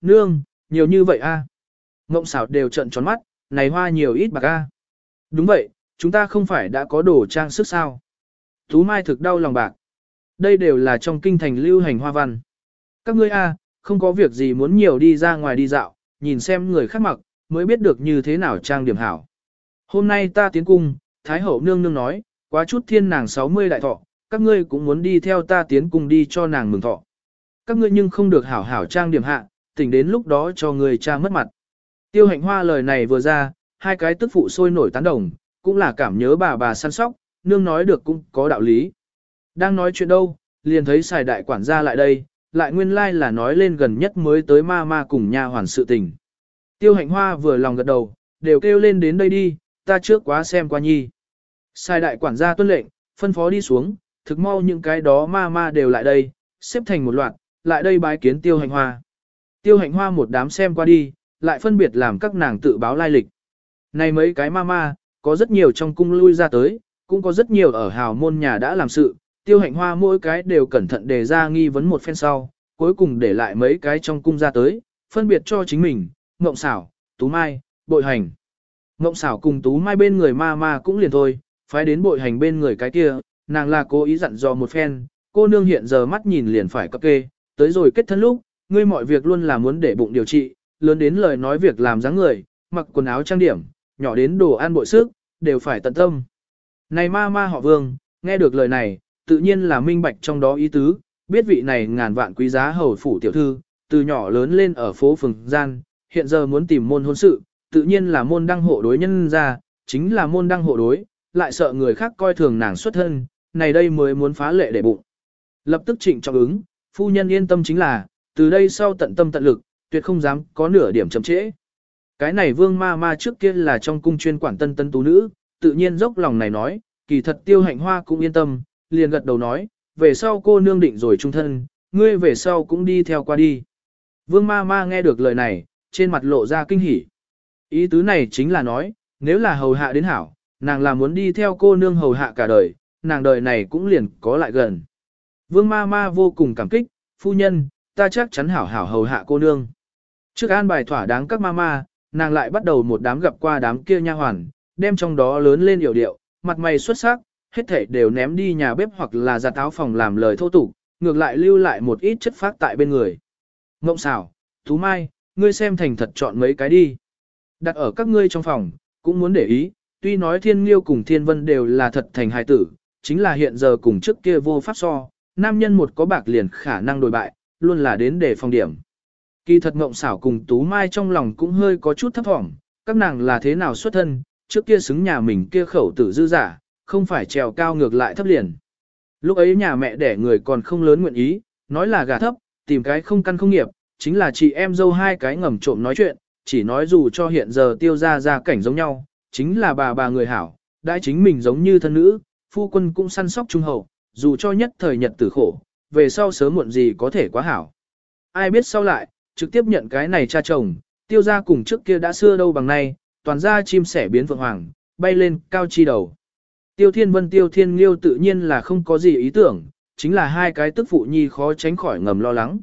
nương, nhiều như vậy a. Ngộng xảo đều trận tròn mắt, này hoa nhiều ít bạc a. Đúng vậy, chúng ta không phải đã có đồ trang sức sao. Tú Mai thực đau lòng bạc. Đây đều là trong kinh thành lưu hành hoa văn. Các ngươi a, không có việc gì muốn nhiều đi ra ngoài đi dạo, nhìn xem người khác mặc, mới biết được như thế nào trang điểm hảo. Hôm nay ta tiến cung, Thái hậu nương nương nói, quá chút thiên nàng 60 đại thọ, các ngươi cũng muốn đi theo ta tiến cung đi cho nàng mừng thọ. Các ngươi nhưng không được hảo hảo trang điểm hạ, tỉnh đến lúc đó cho người cha mất mặt. Tiêu hạnh hoa lời này vừa ra, hai cái tức phụ sôi nổi tán đồng, cũng là cảm nhớ bà bà săn sóc, nương nói được cũng có đạo lý. Đang nói chuyện đâu, liền thấy xài đại quản gia lại đây, lại nguyên lai like là nói lên gần nhất mới tới ma ma cùng nha hoàn sự tình. Tiêu hạnh hoa vừa lòng gật đầu, đều kêu lên đến đây đi, ta trước quá xem qua nhi. Sai đại quản gia tuân lệnh, phân phó đi xuống, thực mau những cái đó ma ma đều lại đây, xếp thành một loạt, lại đây bái kiến tiêu hạnh hoa. Tiêu hạnh hoa một đám xem qua đi, lại phân biệt làm các nàng tự báo lai lịch. Này mấy cái ma ma, có rất nhiều trong cung lui ra tới, cũng có rất nhiều ở hào môn nhà đã làm sự, tiêu hạnh hoa mỗi cái đều cẩn thận đề ra nghi vấn một phen sau, cuối cùng để lại mấy cái trong cung ra tới, phân biệt cho chính mình, ngộng xảo, tú mai, bội hành. Ngộng xảo cùng tú mai bên người ma ma cũng liền thôi, phái đến bội hành bên người cái kia, nàng là cố ý dặn dò một phen, cô nương hiện giờ mắt nhìn liền phải cấp kê, tới rồi kết thân lúc, ngươi mọi việc luôn là muốn để bụng điều trị, lớn đến lời nói việc làm dáng người, mặc quần áo trang điểm, nhỏ đến đồ ăn bội sức, đều phải tận tâm. Này ma ma họ vương, nghe được lời này, tự nhiên là minh bạch trong đó ý tứ, biết vị này ngàn vạn quý giá hầu phủ tiểu thư, từ nhỏ lớn lên ở phố phường gian, hiện giờ muốn tìm môn hôn sự, tự nhiên là môn đăng hộ đối nhân ra, chính là môn đăng hộ đối, lại sợ người khác coi thường nàng xuất thân, này đây mới muốn phá lệ để bụng. Lập tức trịnh trọng ứng, phu nhân yên tâm chính là, từ đây sau tận tâm tận lực, tuyệt không dám có nửa điểm chậm trễ. Cái này vương ma ma trước kia là trong cung chuyên quản tân tân tú nữ, tự nhiên dốc lòng này nói, kỳ thật tiêu hạnh hoa cũng yên tâm, liền gật đầu nói, về sau cô nương định rồi trung thân, ngươi về sau cũng đi theo qua đi. Vương ma ma nghe được lời này, trên mặt lộ ra kinh hỉ. Ý tứ này chính là nói, nếu là hầu hạ đến hảo, nàng là muốn đi theo cô nương hầu hạ cả đời, nàng đời này cũng liền có lại gần. Vương ma ma vô cùng cảm kích, phu nhân, ta chắc chắn hảo hảo hầu hạ cô nương. Trước an bài thỏa đáng các ma nàng lại bắt đầu một đám gặp qua đám kia nha hoàn, đem trong đó lớn lên hiểu điệu, mặt mày xuất sắc, hết thảy đều ném đi nhà bếp hoặc là ra táo phòng làm lời thô tục, ngược lại lưu lại một ít chất phát tại bên người. Ngộng xảo, Tú Mai, ngươi xem thành thật chọn mấy cái đi. Đặt ở các ngươi trong phòng, cũng muốn để ý, tuy nói thiên liêu cùng thiên vân đều là thật thành hài tử, chính là hiện giờ cùng trước kia vô pháp so, nam nhân một có bạc liền khả năng đổi bại, luôn là đến để phòng điểm. Kỳ thật ngộng xảo cùng Tú Mai trong lòng cũng hơi có chút thấp thỏm, các nàng là thế nào xuất thân, trước kia xứng nhà mình kia khẩu tử dư giả, không phải trèo cao ngược lại thấp liền. Lúc ấy nhà mẹ đẻ người còn không lớn nguyện ý, nói là gà thấp, tìm cái không căn không nghiệp, chính là chị em dâu hai cái ngầm trộm nói chuyện, chỉ nói dù cho hiện giờ tiêu ra ra cảnh giống nhau, chính là bà bà người hảo, đã chính mình giống như thân nữ, phu quân cũng săn sóc trung hậu, dù cho nhất thời nhật tử khổ, về sau sớm muộn gì có thể quá hảo. Ai biết sau lại, trực tiếp nhận cái này cha chồng, tiêu ra cùng trước kia đã xưa đâu bằng nay, toàn ra chim sẻ biến vượng hoàng, bay lên cao chi đầu. Tiêu Thiên Vân Tiêu Thiên Liêu tự nhiên là không có gì ý tưởng, chính là hai cái tức phụ nhi khó tránh khỏi ngầm lo lắng.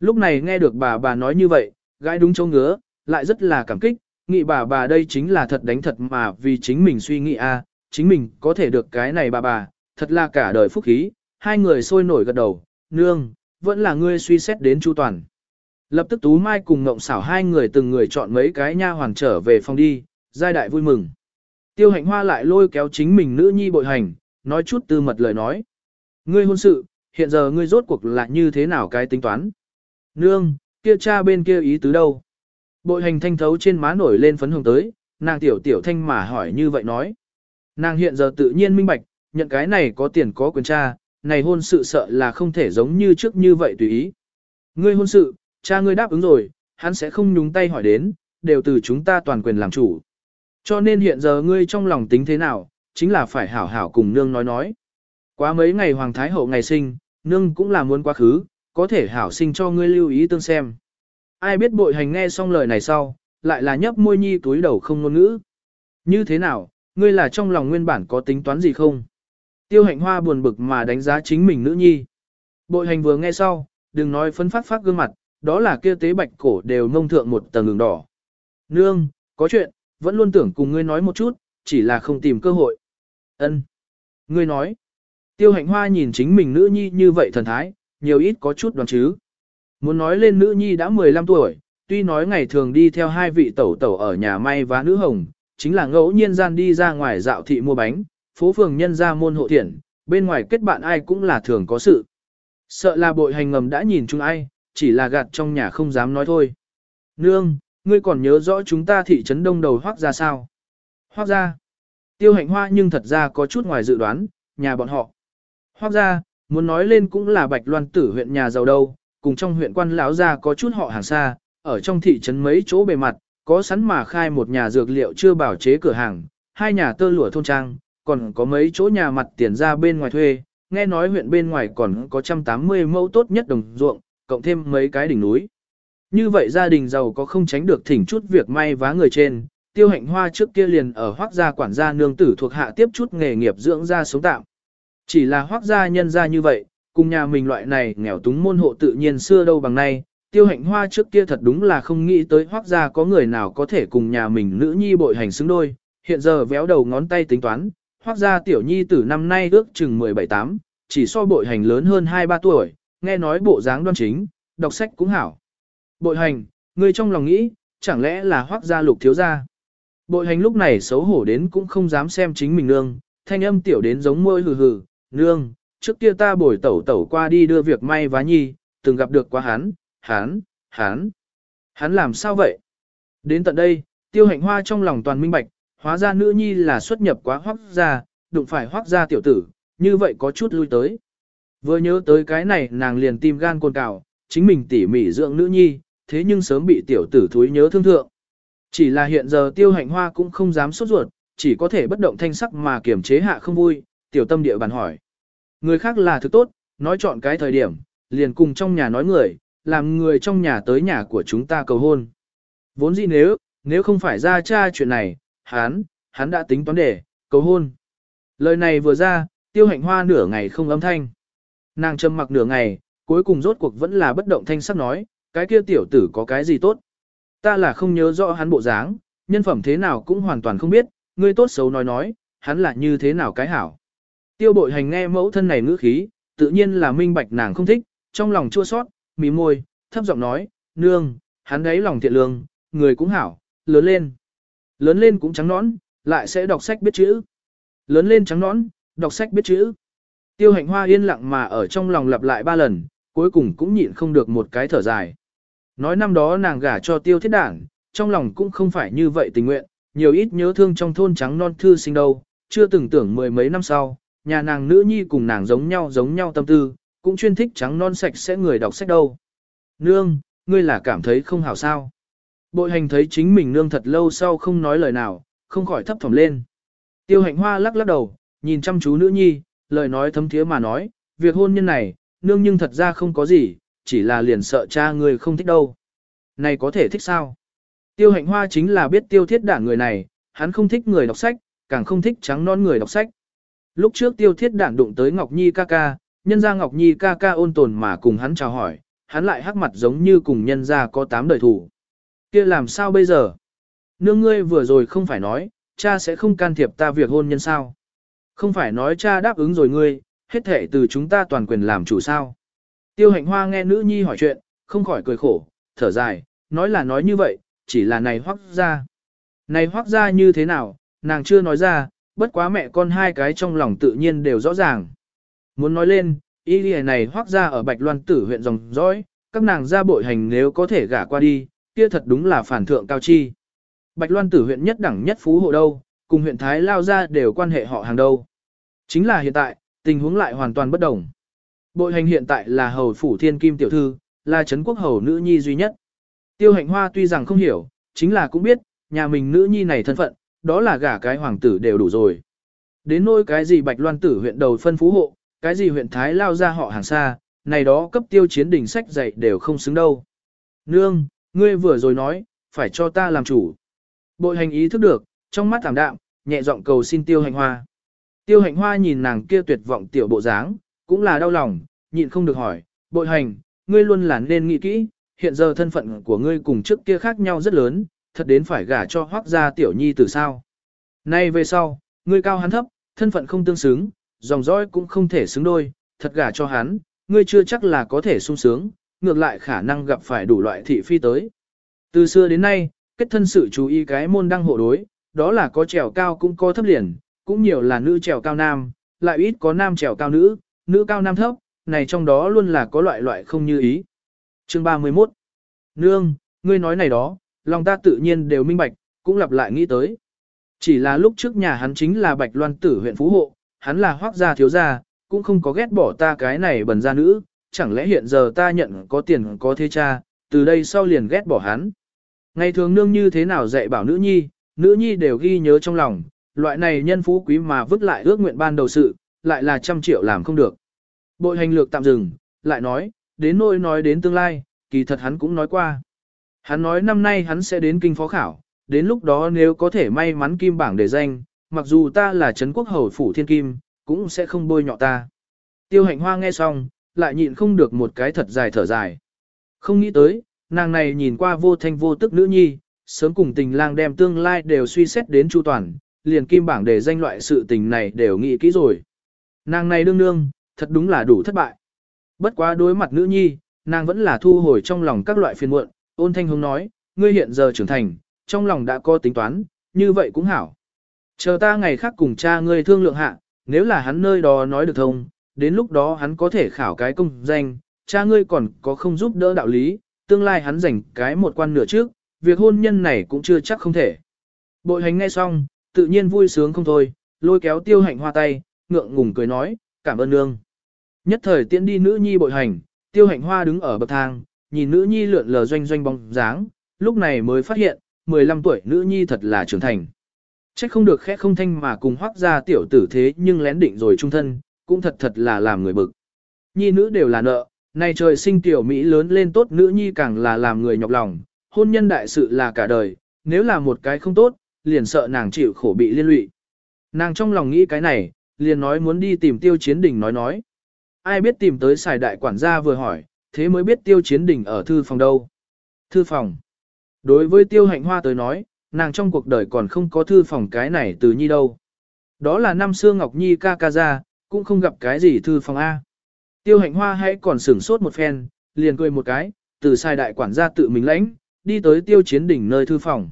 Lúc này nghe được bà bà nói như vậy, gái đúng châu ngứa, lại rất là cảm kích, nghĩ bà bà đây chính là thật đánh thật mà vì chính mình suy nghĩ a, chính mình có thể được cái này bà bà, thật là cả đời phúc khí, hai người sôi nổi gật đầu, nương, vẫn là ngươi suy xét đến chu toàn. Lập tức Tú Mai cùng Ngộng xảo hai người từng người chọn mấy cái nha hoàn trở về phòng đi, giai đại vui mừng. Tiêu hạnh hoa lại lôi kéo chính mình nữ nhi bội hành, nói chút tư mật lời nói. Ngươi hôn sự, hiện giờ ngươi rốt cuộc là như thế nào cái tính toán? Nương, kia cha bên kia ý tứ đâu? Bội hành thanh thấu trên má nổi lên phấn hồng tới, nàng tiểu tiểu thanh mà hỏi như vậy nói. Nàng hiện giờ tự nhiên minh bạch, nhận cái này có tiền có quyền cha, này hôn sự sợ là không thể giống như trước như vậy tùy ý. Ngươi hôn sự, cha ngươi đáp ứng rồi, hắn sẽ không nhúng tay hỏi đến, đều từ chúng ta toàn quyền làm chủ. Cho nên hiện giờ ngươi trong lòng tính thế nào, chính là phải hảo hảo cùng nương nói nói. Quá mấy ngày Hoàng Thái Hậu ngày sinh, nương cũng là muốn quá khứ, có thể hảo sinh cho ngươi lưu ý tương xem. Ai biết bội hành nghe xong lời này sau, lại là nhấp môi nhi túi đầu không ngôn ngữ. Như thế nào, ngươi là trong lòng nguyên bản có tính toán gì không? Tiêu hạnh hoa buồn bực mà đánh giá chính mình nữ nhi. Bội hành vừa nghe sau, đừng nói phấn phát phát gương mặt, đó là kia tế bạch cổ đều nông thượng một tầng đường đỏ. Nương, có chuyện, vẫn luôn tưởng cùng ngươi nói một chút, chỉ là không tìm cơ hội. Ân, Ngươi nói. Tiêu hạnh hoa nhìn chính mình nữ nhi như vậy thần thái, nhiều ít có chút đoán chứ. Muốn nói lên nữ nhi đã 15 tuổi, tuy nói ngày thường đi theo hai vị tẩu tẩu ở nhà may và nữ hồng, chính là ngẫu nhiên gian đi ra ngoài dạo thị mua bánh, phố phường nhân ra môn hộ thiện, bên ngoài kết bạn ai cũng là thường có sự. Sợ là bội hành ngầm đã nhìn chung ai, chỉ là gạt trong nhà không dám nói thôi. Nương, ngươi còn nhớ rõ chúng ta thị trấn đông đầu hoác ra sao? Hoác ra. Tiêu hạnh hoa nhưng thật ra có chút ngoài dự đoán, nhà bọn họ. Hoác ra, muốn nói lên cũng là bạch loan tử huyện nhà giàu đâu, cùng trong huyện quan lão gia có chút họ hàng xa, ở trong thị trấn mấy chỗ bề mặt, có sẵn mà khai một nhà dược liệu chưa bảo chế cửa hàng, hai nhà tơ lụa thôn trang, còn có mấy chỗ nhà mặt tiền ra bên ngoài thuê, nghe nói huyện bên ngoài còn có 180 mẫu tốt nhất đồng ruộng, cộng thêm mấy cái đỉnh núi. Như vậy gia đình giàu có không tránh được thỉnh chút việc may vá người trên, tiêu hạnh hoa trước kia liền ở hoác gia quản gia nương tử thuộc hạ tiếp chút nghề nghiệp dưỡng gia sống tạm. Chỉ là hoác gia nhân gia như vậy, cùng nhà mình loại này nghèo túng môn hộ tự nhiên xưa đâu bằng nay, tiêu hạnh hoa trước kia thật đúng là không nghĩ tới hoác gia có người nào có thể cùng nhà mình nữ nhi bội hành xứng đôi, hiện giờ véo đầu ngón tay tính toán, hoác gia tiểu nhi tử năm nay ước chừng 17-8, chỉ so bội hành lớn hơn 2-3 tuổi, nghe nói bộ dáng đoan chính, đọc sách cũng hảo. Bội hành, người trong lòng nghĩ, chẳng lẽ là hoác gia lục thiếu gia. Bội hành lúc này xấu hổ đến cũng không dám xem chính mình nương, thanh âm tiểu đến giống môi hừ hừ, nương, trước kia ta bồi tẩu tẩu qua đi đưa việc may vá nhi, từng gặp được quá hắn, hắn, hắn, hắn làm sao vậy? Đến tận đây, tiêu hạnh hoa trong lòng toàn minh bạch, hóa ra nữ nhi là xuất nhập quá hoác ra, đụng phải hoác ra tiểu tử, như vậy có chút lui tới. Vừa nhớ tới cái này nàng liền tim gan cồn cào, chính mình tỉ mỉ dưỡng nữ nhi, thế nhưng sớm bị tiểu tử thúi nhớ thương thượng. Chỉ là hiện giờ tiêu hạnh hoa cũng không dám sốt ruột, chỉ có thể bất động thanh sắc mà kiềm chế hạ không vui, tiểu tâm địa bàn hỏi. Người khác là thứ tốt, nói chọn cái thời điểm, liền cùng trong nhà nói người, làm người trong nhà tới nhà của chúng ta cầu hôn. Vốn gì nếu, nếu không phải ra cha chuyện này, hắn, hắn đã tính toán để, cầu hôn. Lời này vừa ra, tiêu hạnh hoa nửa ngày không âm thanh. Nàng trầm mặc nửa ngày, cuối cùng rốt cuộc vẫn là bất động thanh sắc nói, cái kia tiểu tử có cái gì tốt. Ta là không nhớ rõ hắn bộ dáng, nhân phẩm thế nào cũng hoàn toàn không biết, ngươi tốt xấu nói nói, hắn là như thế nào cái hảo. Tiêu bội hành nghe mẫu thân này ngữ khí, tự nhiên là minh bạch nàng không thích, trong lòng chua sót, mí môi, thấp giọng nói, nương, hắn ấy lòng thiện lương, người cũng hảo, lớn lên. Lớn lên cũng trắng nõn, lại sẽ đọc sách biết chữ. Lớn lên trắng nõn, đọc sách biết chữ. Tiêu hạnh hoa yên lặng mà ở trong lòng lặp lại ba lần, cuối cùng cũng nhịn không được một cái thở dài. Nói năm đó nàng gả cho tiêu thiết đảng, trong lòng cũng không phải như vậy tình nguyện, nhiều ít nhớ thương trong thôn trắng non thư sinh đâu, chưa từng tưởng mười mấy năm sau, nhà nàng nữ nhi cùng nàng giống nhau giống nhau tâm tư, cũng chuyên thích trắng non sạch sẽ người đọc sách đâu. Nương, ngươi là cảm thấy không hảo sao. Bội hành thấy chính mình nương thật lâu sau không nói lời nào, không khỏi thấp thỏm lên. Tiêu hạnh hoa lắc lắc đầu, nhìn chăm chú nữ nhi, lời nói thấm thiế mà nói, việc hôn nhân này, nương nhưng thật ra không có gì, chỉ là liền sợ cha người không thích đâu. Này có thể thích sao? Tiêu hạnh hoa chính là biết tiêu thiết đảng người này, hắn không thích người đọc sách, càng không thích trắng non người đọc sách. Lúc trước tiêu thiết đảng đụng tới Ngọc Nhi ca ca, nhân ra Ngọc Nhi ca ca ôn tồn mà cùng hắn chào hỏi, hắn lại hắc mặt giống như cùng nhân ra có tám đời thủ kia làm sao bây giờ? Nương ngươi vừa rồi không phải nói, cha sẽ không can thiệp ta việc hôn nhân sao? Không phải nói cha đáp ứng rồi ngươi, hết thể từ chúng ta toàn quyền làm chủ sao? Tiêu hạnh hoa nghe nữ nhi hỏi chuyện, không khỏi cười khổ, thở dài, nói là nói như vậy, chỉ là này hoác ra. Này hoác ra như thế nào, nàng chưa nói ra, bất quá mẹ con hai cái trong lòng tự nhiên đều rõ ràng. Muốn nói lên, ý lìa này hoác ra ở Bạch Loan tử huyện dòng dõi, các nàng ra bội hành nếu có thể gả qua đi, kia thật đúng là phản thượng cao chi. Bạch Loan tử huyện nhất đẳng nhất phú hộ đâu, cùng huyện Thái Lao ra đều quan hệ họ hàng đâu. Chính là hiện tại, tình huống lại hoàn toàn bất đồng. Bội hành hiện tại là hầu phủ thiên kim tiểu thư, là Trấn quốc hầu nữ nhi duy nhất. Tiêu hạnh hoa tuy rằng không hiểu, chính là cũng biết, nhà mình nữ nhi này thân phận, đó là gả cái hoàng tử đều đủ rồi. Đến nỗi cái gì bạch loan tử huyện đầu phân phú hộ, cái gì huyện Thái lao ra họ hàng xa, này đó cấp tiêu chiến đỉnh sách dạy đều không xứng đâu. Nương, ngươi vừa rồi nói, phải cho ta làm chủ. Bội hành ý thức được, trong mắt thảm đạm, nhẹ giọng cầu xin tiêu hành hoa. Tiêu hạnh hoa nhìn nàng kia tuyệt vọng tiểu bộ dáng, cũng là đau lòng, nhịn không được hỏi, bội hành, ngươi luôn là nên nghĩ kỹ, hiện giờ thân phận của ngươi cùng trước kia khác nhau rất lớn, thật đến phải gả cho hoác gia tiểu nhi từ sao. Nay về sau, ngươi cao hắn thấp, thân phận không tương xứng, dòng dõi cũng không thể xứng đôi, thật gả cho hắn, ngươi chưa chắc là có thể sung sướng, ngược lại khả năng gặp phải đủ loại thị phi tới. Từ xưa đến nay, kết thân sự chú ý cái môn đăng hộ đối, đó là có trèo cao cũng có thấp liền, cũng nhiều là nữ trèo cao nam, lại ít có nam trèo cao nữ, nữ cao nam thấp, này trong đó luôn là có loại loại không như ý. Chương 31 Nương, ngươi nói này đó, lòng ta tự nhiên đều minh bạch, cũng lặp lại nghĩ tới. Chỉ là lúc trước nhà hắn chính là Bạch Loan tử huyện Phú Hộ, hắn là hoác gia thiếu gia, cũng không có ghét bỏ ta cái này bần gia nữ, chẳng lẽ hiện giờ ta nhận có tiền có thế cha, từ đây sau liền ghét bỏ hắn. Ngày thường nương như thế nào dạy bảo nữ nhi, nữ nhi đều ghi nhớ trong lòng, loại này nhân phú quý mà vứt lại ước nguyện ban đầu sự, lại là trăm triệu làm không được. Bội hành lược tạm dừng, lại nói, đến nỗi nói đến tương lai, kỳ thật hắn cũng nói qua. Hắn nói năm nay hắn sẽ đến kinh phó khảo, đến lúc đó nếu có thể may mắn kim bảng để danh, mặc dù ta là Trấn quốc hầu phủ thiên kim, cũng sẽ không bôi nhọ ta. Tiêu hạnh hoa nghe xong, lại nhịn không được một cái thật dài thở dài. Không nghĩ tới, nàng này nhìn qua vô thanh vô tức nữ nhi, sớm cùng tình lang đem tương lai đều suy xét đến chu toàn, liền kim bảng để danh loại sự tình này đều nghĩ kỹ rồi. Nàng này đương đương, thật đúng là đủ thất bại. Bất quá đối mặt nữ nhi, nàng vẫn là thu hồi trong lòng các loại phiền muộn, ôn thanh hùng nói, ngươi hiện giờ trưởng thành, trong lòng đã có tính toán, như vậy cũng hảo. Chờ ta ngày khác cùng cha ngươi thương lượng hạ, nếu là hắn nơi đó nói được thông, đến lúc đó hắn có thể khảo cái công danh, cha ngươi còn có không giúp đỡ đạo lý, tương lai hắn giành cái một quan nửa trước, việc hôn nhân này cũng chưa chắc không thể. Bội hành nghe xong, tự nhiên vui sướng không thôi, lôi kéo tiêu hạnh hoa tay, ngượng ngùng cười nói, cảm ơn nương. Nhất thời tiễn đi nữ nhi bội hành, tiêu hạnh hoa đứng ở bậc thang, nhìn nữ nhi lượn lờ doanh doanh bóng dáng, lúc này mới phát hiện, 15 tuổi nữ nhi thật là trưởng thành. Trách không được khẽ không thanh mà cùng hoác ra tiểu tử thế nhưng lén định rồi trung thân, cũng thật thật là làm người bực. Nhi nữ đều là nợ, nay trời sinh tiểu Mỹ lớn lên tốt nữ nhi càng là làm người nhọc lòng, hôn nhân đại sự là cả đời, nếu là một cái không tốt, liền sợ nàng chịu khổ bị liên lụy. Nàng trong lòng nghĩ cái này, liền nói muốn đi tìm tiêu chiến đỉnh nói nói. Ai biết tìm tới xài đại quản gia vừa hỏi, thế mới biết tiêu chiến đỉnh ở thư phòng đâu. Thư phòng. Đối với tiêu hạnh hoa tới nói, nàng trong cuộc đời còn không có thư phòng cái này từ nhi đâu. Đó là năm xưa Ngọc Nhi ca ca ra, cũng không gặp cái gì thư phòng A. Tiêu hạnh hoa hãy còn sửng sốt một phen, liền cười một cái, từ sai đại quản gia tự mình lãnh, đi tới tiêu chiến đỉnh nơi thư phòng.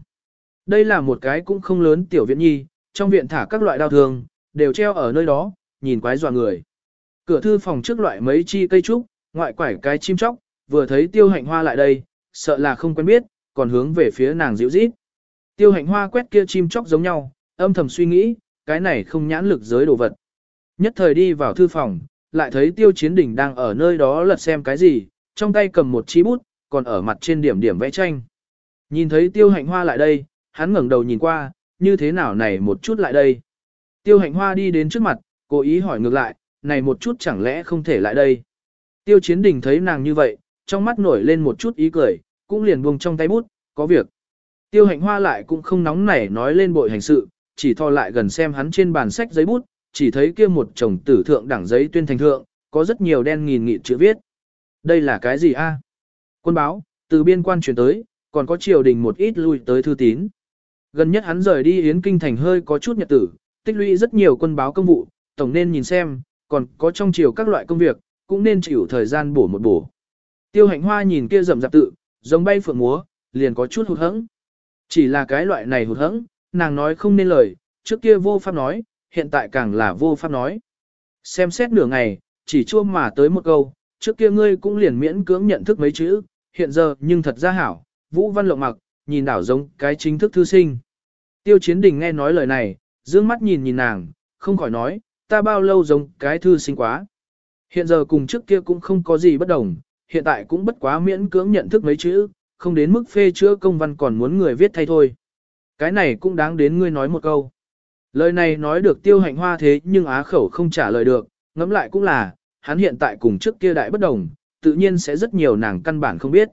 Đây là một cái cũng không lớn tiểu viện nhi, trong viện thả các loại đao thường, đều treo ở nơi đó, nhìn quái dọa người. Cửa thư phòng trước loại mấy chi cây trúc, ngoại quải cái chim chóc, vừa thấy tiêu hạnh hoa lại đây, sợ là không quen biết, còn hướng về phía nàng dịu rít. Tiêu hạnh hoa quét kia chim chóc giống nhau, âm thầm suy nghĩ, cái này không nhãn lực giới đồ vật. Nhất thời đi vào thư phòng, lại thấy tiêu chiến đỉnh đang ở nơi đó lật xem cái gì, trong tay cầm một chi bút, còn ở mặt trên điểm điểm vẽ tranh. Nhìn thấy tiêu hạnh hoa lại đây, hắn ngẩng đầu nhìn qua, như thế nào này một chút lại đây. Tiêu hạnh hoa đi đến trước mặt, cố ý hỏi ngược lại, này một chút chẳng lẽ không thể lại đây. Tiêu chiến đình thấy nàng như vậy, trong mắt nổi lên một chút ý cười, cũng liền buông trong tay bút, có việc. Tiêu hạnh hoa lại cũng không nóng nảy nói lên bội hành sự, chỉ thò lại gần xem hắn trên bàn sách giấy bút, chỉ thấy kia một chồng tử thượng đẳng giấy tuyên thành thượng, có rất nhiều đen nghìn nghị chữ viết. Đây là cái gì a? Quân báo, từ biên quan truyền tới, còn có triều đình một ít lui tới thư tín. Gần nhất hắn rời đi Yến Kinh thành hơi có chút nhật tử, tích lũy rất nhiều quân báo công vụ, tổng nên nhìn xem, còn có trong triều các loại công việc, cũng nên chịu thời gian bổ một bổ. Tiêu hạnh hoa nhìn kia rầm rạp tự, giống bay phượng múa, liền có chút hụt hẫng. Chỉ là cái loại này hụt hẫng, nàng nói không nên lời, trước kia vô pháp nói, hiện tại càng là vô pháp nói. Xem xét nửa ngày, chỉ chua mà tới một câu, trước kia ngươi cũng liền miễn cưỡng nhận thức mấy chữ, hiện giờ nhưng thật ra hảo, vũ văn lộng mặc, nhìn đảo giống cái chính thức thư sinh. Tiêu chiến đình nghe nói lời này, dương mắt nhìn nhìn nàng, không khỏi nói, ta bao lâu giống cái thư sinh quá. Hiện giờ cùng trước kia cũng không có gì bất đồng, hiện tại cũng bất quá miễn cưỡng nhận thức mấy chữ, không đến mức phê chữa công văn còn muốn người viết thay thôi. Cái này cũng đáng đến ngươi nói một câu. Lời này nói được tiêu hạnh hoa thế nhưng á khẩu không trả lời được, ngẫm lại cũng là, hắn hiện tại cùng trước kia đại bất đồng, tự nhiên sẽ rất nhiều nàng căn bản không biết.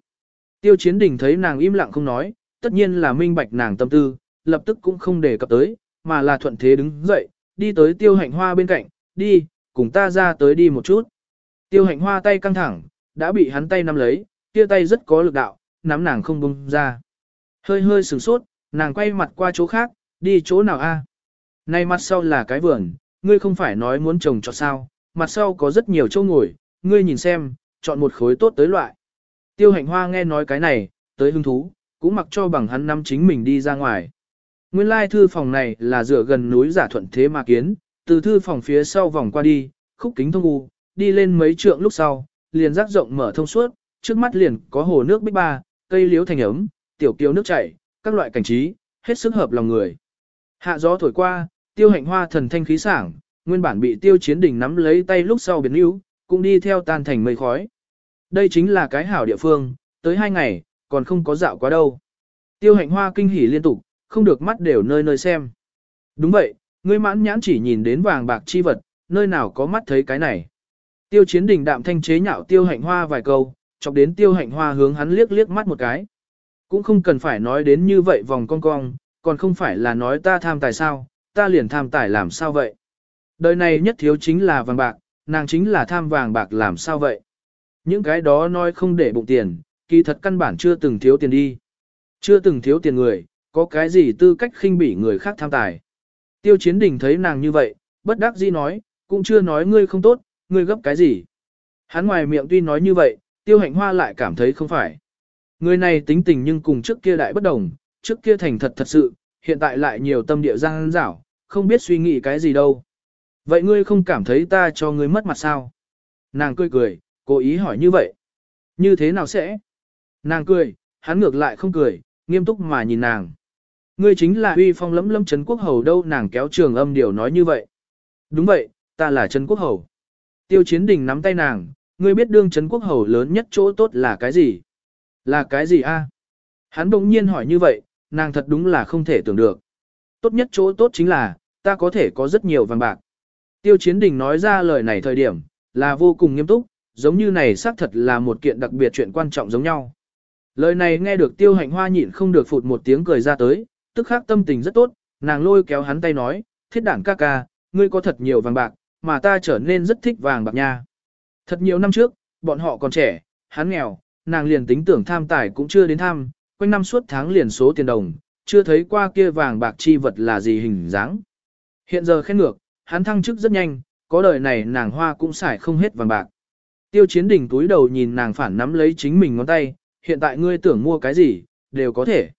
Tiêu chiến đình thấy nàng im lặng không nói, tất nhiên là minh bạch nàng tâm tư, lập tức cũng không đề cập tới, mà là thuận thế đứng dậy, đi tới tiêu hạnh hoa bên cạnh, đi, cùng ta ra tới đi một chút. Tiêu hạnh hoa tay căng thẳng, đã bị hắn tay nắm lấy, kia tay rất có lực đạo, nắm nàng không bung ra. Hơi hơi sửng sốt, nàng quay mặt qua chỗ khác, đi chỗ nào a? Nay mặt sau là cái vườn, ngươi không phải nói muốn trồng cho sao, mặt sau có rất nhiều chỗ ngồi, ngươi nhìn xem, chọn một khối tốt tới loại. Tiêu hạnh hoa nghe nói cái này, tới hứng thú, cũng mặc cho bằng hắn năm chính mình đi ra ngoài. Nguyên lai thư phòng này là dựa gần núi giả thuận thế mà kiến, từ thư phòng phía sau vòng qua đi, khúc kính thông u, đi lên mấy trượng lúc sau, liền rác rộng mở thông suốt, trước mắt liền có hồ nước bích ba, cây liếu thành ấm, tiểu kiều nước chảy, các loại cảnh trí, hết sức hợp lòng người. Hạ gió thổi qua, tiêu hạnh hoa thần thanh khí sảng, nguyên bản bị tiêu chiến đỉnh nắm lấy tay lúc sau biến yếu, cũng đi theo tan thành mây khói. Đây chính là cái hảo địa phương, tới hai ngày, còn không có dạo quá đâu. Tiêu hạnh hoa kinh hỉ liên tục, không được mắt đều nơi nơi xem. Đúng vậy, ngươi mãn nhãn chỉ nhìn đến vàng bạc chi vật, nơi nào có mắt thấy cái này. Tiêu chiến đình đạm thanh chế nhạo tiêu hạnh hoa vài câu, chọc đến tiêu hạnh hoa hướng hắn liếc liếc mắt một cái. Cũng không cần phải nói đến như vậy vòng con cong, còn không phải là nói ta tham tài sao, ta liền tham tài làm sao vậy. Đời này nhất thiếu chính là vàng bạc, nàng chính là tham vàng bạc làm sao vậy. Những cái đó nói không để bụng tiền, kỳ thật căn bản chưa từng thiếu tiền đi. Chưa từng thiếu tiền người, có cái gì tư cách khinh bỉ người khác tham tài. Tiêu chiến đình thấy nàng như vậy, bất đắc dĩ nói, cũng chưa nói ngươi không tốt, ngươi gấp cái gì. Hắn ngoài miệng tuy nói như vậy, tiêu hạnh hoa lại cảm thấy không phải. Người này tính tình nhưng cùng trước kia đại bất đồng, trước kia thành thật thật sự, hiện tại lại nhiều tâm địa giang dảo, không biết suy nghĩ cái gì đâu. Vậy ngươi không cảm thấy ta cho ngươi mất mặt sao? Nàng cười cười, cố ý hỏi như vậy. Như thế nào sẽ? Nàng cười, hắn ngược lại không cười, nghiêm túc mà nhìn nàng. Ngươi chính là uy phong lẫm lâm Trấn Quốc Hầu đâu nàng kéo trường âm điều nói như vậy. Đúng vậy, ta là Trấn Quốc Hầu. Tiêu chiến đình nắm tay nàng, ngươi biết đương Trấn Quốc Hầu lớn nhất chỗ tốt là cái gì? Là cái gì a? Hắn bỗng nhiên hỏi như vậy, nàng thật đúng là không thể tưởng được. Tốt nhất chỗ tốt chính là, ta có thể có rất nhiều vàng bạc. Tiêu chiến đình nói ra lời này thời điểm, là vô cùng nghiêm túc, giống như này xác thật là một kiện đặc biệt chuyện quan trọng giống nhau. Lời này nghe được tiêu hạnh hoa nhịn không được phụt một tiếng cười ra tới, tức khắc tâm tình rất tốt, nàng lôi kéo hắn tay nói, thiết đảng ca ca, ngươi có thật nhiều vàng bạc, mà ta trở nên rất thích vàng bạc nha. Thật nhiều năm trước, bọn họ còn trẻ, hắn nghèo, nàng liền tính tưởng tham tài cũng chưa đến tham, quanh năm suốt tháng liền số tiền đồng, chưa thấy qua kia vàng bạc chi vật là gì hình dáng. Hiện giờ khen ngược, hắn thăng chức rất nhanh, có đời này nàng hoa cũng xài không hết vàng bạc. Tiêu chiến đỉnh túi đầu nhìn nàng phản nắm lấy chính mình ngón tay, hiện tại ngươi tưởng mua cái gì, đều có thể.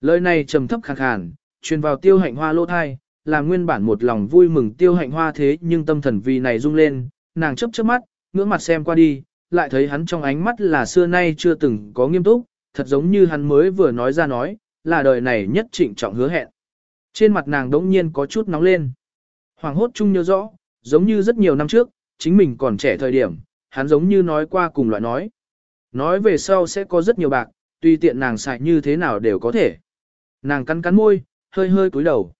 Lời này trầm thấp khàn khàn, truyền vào tiêu hạnh hoa lô thai, làm nguyên bản một lòng vui mừng tiêu hạnh hoa thế nhưng tâm thần vì này rung lên, nàng chấp chớp mắt, ngưỡng mặt xem qua đi, lại thấy hắn trong ánh mắt là xưa nay chưa từng có nghiêm túc, thật giống như hắn mới vừa nói ra nói, là đời này nhất trịnh trọng hứa hẹn. Trên mặt nàng đống nhiên có chút nóng lên. Hoàng hốt chung nhớ rõ, giống như rất nhiều năm trước, chính mình còn trẻ thời điểm, hắn giống như nói qua cùng loại nói. Nói về sau sẽ có rất nhiều bạc, tùy tiện nàng xài như thế nào đều có thể. Nàng cắn cắn môi, hơi hơi cúi đầu.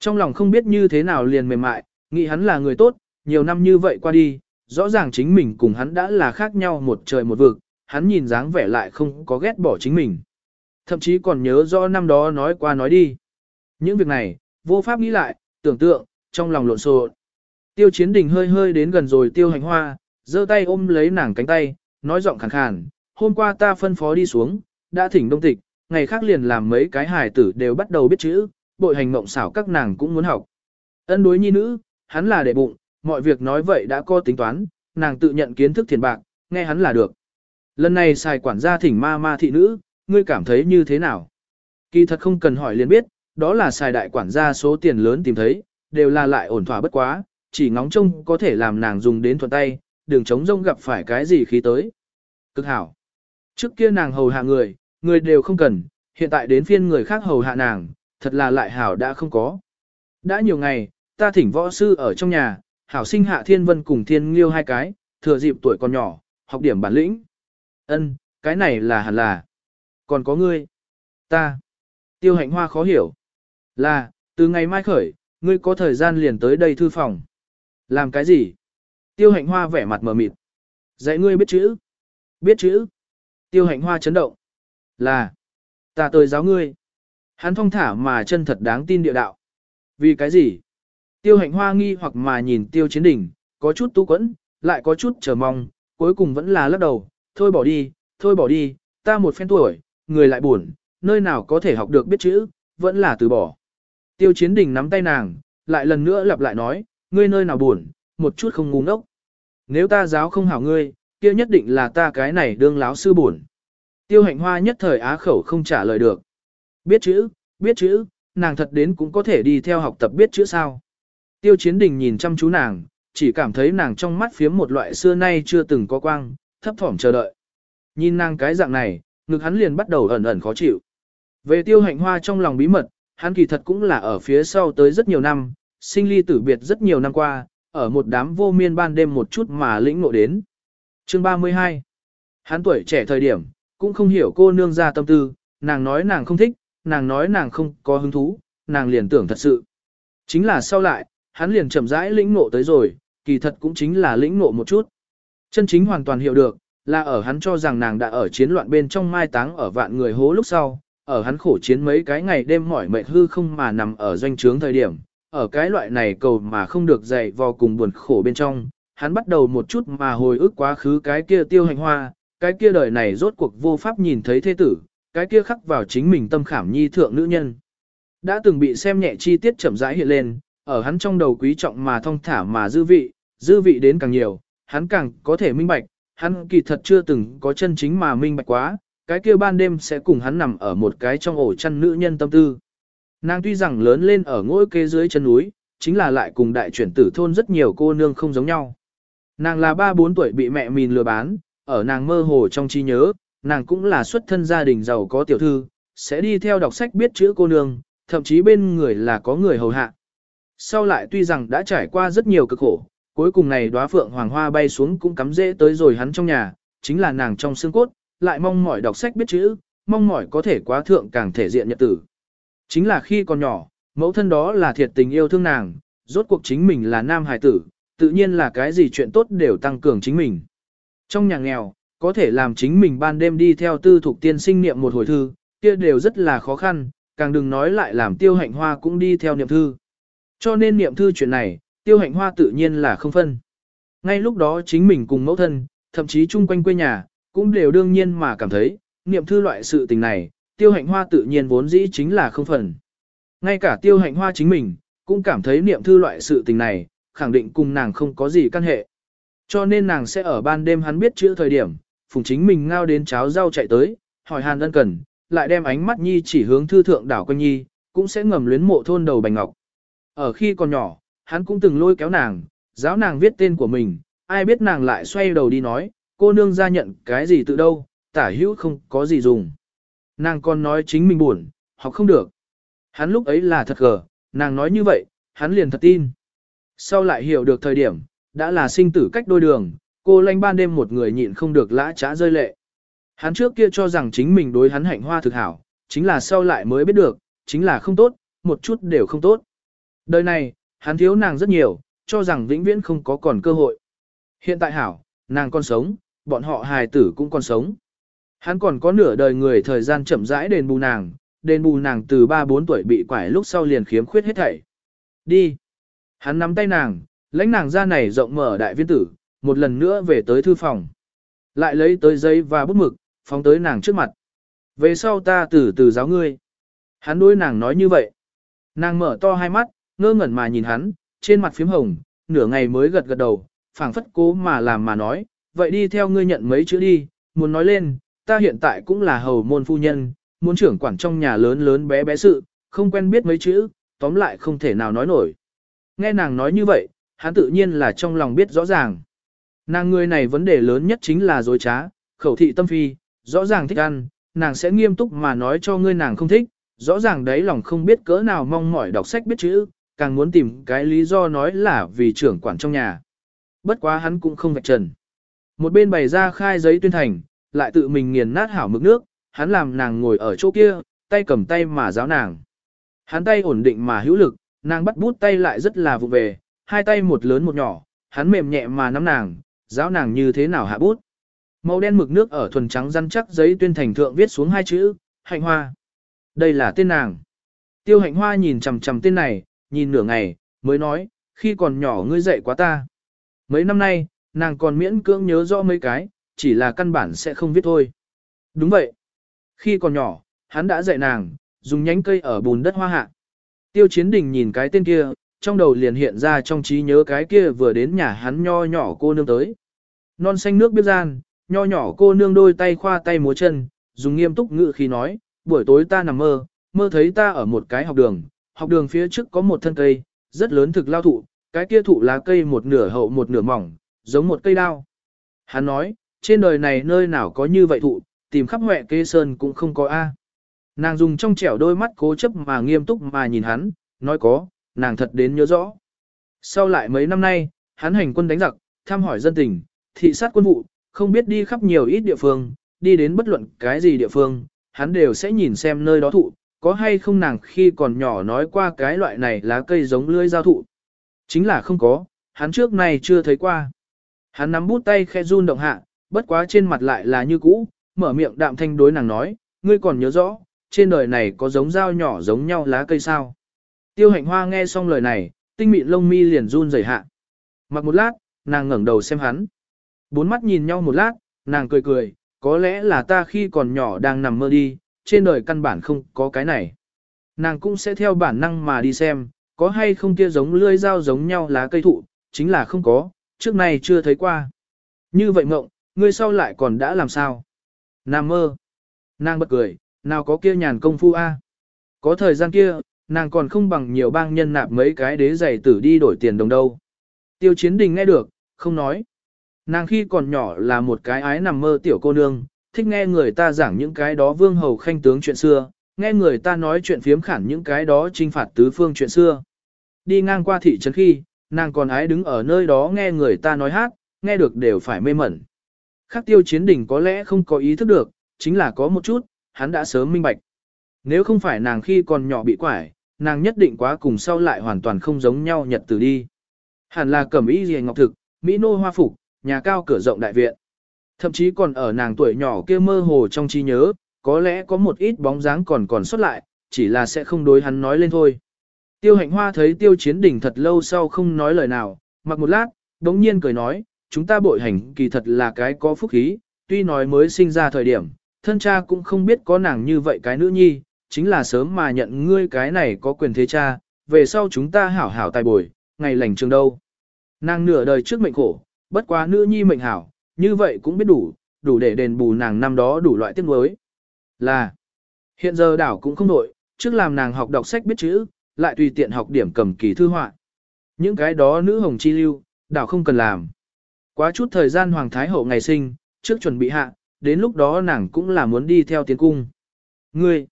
Trong lòng không biết như thế nào liền mềm mại, nghĩ hắn là người tốt, nhiều năm như vậy qua đi, rõ ràng chính mình cùng hắn đã là khác nhau một trời một vực, hắn nhìn dáng vẻ lại không có ghét bỏ chính mình. Thậm chí còn nhớ rõ năm đó nói qua nói đi. Những việc này, vô pháp nghĩ lại, tưởng tượng, trong lòng lộn xộn. Tiêu chiến đình hơi hơi đến gần rồi tiêu hành hoa, giơ tay ôm lấy nàng cánh tay, nói giọng khàn khàn, hôm qua ta phân phó đi xuống, đã thỉnh đông tịch, ngày khác liền làm mấy cái hài tử đều bắt đầu biết chữ, bội hành mộng xảo các nàng cũng muốn học. Ân đối nhi nữ, hắn là đệ bụng, mọi việc nói vậy đã có tính toán, nàng tự nhận kiến thức thiền bạc, nghe hắn là được. Lần này xài quản gia thỉnh ma ma thị nữ, ngươi cảm thấy như thế nào? Kỳ thật không cần hỏi liền biết, đó là xài đại quản gia số tiền lớn tìm thấy, đều là lại ổn thỏa bất quá, chỉ ngóng trông có thể làm nàng dùng đến thuận tay, đường chống rông gặp phải cái gì khí tới. Cực hảo. Trước kia nàng hầu hạ người, người đều không cần, hiện tại đến phiên người khác hầu hạ nàng, thật là lại hảo đã không có. Đã nhiều ngày, ta thỉnh võ sư ở trong nhà, hảo sinh hạ thiên vân cùng thiên liêu hai cái, thừa dịp tuổi còn nhỏ, học điểm bản lĩnh. Ân, cái này là hẳn là. Còn có ngươi. Ta. Tiêu hạnh hoa khó hiểu. Là, từ ngày mai khởi, ngươi có thời gian liền tới đây thư phòng. Làm cái gì? Tiêu hạnh hoa vẻ mặt mờ mịt. Dạy ngươi biết chữ. Biết chữ. Tiêu hạnh hoa chấn động. Là. Ta tới giáo ngươi. Hắn phong thả mà chân thật đáng tin địa đạo. Vì cái gì? Tiêu hạnh hoa nghi hoặc mà nhìn tiêu chiến đỉnh, có chút tu quẫn, lại có chút chờ mong, cuối cùng vẫn là lắc đầu, thôi bỏ đi, thôi bỏ đi, ta một phen tuổi, người lại buồn, nơi nào có thể học được biết chữ, vẫn là từ bỏ. Tiêu chiến đình nắm tay nàng, lại lần nữa lặp lại nói, ngươi nơi nào buồn, một chút không ngu ngốc. Nếu ta giáo không hảo ngươi, kia nhất định là ta cái này đương láo sư buồn. Tiêu hạnh hoa nhất thời á khẩu không trả lời được. Biết chữ, biết chữ, nàng thật đến cũng có thể đi theo học tập biết chữ sao. Tiêu chiến đình nhìn chăm chú nàng, chỉ cảm thấy nàng trong mắt phiếm một loại xưa nay chưa từng có quang, thấp thỏm chờ đợi. Nhìn nàng cái dạng này, ngực hắn liền bắt đầu ẩn ẩn khó chịu. Về tiêu hạnh hoa trong lòng bí mật, hắn kỳ thật cũng là ở phía sau tới rất nhiều năm, sinh ly tử biệt rất nhiều năm qua, ở một đám vô miên ban đêm một chút mà lĩnh ngộ đến. Chương 32 Hắn tuổi trẻ thời điểm, cũng không hiểu cô nương ra tâm tư, nàng nói nàng không thích, nàng nói nàng không có hứng thú, nàng liền tưởng thật sự. Chính là sau lại, hắn liền chậm rãi lĩnh ngộ tới rồi, kỳ thật cũng chính là lĩnh ngộ một chút. Chân chính hoàn toàn hiểu được, là ở hắn cho rằng nàng đã ở chiến loạn bên trong mai táng ở vạn người hố lúc sau, ở hắn khổ chiến mấy cái ngày đêm mỏi mệt hư không mà nằm ở doanh trướng thời điểm, ở cái loại này cầu mà không được dày vò cùng buồn khổ bên trong, hắn bắt đầu một chút mà hồi ức quá khứ cái kia tiêu hành hoa, cái kia đời này rốt cuộc vô pháp nhìn thấy thế tử, cái kia khắc vào chính mình tâm khảm nhi thượng nữ nhân. Đã từng bị xem nhẹ chi tiết chậm rãi hiện lên, ở hắn trong đầu quý trọng mà thong thả mà dư vị, dư vị đến càng nhiều, hắn càng có thể minh bạch, hắn kỳ thật chưa từng có chân chính mà minh bạch quá, cái kia ban đêm sẽ cùng hắn nằm ở một cái trong ổ chăn nữ nhân tâm tư. Nàng tuy rằng lớn lên ở ngôi kế dưới chân núi, chính là lại cùng đại chuyển tử thôn rất nhiều cô nương không giống nhau. Nàng là ba bốn tuổi bị mẹ mìn lừa bán, ở nàng mơ hồ trong trí nhớ, nàng cũng là xuất thân gia đình giàu có tiểu thư, sẽ đi theo đọc sách biết chữ cô nương, thậm chí bên người là có người hầu hạ. Sau lại tuy rằng đã trải qua rất nhiều cực khổ, cuối cùng này đóa phượng hoàng hoa bay xuống cũng cắm rễ tới rồi hắn trong nhà, chính là nàng trong xương cốt, lại mong mỏi đọc sách biết chữ, mong mỏi có thể quá thượng càng thể diện nhật tử. Chính là khi còn nhỏ, mẫu thân đó là thiệt tình yêu thương nàng, rốt cuộc chính mình là nam hài tử, tự nhiên là cái gì chuyện tốt đều tăng cường chính mình. Trong nhà nghèo, có thể làm chính mình ban đêm đi theo tư thuộc tiên sinh niệm một hồi thư, kia đều rất là khó khăn, càng đừng nói lại làm tiêu hạnh hoa cũng đi theo niệm thư. Cho nên niệm thư chuyện này, tiêu hạnh hoa tự nhiên là không phân. Ngay lúc đó chính mình cùng mẫu thân, thậm chí chung quanh quê nhà, cũng đều đương nhiên mà cảm thấy, niệm thư loại sự tình này, tiêu hạnh hoa tự nhiên vốn dĩ chính là không phần. Ngay cả tiêu hạnh hoa chính mình, cũng cảm thấy niệm thư loại sự tình này, khẳng định cùng nàng không có gì căn hệ. Cho nên nàng sẽ ở ban đêm hắn biết chữ thời điểm, phùng chính mình ngao đến cháo rau chạy tới, hỏi hàn ân cần, lại đem ánh mắt nhi chỉ hướng thư thượng đảo quanh nhi, cũng sẽ ngầm luyến mộ thôn đầu bành ngọc. Ở khi còn nhỏ, hắn cũng từng lôi kéo nàng, giáo nàng viết tên của mình, ai biết nàng lại xoay đầu đi nói, cô nương ra nhận cái gì tự đâu, tả hữu không có gì dùng. Nàng còn nói chính mình buồn, học không được. Hắn lúc ấy là thật gờ, nàng nói như vậy, hắn liền thật tin. Sau lại hiểu được thời điểm, đã là sinh tử cách đôi đường, cô lanh ban đêm một người nhịn không được lã trá rơi lệ. Hắn trước kia cho rằng chính mình đối hắn hạnh hoa thực hảo, chính là sau lại mới biết được, chính là không tốt, một chút đều không tốt. Đời này, hắn thiếu nàng rất nhiều, cho rằng vĩnh viễn không có còn cơ hội. Hiện tại hảo, nàng còn sống, bọn họ hài tử cũng còn sống. Hắn còn có nửa đời người thời gian chậm rãi đền bù nàng, đền bù nàng từ 3-4 tuổi bị quải lúc sau liền khiếm khuyết hết thảy. Đi. Hắn nắm tay nàng, lãnh nàng ra này rộng mở đại viên tử, một lần nữa về tới thư phòng. Lại lấy tới giấy và bút mực, phóng tới nàng trước mặt. Về sau ta từ từ giáo ngươi. Hắn đối nàng nói như vậy. Nàng mở to hai mắt, ngơ ngẩn mà nhìn hắn, trên mặt phím hồng, nửa ngày mới gật gật đầu, phảng phất cố mà làm mà nói, vậy đi theo ngươi nhận mấy chữ đi, muốn nói lên, ta hiện tại cũng là hầu môn phu nhân, muốn trưởng quản trong nhà lớn lớn bé bé sự, không quen biết mấy chữ, tóm lại không thể nào nói nổi. Nghe nàng nói như vậy, hắn tự nhiên là trong lòng biết rõ ràng. Nàng người này vấn đề lớn nhất chính là dối trá, khẩu thị tâm phi, rõ ràng thích ăn, nàng sẽ nghiêm túc mà nói cho ngươi nàng không thích, rõ ràng đấy lòng không biết cỡ nào mong mỏi đọc sách biết chữ, càng muốn tìm cái lý do nói là vì trưởng quản trong nhà. Bất quá hắn cũng không vạch trần. Một bên bày ra khai giấy tuyên thành, lại tự mình nghiền nát hảo mực nước, hắn làm nàng ngồi ở chỗ kia, tay cầm tay mà giáo nàng. Hắn tay ổn định mà hữu lực, nàng bắt bút tay lại rất là vụ về, hai tay một lớn một nhỏ, hắn mềm nhẹ mà nắm nàng, giáo nàng như thế nào hạ bút. Màu đen mực nước ở thuần trắng răn chắc giấy tuyên thành thượng viết xuống hai chữ, hạnh hoa. Đây là tên nàng. Tiêu hạnh hoa nhìn chằm chằm tên này, nhìn nửa ngày, mới nói, khi còn nhỏ ngươi dạy quá ta. Mấy năm nay, nàng còn miễn cưỡng nhớ rõ mấy cái, chỉ là căn bản sẽ không viết thôi. Đúng vậy. Khi còn nhỏ, hắn đã dạy nàng, dùng nhánh cây ở bùn đất hoa hạ. Tiêu chiến đình nhìn cái tên kia, trong đầu liền hiện ra trong trí nhớ cái kia vừa đến nhà hắn nho nhỏ cô nương tới. Non xanh nước biết gian, nho nhỏ cô nương đôi tay khoa tay múa chân, dùng nghiêm túc ngữ khi nói, buổi tối ta nằm mơ, mơ thấy ta ở một cái học đường, học đường phía trước có một thân cây, rất lớn thực lao thụ, cái kia thụ lá cây một nửa hậu một nửa mỏng, giống một cây đao. Hắn nói, trên đời này nơi nào có như vậy thụ, tìm khắp huệ kê sơn cũng không có A. Nàng dùng trong trẻo đôi mắt cố chấp mà nghiêm túc mà nhìn hắn, nói có, nàng thật đến nhớ rõ. Sau lại mấy năm nay, hắn hành quân đánh giặc, thăm hỏi dân tình, thị sát quân vụ, không biết đi khắp nhiều ít địa phương, đi đến bất luận cái gì địa phương, hắn đều sẽ nhìn xem nơi đó thụ, có hay không nàng khi còn nhỏ nói qua cái loại này lá cây giống lưỡi giao thụ. Chính là không có, hắn trước này chưa thấy qua. Hắn nắm bút tay khe run động hạ, bất quá trên mặt lại là như cũ, mở miệng đạm thanh đối nàng nói, ngươi còn nhớ rõ, trên đời này có giống dao nhỏ giống nhau lá cây sao. Tiêu hạnh hoa nghe xong lời này, tinh mịn lông mi liền run rẩy hạ. Mặc một lát, nàng ngẩng đầu xem hắn. Bốn mắt nhìn nhau một lát, nàng cười cười, có lẽ là ta khi còn nhỏ đang nằm mơ đi, trên đời căn bản không có cái này. Nàng cũng sẽ theo bản năng mà đi xem, có hay không kia giống lưỡi dao giống nhau lá cây thụ, chính là không có, trước này chưa thấy qua. Như vậy mộng, ngươi sau lại còn đã làm sao? Nam mơ. Nàng bật cười, nào có kia nhàn công phu a? Có thời gian kia, nàng còn không bằng nhiều bang nhân nạp mấy cái đế giày tử đi đổi tiền đồng đâu. Tiêu chiến đình nghe được, không nói. Nàng khi còn nhỏ là một cái ái nằm mơ tiểu cô nương, thích nghe người ta giảng những cái đó vương hầu khanh tướng chuyện xưa, nghe người ta nói chuyện phiếm khản những cái đó trinh phạt tứ phương chuyện xưa. Đi ngang qua thị trấn khi, nàng còn ái đứng ở nơi đó nghe người ta nói hát, nghe được đều phải mê mẩn. Khắc tiêu chiến đỉnh có lẽ không có ý thức được, chính là có một chút, hắn đã sớm minh bạch. Nếu không phải nàng khi còn nhỏ bị quải, nàng nhất định quá cùng sau lại hoàn toàn không giống nhau nhật từ đi. Hẳn là cẩm ý gì ngọc thực, mỹ nô hoa phục, nhà cao cửa rộng đại viện. Thậm chí còn ở nàng tuổi nhỏ kia mơ hồ trong trí nhớ, có lẽ có một ít bóng dáng còn còn xuất lại, chỉ là sẽ không đối hắn nói lên thôi. Tiêu hạnh hoa thấy tiêu chiến đỉnh thật lâu sau không nói lời nào, mặc một lát, đống nhiên cười nói, chúng ta bội hành kỳ thật là cái có phúc khí, tuy nói mới sinh ra thời điểm, thân cha cũng không biết có nàng như vậy cái nữ nhi, chính là sớm mà nhận ngươi cái này có quyền thế cha, về sau chúng ta hảo hảo tài bồi, ngày lành trường đâu. Nàng nửa đời trước mệnh khổ, bất quá nữ nhi mệnh hảo, như vậy cũng biết đủ, đủ để đền bù nàng năm đó đủ loại tiếc nuối. Là, hiện giờ đảo cũng không đổi, trước làm nàng học đọc sách biết chữ, lại tùy tiện học điểm cầm kỳ thư họa. Những cái đó nữ hồng chi lưu, đảo không cần làm. Quá chút thời gian Hoàng Thái Hậu ngày sinh, trước chuẩn bị hạ, đến lúc đó nàng cũng là muốn đi theo tiến cung. Ngươi,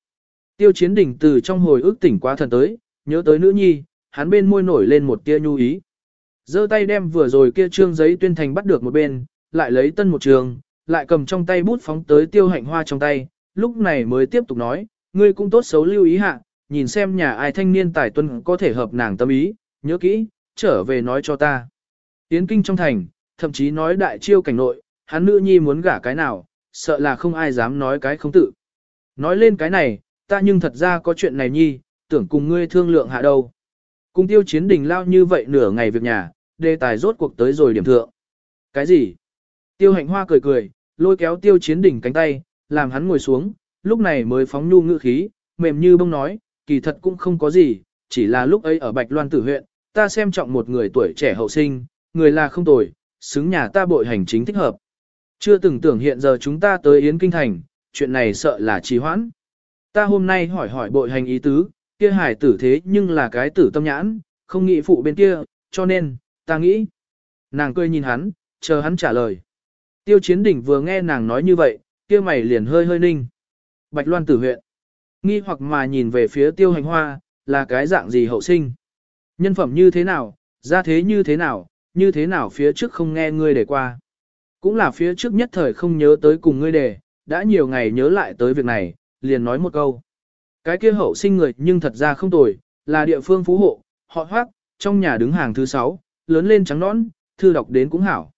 tiêu chiến đỉnh từ trong hồi ức tỉnh quá thần tới, nhớ tới nữ nhi, hắn bên môi nổi lên một tia nhu ý. giơ tay đem vừa rồi kia trương giấy tuyên thành bắt được một bên, lại lấy tân một trường, lại cầm trong tay bút phóng tới tiêu hạnh hoa trong tay, lúc này mới tiếp tục nói, ngươi cũng tốt xấu lưu ý hạ, nhìn xem nhà ai thanh niên tài tuân có thể hợp nàng tâm ý, nhớ kỹ, trở về nói cho ta. Tiến kinh trong thành, thậm chí nói đại chiêu cảnh nội, hắn nữ nhi muốn gả cái nào, sợ là không ai dám nói cái không tự. Nói lên cái này, ta nhưng thật ra có chuyện này nhi, tưởng cùng ngươi thương lượng hạ đâu. Cùng tiêu chiến đình lao như vậy nửa ngày việc nhà, đề tài rốt cuộc tới rồi điểm thượng. Cái gì? Tiêu hạnh hoa cười cười, lôi kéo tiêu chiến đỉnh cánh tay, làm hắn ngồi xuống, lúc này mới phóng nhu ngữ khí, mềm như bông nói, kỳ thật cũng không có gì, chỉ là lúc ấy ở Bạch Loan tử huyện, ta xem trọng một người tuổi trẻ hậu sinh, người là không tồi, xứng nhà ta bội hành chính thích hợp. Chưa từng tưởng hiện giờ chúng ta tới Yến Kinh Thành, chuyện này sợ là trì hoãn. Ta hôm nay hỏi hỏi bội hành ý tứ, kia hải tử thế nhưng là cái tử tâm nhãn, không nghĩ phụ bên kia, cho nên, ta nghĩ. Nàng cười nhìn hắn, chờ hắn trả lời. Tiêu chiến đỉnh vừa nghe nàng nói như vậy, kia mày liền hơi hơi ninh. Bạch Loan tử huyện. Nghi hoặc mà nhìn về phía tiêu hành hoa, là cái dạng gì hậu sinh. Nhân phẩm như thế nào, ra thế như thế nào, như thế nào phía trước không nghe ngươi để qua. Cũng là phía trước nhất thời không nhớ tới cùng ngươi đề, đã nhiều ngày nhớ lại tới việc này, liền nói một câu. Cái kia hậu sinh người nhưng thật ra không tồi, là địa phương phú hộ, họ hoác, trong nhà đứng hàng thứ sáu, lớn lên trắng nõn, thư đọc đến cũng hảo.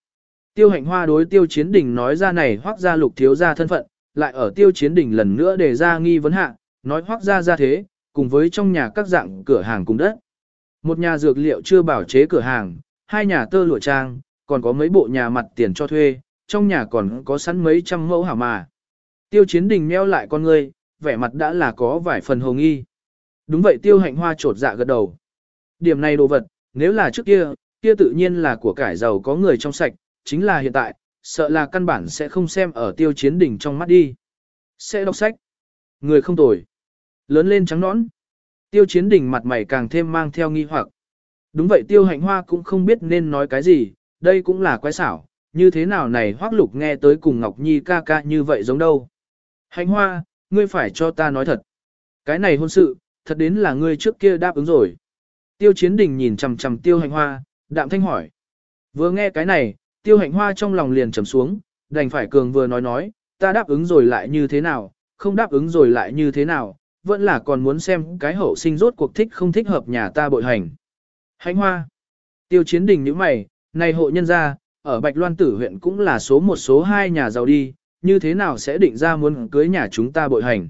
Tiêu hạnh hoa đối tiêu chiến đỉnh nói ra này hoác ra lục thiếu ra thân phận, lại ở tiêu chiến đỉnh lần nữa để ra nghi vấn hạ, nói hoác ra ra thế, cùng với trong nhà các dạng cửa hàng cùng đất. Một nhà dược liệu chưa bảo chế cửa hàng, hai nhà tơ lụa trang, còn có mấy bộ nhà mặt tiền cho thuê, trong nhà còn có sẵn mấy trăm mẫu hảo mà. Tiêu chiến đình meo lại con ngươi, vẻ mặt đã là có vài phần hồng y. Đúng vậy tiêu hạnh hoa trột dạ gật đầu. Điểm này đồ vật, nếu là trước kia, kia tự nhiên là của cải giàu có người trong sạch, chính là hiện tại, sợ là căn bản sẽ không xem ở tiêu chiến đỉnh trong mắt đi. Sẽ đọc sách. Người không tồi. Lớn lên trắng nõn. Tiêu chiến đỉnh mặt mày càng thêm mang theo nghi hoặc. Đúng vậy tiêu hạnh hoa cũng không biết nên nói cái gì, đây cũng là quái xảo, như thế nào này hoác lục nghe tới cùng Ngọc Nhi ca ca như vậy giống đâu. Hạnh hoa, ngươi phải cho ta nói thật. Cái này hôn sự, thật đến là ngươi trước kia đáp ứng rồi. Tiêu chiến đình nhìn chằm chằm tiêu hạnh hoa, đạm thanh hỏi. Vừa nghe cái này, tiêu hạnh hoa trong lòng liền trầm xuống, đành phải cường vừa nói nói, ta đáp ứng rồi lại như thế nào, không đáp ứng rồi lại như thế nào, vẫn là còn muốn xem cái hậu sinh rốt cuộc thích không thích hợp nhà ta bội hành. Hạnh hoa. Tiêu chiến đình như mày, này hộ nhân gia, ở Bạch Loan tử huyện cũng là số một số hai nhà giàu đi, như thế nào sẽ định ra muốn cưới nhà chúng ta bội hành.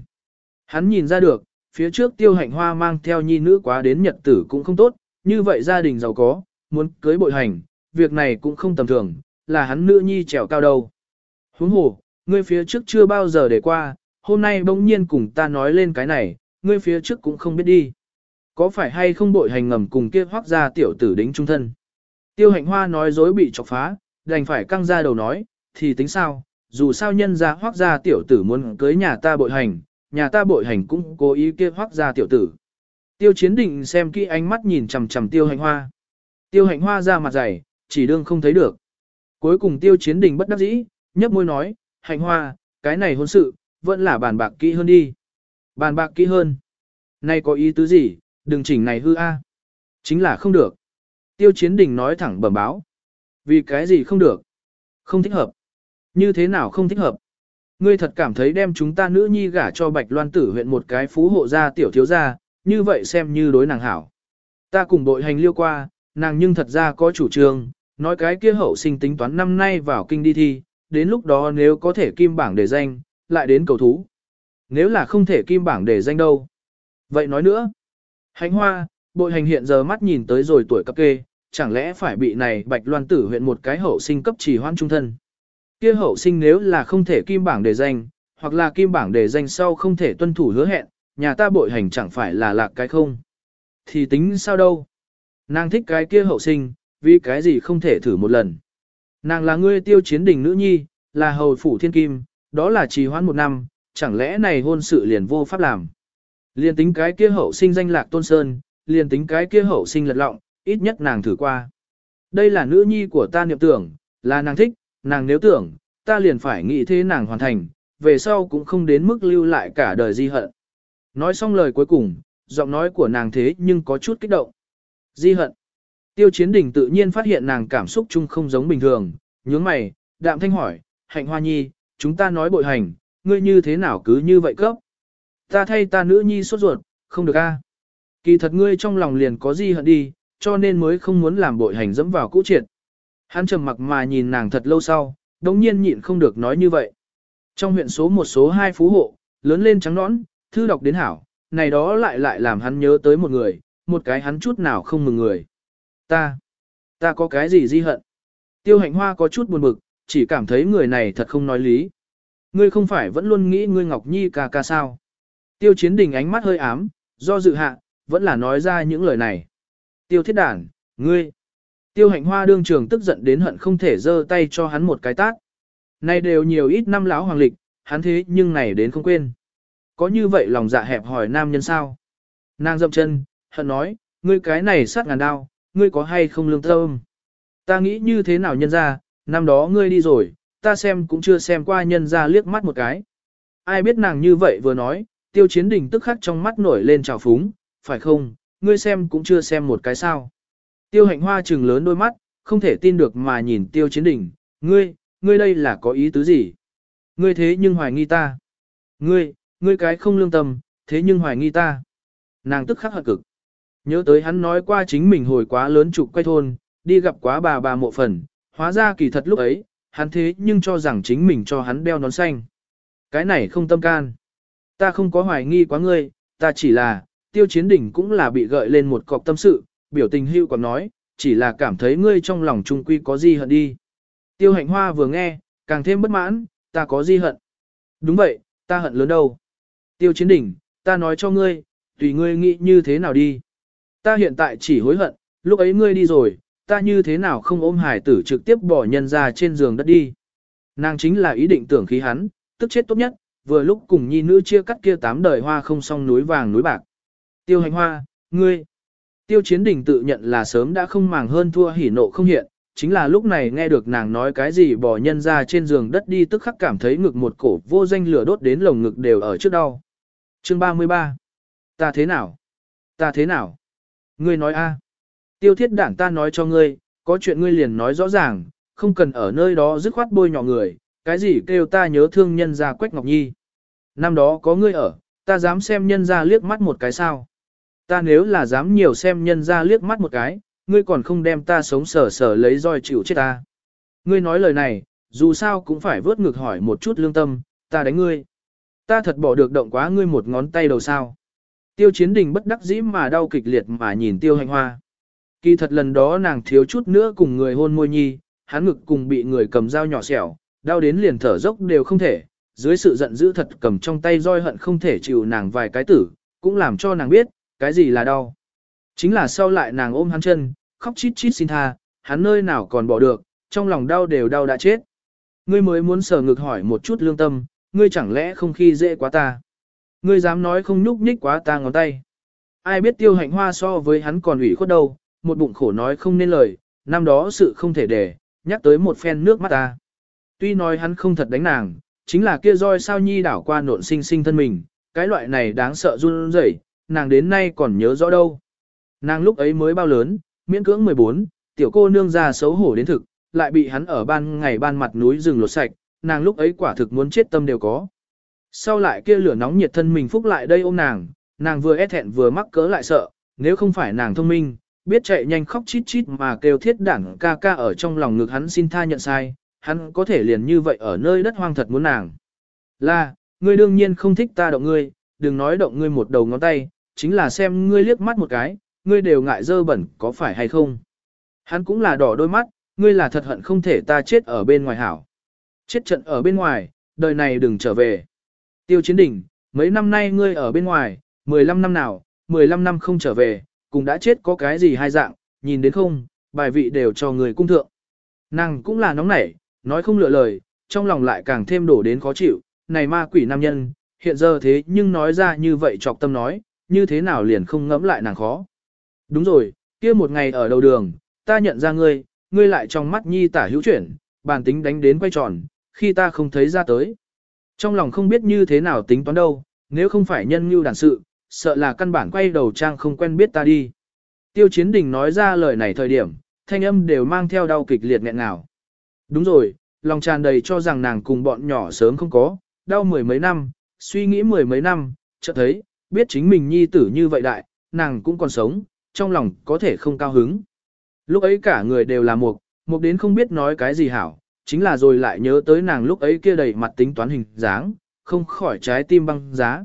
Hắn nhìn ra được, phía trước tiêu hạnh hoa mang theo nhi nữ quá đến nhật tử cũng không tốt, như vậy gia đình giàu có, muốn cưới bội hành, việc này cũng không tầm thường, là hắn nữ nhi trèo cao đâu. Huống hồ, ngươi phía trước chưa bao giờ để qua, hôm nay bỗng nhiên cùng ta nói lên cái này, ngươi phía trước cũng không biết đi. Có phải hay không bội hành ngầm cùng kia hoác ra tiểu tử đính trung thân. Tiêu hạnh hoa nói dối bị chọc phá, đành phải căng ra đầu nói, thì tính sao, dù sao nhân ra hoác ra tiểu tử muốn cưới nhà ta bội hành, nhà ta bội hành cũng cố ý kia hoác ra tiểu tử. Tiêu chiến định xem kỹ ánh mắt nhìn chằm chằm tiêu hạnh hoa. Tiêu hạnh hoa ra mặt dày, chỉ đương không thấy được. Cuối cùng tiêu chiến đình bất đắc dĩ, nhấp môi nói, hạnh hoa, cái này hôn sự, vẫn là bàn bạc kỹ hơn đi. Bàn bạc kỹ hơn. Này có ý tứ gì, đừng chỉnh này hư a. Chính là không được. Tiêu chiến đình nói thẳng bẩm báo. Vì cái gì không được? Không thích hợp. Như thế nào không thích hợp? Ngươi thật cảm thấy đem chúng ta nữ nhi gả cho Bạch Loan tử huyện một cái phú hộ gia tiểu thiếu gia, như vậy xem như đối nàng hảo. Ta cùng đội hành liêu qua, nàng nhưng thật ra có chủ trương, nói cái kia hậu sinh tính toán năm nay vào kinh đi thi, đến lúc đó nếu có thể kim bảng để danh, lại đến cầu thú. Nếu là không thể kim bảng để danh đâu. Vậy nói nữa, hành hoa, bội hành hiện giờ mắt nhìn tới rồi tuổi cấp kê, chẳng lẽ phải bị này bạch loan tử huyện một cái hậu sinh cấp trì hoan trung thân. Kia hậu sinh nếu là không thể kim bảng để danh, hoặc là kim bảng để danh sau không thể tuân thủ hứa hẹn, nhà ta bội hành chẳng phải là lạc cái không. Thì tính sao đâu. Nàng thích cái kia hậu sinh, vì cái gì không thể thử một lần. Nàng là ngươi tiêu chiến đình nữ nhi, là hầu phủ thiên kim, đó là trì hoãn một năm, chẳng lẽ này hôn sự liền vô pháp làm. Liền tính cái kia hậu sinh danh lạc tôn sơn, liền tính cái kia hậu sinh lật lọng, ít nhất nàng thử qua. Đây là nữ nhi của ta niệm tưởng, là nàng thích, nàng nếu tưởng, ta liền phải nghĩ thế nàng hoàn thành, về sau cũng không đến mức lưu lại cả đời di hận. Nói xong lời cuối cùng, giọng nói của nàng thế nhưng có chút kích động. Di hận. Tiêu chiến đình tự nhiên phát hiện nàng cảm xúc chung không giống bình thường, nhướng mày, đạm thanh hỏi, hạnh hoa nhi, chúng ta nói bội hành, ngươi như thế nào cứ như vậy cấp. Ta thay ta nữ nhi sốt ruột, không được a. Kỳ thật ngươi trong lòng liền có gì hận đi, cho nên mới không muốn làm bội hành dẫm vào cũ triệt. Hắn trầm mặc mà nhìn nàng thật lâu sau, đống nhiên nhịn không được nói như vậy. Trong huyện số một số hai phú hộ, lớn lên trắng nõn, thư đọc đến hảo, này đó lại lại làm hắn nhớ tới một người, một cái hắn chút nào không mừng người. Ta, ta có cái gì di hận? Tiêu hạnh hoa có chút buồn bực, chỉ cảm thấy người này thật không nói lý. Ngươi không phải vẫn luôn nghĩ ngươi Ngọc Nhi ca ca sao? Tiêu chiến đình ánh mắt hơi ám, do dự hạ, vẫn là nói ra những lời này. Tiêu thiết đản, ngươi. Tiêu hạnh hoa đương trường tức giận đến hận không thể giơ tay cho hắn một cái tát. Này đều nhiều ít năm lão hoàng lịch, hắn thế nhưng này đến không quên. Có như vậy lòng dạ hẹp hỏi nam nhân sao? Nàng dậm chân, hận nói, ngươi cái này sát ngàn đao, ngươi có hay không lương tâm? Ta nghĩ như thế nào nhân ra, năm đó ngươi đi rồi, ta xem cũng chưa xem qua nhân ra liếc mắt một cái. Ai biết nàng như vậy vừa nói, tiêu chiến đình tức khắc trong mắt nổi lên trào phúng, phải không, ngươi xem cũng chưa xem một cái sao. Tiêu hạnh hoa trừng lớn đôi mắt, không thể tin được mà nhìn tiêu chiến đình, ngươi, ngươi đây là có ý tứ gì? Ngươi thế nhưng hoài nghi ta. Ngươi, ngươi cái không lương tâm, thế nhưng hoài nghi ta. Nàng tức khắc hận cực. Nhớ tới hắn nói qua chính mình hồi quá lớn trục quay thôn, đi gặp quá bà bà mộ phần, hóa ra kỳ thật lúc ấy, hắn thế nhưng cho rằng chính mình cho hắn đeo nón xanh. Cái này không tâm can. Ta không có hoài nghi quá ngươi, ta chỉ là, tiêu chiến đỉnh cũng là bị gợi lên một cọc tâm sự, biểu tình hưu còn nói, chỉ là cảm thấy ngươi trong lòng trung quy có gì hận đi. Tiêu hạnh hoa vừa nghe, càng thêm bất mãn, ta có gì hận. Đúng vậy, Ta hận lớn đâu. Tiêu chiến đỉnh, ta nói cho ngươi, tùy ngươi nghĩ như thế nào đi. Ta hiện tại chỉ hối hận, lúc ấy ngươi đi rồi, ta như thế nào không ôm hải tử trực tiếp bỏ nhân ra trên giường đất đi. Nàng chính là ý định tưởng khí hắn, tức chết tốt nhất, vừa lúc cùng nhi nữ chia cắt kia tám đời hoa không xong núi vàng núi bạc. Tiêu hành hoa, ngươi. Tiêu chiến đình tự nhận là sớm đã không màng hơn thua hỉ nộ không hiện, chính là lúc này nghe được nàng nói cái gì bỏ nhân ra trên giường đất đi tức khắc cảm thấy ngực một cổ vô danh lửa đốt đến lồng ngực đều ở trước đau. Chương 33 Ta thế nào? Ta thế nào? Ngươi nói a Tiêu thiết đảng ta nói cho ngươi, có chuyện ngươi liền nói rõ ràng, không cần ở nơi đó dứt khoát bôi nhọ người, cái gì kêu ta nhớ thương nhân gia Quách Ngọc Nhi. Năm đó có ngươi ở, ta dám xem nhân gia liếc mắt một cái sao. Ta nếu là dám nhiều xem nhân gia liếc mắt một cái, ngươi còn không đem ta sống sở sở lấy roi chịu chết ta. Ngươi nói lời này, dù sao cũng phải vớt ngực hỏi một chút lương tâm, ta đánh ngươi. Ta thật bỏ được động quá ngươi một ngón tay đầu sao. Tiêu chiến đình bất đắc dĩ mà đau kịch liệt mà nhìn tiêu hành hoa. Kỳ thật lần đó nàng thiếu chút nữa cùng người hôn môi nhi, hắn ngực cùng bị người cầm dao nhỏ xẻo, đau đến liền thở dốc đều không thể, dưới sự giận dữ thật cầm trong tay roi hận không thể chịu nàng vài cái tử, cũng làm cho nàng biết, cái gì là đau. Chính là sau lại nàng ôm hắn chân, khóc chít chít xin tha, hắn nơi nào còn bỏ được, trong lòng đau đều đau đã chết. Ngươi mới muốn sờ ngực hỏi một chút lương tâm, ngươi chẳng lẽ không khi dễ quá ta. Ngươi dám nói không nhúc nhích quá ta ngón tay. Ai biết tiêu hạnh hoa so với hắn còn ủy khuất đâu, một bụng khổ nói không nên lời, năm đó sự không thể để, nhắc tới một phen nước mắt ta. Tuy nói hắn không thật đánh nàng, chính là kia roi sao nhi đảo qua nộn sinh sinh thân mình, cái loại này đáng sợ run rẩy, nàng đến nay còn nhớ rõ đâu. Nàng lúc ấy mới bao lớn, miễn cưỡng 14, tiểu cô nương già xấu hổ đến thực, lại bị hắn ở ban ngày ban mặt núi rừng lột sạch, nàng lúc ấy quả thực muốn chết tâm đều có. Sau lại kia lửa nóng nhiệt thân mình phúc lại đây ôm nàng, nàng vừa e thẹn vừa mắc cỡ lại sợ, nếu không phải nàng thông minh, biết chạy nhanh khóc chít chít mà kêu thiết đảng ca ca ở trong lòng ngực hắn xin tha nhận sai, hắn có thể liền như vậy ở nơi đất hoang thật muốn nàng. Là, ngươi đương nhiên không thích ta động ngươi, đừng nói động ngươi một đầu ngón tay, chính là xem ngươi liếc mắt một cái, ngươi đều ngại dơ bẩn có phải hay không. Hắn cũng là đỏ đôi mắt, ngươi là thật hận không thể ta chết ở bên ngoài hảo. Chết trận ở bên ngoài, đời này đừng trở về. Tiêu chiến đỉnh, mấy năm nay ngươi ở bên ngoài, 15 năm nào, 15 năm không trở về, cùng đã chết có cái gì hai dạng, nhìn đến không, bài vị đều cho người cung thượng. Nàng cũng là nóng nảy, nói không lựa lời, trong lòng lại càng thêm đổ đến khó chịu, này ma quỷ nam nhân, hiện giờ thế nhưng nói ra như vậy chọc tâm nói, như thế nào liền không ngẫm lại nàng khó. Đúng rồi, kia một ngày ở đầu đường, ta nhận ra ngươi, ngươi lại trong mắt nhi tả hữu chuyển, bản tính đánh đến quay tròn, khi ta không thấy ra tới. Trong lòng không biết như thế nào tính toán đâu, nếu không phải nhân như đàn sự, sợ là căn bản quay đầu trang không quen biết ta đi. Tiêu chiến đình nói ra lời này thời điểm, thanh âm đều mang theo đau kịch liệt nghẹn ngào. Đúng rồi, lòng tràn đầy cho rằng nàng cùng bọn nhỏ sớm không có, đau mười mấy năm, suy nghĩ mười mấy năm, chợt thấy, biết chính mình nhi tử như vậy đại, nàng cũng còn sống, trong lòng có thể không cao hứng. Lúc ấy cả người đều là mục, mục đến không biết nói cái gì hảo, chính là rồi lại nhớ tới nàng lúc ấy kia đầy mặt tính toán hình dáng, không khỏi trái tim băng giá.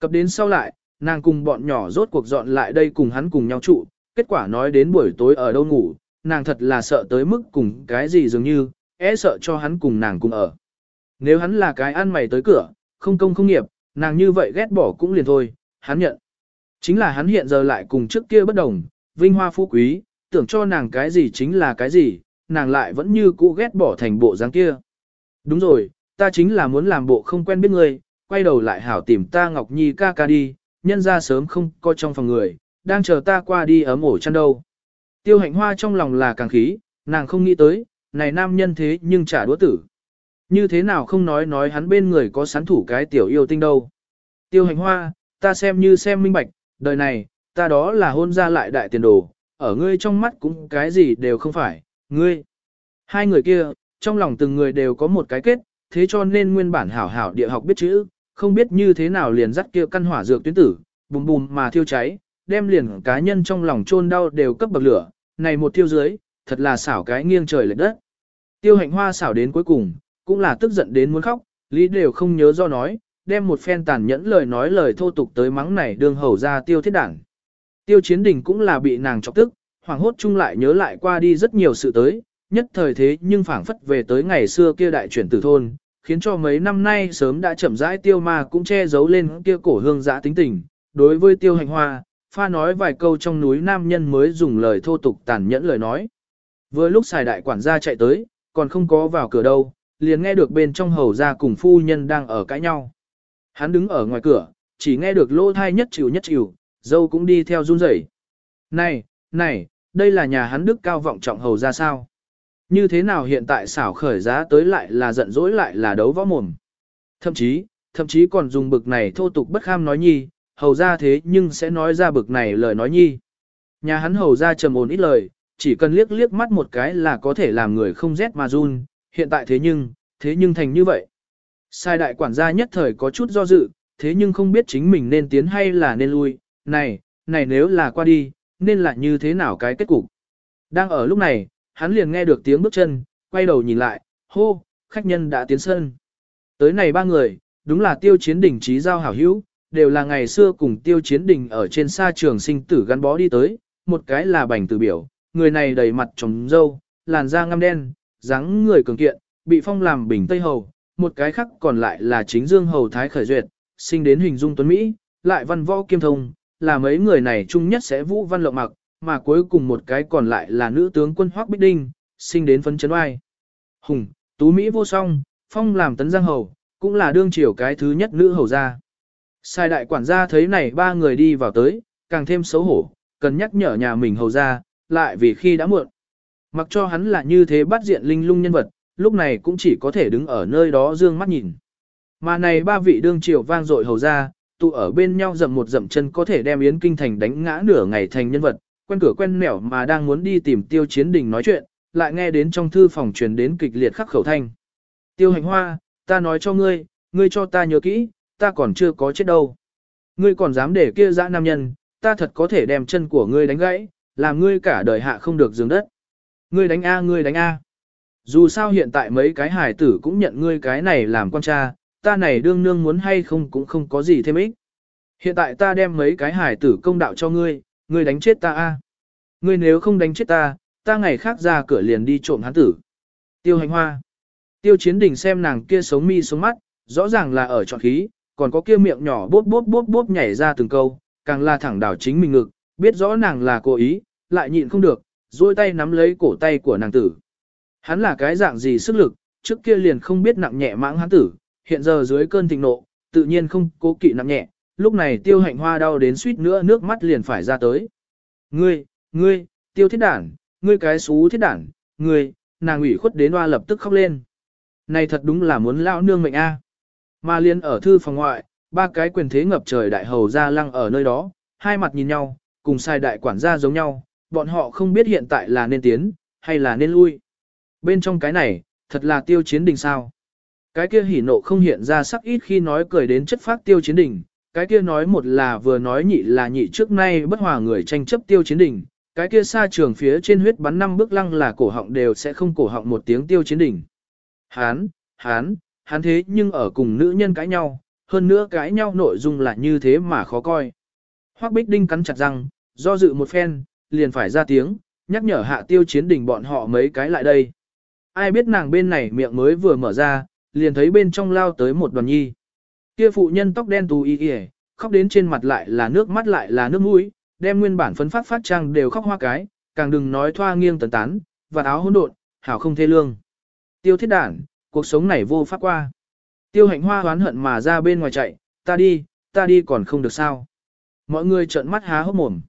Cập đến sau lại, nàng cùng bọn nhỏ rốt cuộc dọn lại đây cùng hắn cùng nhau trụ, kết quả nói đến buổi tối ở đâu ngủ, nàng thật là sợ tới mức cùng cái gì dường như, e sợ cho hắn cùng nàng cùng ở. Nếu hắn là cái ăn mày tới cửa, không công không nghiệp, nàng như vậy ghét bỏ cũng liền thôi, hắn nhận. Chính là hắn hiện giờ lại cùng trước kia bất đồng, vinh hoa phú quý, tưởng cho nàng cái gì chính là cái gì, nàng lại vẫn như cũ ghét bỏ thành bộ dáng kia. Đúng rồi, ta chính là muốn làm bộ không quen biết ngươi, quay đầu lại hảo tìm ta Ngọc Nhi ca ca đi, nhân ra sớm không có trong phòng người, đang chờ ta qua đi ấm ổ chăn đâu. Tiêu hạnh hoa trong lòng là càng khí, nàng không nghĩ tới, này nam nhân thế nhưng trả đũa tử. Như thế nào không nói nói hắn bên người có sán thủ cái tiểu yêu tinh đâu. Tiêu hành hoa, ta xem như xem minh bạch, đời này, ta đó là hôn ra lại đại tiền đồ, ở ngươi trong mắt cũng cái gì đều không phải, ngươi. Hai người kia, trong lòng từng người đều có một cái kết, thế cho nên nguyên bản hảo hảo địa học biết chữ, không biết như thế nào liền dắt kia căn hỏa dược tuyến tử, bùm bùm mà thiêu cháy, đem liền cá nhân trong lòng chôn đau đều cấp bậc lửa, này một thiêu dưới, thật là xảo cái nghiêng trời lệch đất. Tiêu hạnh hoa xảo đến cuối cùng, cũng là tức giận đến muốn khóc, lý đều không nhớ do nói, đem một phen tàn nhẫn lời nói lời thô tục tới mắng này đường hầu ra tiêu thiết đảng. Tiêu chiến đình cũng là bị nàng chọc tức, hoàng hốt chung lại nhớ lại qua đi rất nhiều sự tới, nhất thời thế nhưng phảng phất về tới ngày xưa kia đại chuyển tử thôn, khiến cho mấy năm nay sớm đã chậm rãi tiêu ma cũng che giấu lên kia cổ hương giã tính tình. Đối với tiêu hành hoa, pha nói vài câu trong núi nam nhân mới dùng lời thô tục tàn nhẫn lời nói. Vừa lúc xài đại quản gia chạy tới, còn không có vào cửa đâu, liền nghe được bên trong hầu ra cùng phu nhân đang ở cãi nhau. Hắn đứng ở ngoài cửa, chỉ nghe được lô thai nhất chịu nhất chịu, dâu cũng đi theo run rẩy. Này, này, đây là nhà hắn đức cao vọng trọng hầu ra sao? Như thế nào hiện tại xảo khởi giá tới lại là giận dỗi lại là đấu võ mồm? Thậm chí, thậm chí còn dùng bực này thô tục bất kham nói nhi, hầu ra thế nhưng sẽ nói ra bực này lời nói nhi. Nhà hắn hầu ra trầm ổn ít lời, chỉ cần liếc liếc mắt một cái là có thể làm người không rét mà run, hiện tại thế nhưng, thế nhưng thành như vậy. Sai đại quản gia nhất thời có chút do dự, thế nhưng không biết chính mình nên tiến hay là nên lui, này, này nếu là qua đi, nên là như thế nào cái kết cục. Đang ở lúc này, hắn liền nghe được tiếng bước chân, quay đầu nhìn lại, hô, khách nhân đã tiến sân. Tới này ba người, đúng là tiêu chiến đỉnh trí giao hảo hữu, đều là ngày xưa cùng tiêu chiến đỉnh ở trên xa trường sinh tử gắn bó đi tới, một cái là bành tử biểu, người này đầy mặt trống dâu, làn da ngăm đen, dáng người cường kiện, bị phong làm bình tây hầu, một cái khác còn lại là chính dương hầu thái khởi duyệt, sinh đến hình dung tuấn Mỹ, lại văn võ kiêm thông, là mấy người này chung nhất sẽ vũ văn lộng mặc, mà cuối cùng một cái còn lại là nữ tướng quân Hoắc Bích Đinh, sinh đến phấn chấn oai. Hùng, tú Mỹ vô song, phong làm tấn giang hầu, cũng là đương triều cái thứ nhất nữ hầu gia. Sai đại quản gia thấy này ba người đi vào tới, càng thêm xấu hổ, cần nhắc nhở nhà mình hầu gia, lại vì khi đã muộn. Mặc cho hắn là như thế bắt diện linh lung nhân vật, lúc này cũng chỉ có thể đứng ở nơi đó dương mắt nhìn. Mà này ba vị đương triều vang dội hầu gia, tụ ở bên nhau dậm một dậm chân có thể đem Yến Kinh Thành đánh ngã nửa ngày thành nhân vật, quen cửa quen nẻo mà đang muốn đi tìm tiêu chiến đình nói chuyện, lại nghe đến trong thư phòng truyền đến kịch liệt khắc khẩu thanh. Tiêu hành hoa, ta nói cho ngươi, ngươi cho ta nhớ kỹ, ta còn chưa có chết đâu. Ngươi còn dám để kia dã nam nhân, ta thật có thể đem chân của ngươi đánh gãy, làm ngươi cả đời hạ không được dừng đất. Ngươi đánh A ngươi đánh A. Dù sao hiện tại mấy cái hải tử cũng nhận ngươi cái này làm con cha, ta này đương nương muốn hay không cũng không có gì thêm ích. Hiện tại ta đem mấy cái hải tử công đạo cho ngươi, ngươi đánh chết ta a. Ngươi nếu không đánh chết ta, ta ngày khác ra cửa liền đi trộm hắn tử. Tiêu hành hoa. Tiêu chiến đình xem nàng kia sống mi sống mắt, rõ ràng là ở trọn khí, còn có kia miệng nhỏ bốp bốp bốp bốp nhảy ra từng câu, càng là thẳng đảo chính mình ngực, biết rõ nàng là cố ý, lại nhịn không được, duỗi tay nắm lấy cổ tay của nàng tử. Hắn là cái dạng gì sức lực, trước kia liền không biết nặng nhẹ mãng hắn tử, hiện giờ dưới cơn thịnh nộ, tự nhiên không cố kỵ nặng nhẹ, lúc này tiêu hạnh hoa đau đến suýt nữa nước mắt liền phải ra tới. Ngươi, ngươi, tiêu thiết đản, ngươi cái xú thiết đản, ngươi, nàng ủy khuất đến hoa lập tức khóc lên. Này thật đúng là muốn lao nương mệnh a. Mà liên ở thư phòng ngoại, ba cái quyền thế ngập trời đại hầu ra lăng ở nơi đó, hai mặt nhìn nhau, cùng sai đại quản gia giống nhau, bọn họ không biết hiện tại là nên tiến, hay là nên lui. Bên trong cái này, thật là tiêu chiến đình sao. Cái kia hỉ nộ không hiện ra sắc ít khi nói cười đến chất phát tiêu chiến đình, cái kia nói một là vừa nói nhị là nhị trước nay bất hòa người tranh chấp tiêu chiến đỉnh. cái kia xa trường phía trên huyết bắn năm bước lăng là cổ họng đều sẽ không cổ họng một tiếng tiêu chiến đỉnh. Hán, hán, hán thế nhưng ở cùng nữ nhân cãi nhau, hơn nữa cãi nhau nội dung là như thế mà khó coi. Hoắc Bích Đinh cắn chặt răng, do dự một phen, liền phải ra tiếng, nhắc nhở hạ tiêu chiến Đỉnh bọn họ mấy cái lại đây. Ai biết nàng bên này miệng mới vừa mở ra, liền thấy bên trong lao tới một đoàn nhi. Kia phụ nhân tóc đen tù y y, khóc đến trên mặt lại là nước mắt lại là nước mũi, đem nguyên bản phấn phát phát trang đều khóc hoa cái, càng đừng nói thoa nghiêng tần tán, và áo hỗn độn, hảo không thê lương. Tiêu thiết đản, cuộc sống này vô pháp qua. Tiêu hạnh hoa hoán hận mà ra bên ngoài chạy, ta đi, ta đi còn không được sao. Mọi người trợn mắt há hốc mồm.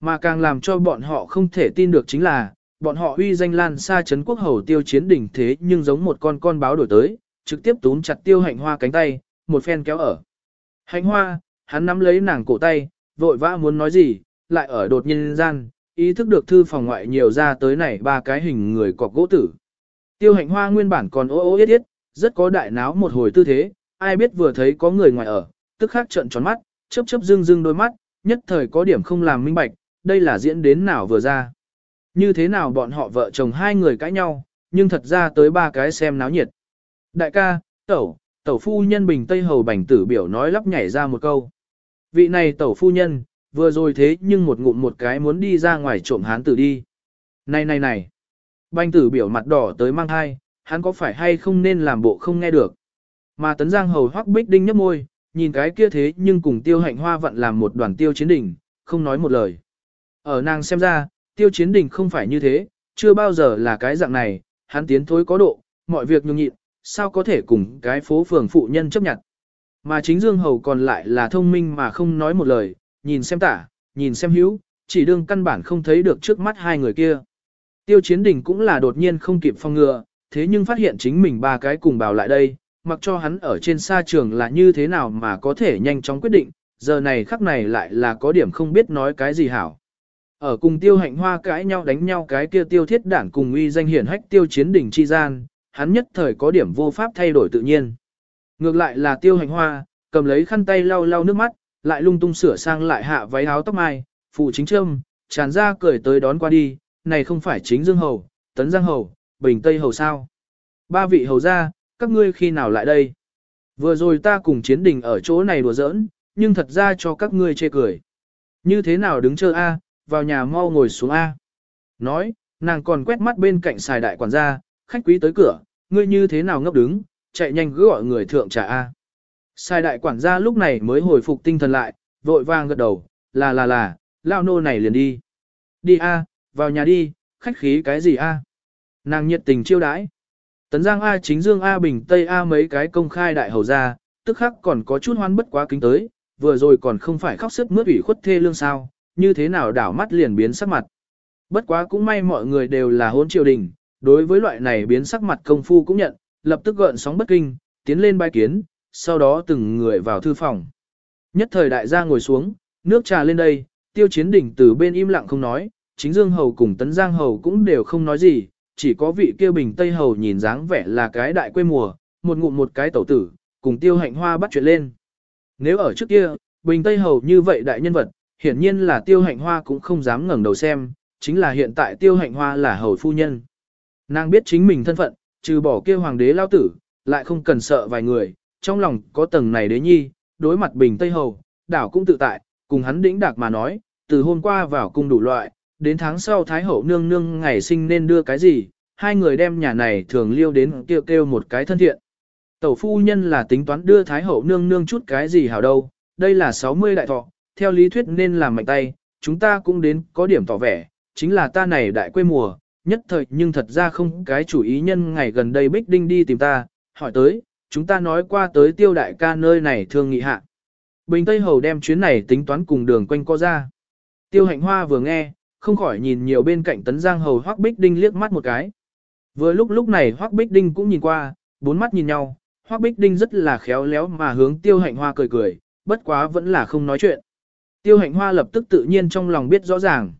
Mà càng làm cho bọn họ không thể tin được chính là, bọn họ uy danh lan xa chấn quốc hầu tiêu chiến đỉnh thế nhưng giống một con con báo đổi tới, trực tiếp túm chặt tiêu hạnh hoa cánh tay, một phen kéo ở. Hạnh hoa, hắn nắm lấy nàng cổ tay, vội vã muốn nói gì, lại ở đột nhiên gian, ý thức được thư phòng ngoại nhiều ra tới này ba cái hình người cọc gỗ tử. Tiêu hạnh hoa nguyên bản còn ô ô yết yết, rất có đại náo một hồi tư thế, ai biết vừa thấy có người ngoài ở, tức khắc trợn tròn mắt, chớp chớp dương dương đôi mắt, nhất thời có điểm không làm minh bạch, đây là diễn đến nào vừa ra. Như thế nào bọn họ vợ chồng hai người cãi nhau, nhưng thật ra tới ba cái xem náo nhiệt. Đại ca, tẩu, tẩu phu nhân bình tây hầu bành tử biểu nói lắp nhảy ra một câu. Vị này tẩu phu nhân, vừa rồi thế nhưng một ngụm một cái muốn đi ra ngoài trộm hán tử đi. Này này này, bành tử biểu mặt đỏ tới mang hai, hắn có phải hay không nên làm bộ không nghe được. Mà tấn giang hầu hoắc bích đinh nhấp môi, nhìn cái kia thế nhưng cùng tiêu hạnh hoa vận làm một đoàn tiêu chiến đỉnh, không nói một lời. Ở nàng xem ra, tiêu chiến đỉnh không phải như thế, chưa bao giờ là cái dạng này, hắn tiến thối có độ, mọi việc nhường nhịn, sao có thể cùng cái phố phường phụ nhân chấp nhận. Mà chính Dương Hầu còn lại là thông minh mà không nói một lời, nhìn xem tả, nhìn xem hữu, chỉ đương căn bản không thấy được trước mắt hai người kia. Tiêu chiến đình cũng là đột nhiên không kịp phong ngừa, thế nhưng phát hiện chính mình ba cái cùng bào lại đây, mặc cho hắn ở trên xa trường là như thế nào mà có thể nhanh chóng quyết định, giờ này khắc này lại là có điểm không biết nói cái gì hảo. Ở cùng tiêu hạnh hoa cãi nhau đánh nhau cái kia tiêu thiết đảng cùng uy danh hiển hách tiêu chiến đỉnh chi gian, hắn nhất thời có điểm vô pháp thay đổi tự nhiên. Ngược lại là tiêu hành hoa, cầm lấy khăn tay lau lau nước mắt, lại lung tung sửa sang lại hạ váy áo tóc mai, phụ chính trâm, tràn ra cười tới đón qua đi, này không phải chính dương hầu, tấn giang hầu, bình tây hầu sao. Ba vị hầu ra, các ngươi khi nào lại đây? Vừa rồi ta cùng chiến đình ở chỗ này đùa giỡn, nhưng thật ra cho các ngươi chê cười. Như thế nào đứng chờ A, vào nhà mau ngồi xuống A. Nói, nàng còn quét mắt bên cạnh xài đại quản gia, khách quý tới cửa, ngươi như thế nào ngốc đứng, chạy nhanh cứ gọi người thượng trà A. Sai đại quản gia lúc này mới hồi phục tinh thần lại, vội vàng gật đầu, là là là, lao nô này liền đi. Đi A, vào nhà đi, khách khí cái gì A. Nàng nhiệt tình chiêu đãi. Tấn Giang A chính Dương A Bình Tây A mấy cái công khai đại hầu ra, tức khắc còn có chút hoan bất quá kính tới, vừa rồi còn không phải khóc sức mướt ủy khuất thê lương sao, như thế nào đảo mắt liền biến sắc mặt. Bất quá cũng may mọi người đều là hôn triều đình, đối với loại này biến sắc mặt công phu cũng nhận, lập tức gợn sóng bất kinh, tiến lên bái kiến, sau đó từng người vào thư phòng. Nhất thời đại gia ngồi xuống, nước trà lên đây, tiêu chiến đỉnh từ bên im lặng không nói, chính Dương Hầu cùng Tấn Giang Hầu cũng đều không nói gì, chỉ có vị kia bình Tây Hầu nhìn dáng vẻ là cái đại quê mùa, một ngụm một cái tẩu tử, cùng tiêu hạnh hoa bắt chuyện lên. Nếu ở trước kia, bình Tây Hầu như vậy đại nhân vật, hiển nhiên là tiêu hạnh hoa cũng không dám ngẩng đầu xem, chính là hiện tại tiêu hạnh hoa là hầu phu nhân. Nàng biết chính mình thân phận, trừ bỏ kia hoàng đế lao tử, lại không cần sợ vài người, trong lòng có tầng này đế nhi, đối mặt bình Tây Hầu, đảo cũng tự tại, cùng hắn đĩnh đạc mà nói, từ hôm qua vào cung đủ loại, đến tháng sau Thái Hậu nương nương ngày sinh nên đưa cái gì, hai người đem nhà này thường liêu đến kêu kêu một cái thân thiện. Tẩu phu nhân là tính toán đưa Thái Hậu nương nương chút cái gì hảo đâu, đây là 60 đại thọ, theo lý thuyết nên làm mạnh tay, chúng ta cũng đến có điểm tỏ vẻ, chính là ta này đại quê mùa, nhất thời nhưng thật ra không cái chủ ý nhân ngày gần đây Bích Đinh đi tìm ta, hỏi tới, chúng ta nói qua tới tiêu đại ca nơi này thương nghị hạ. Bình Tây Hầu đem chuyến này tính toán cùng đường quanh co ra. Tiêu hạnh hoa vừa nghe, không khỏi nhìn nhiều bên cạnh tấn giang hầu Hoắc Bích Đinh liếc mắt một cái. Vừa lúc lúc này Hoắc Bích Đinh cũng nhìn qua, bốn mắt nhìn nhau, Hoắc Bích Đinh rất là khéo léo mà hướng tiêu hạnh hoa cười cười, bất quá vẫn là không nói chuyện. Tiêu hạnh hoa lập tức tự nhiên trong lòng biết rõ ràng.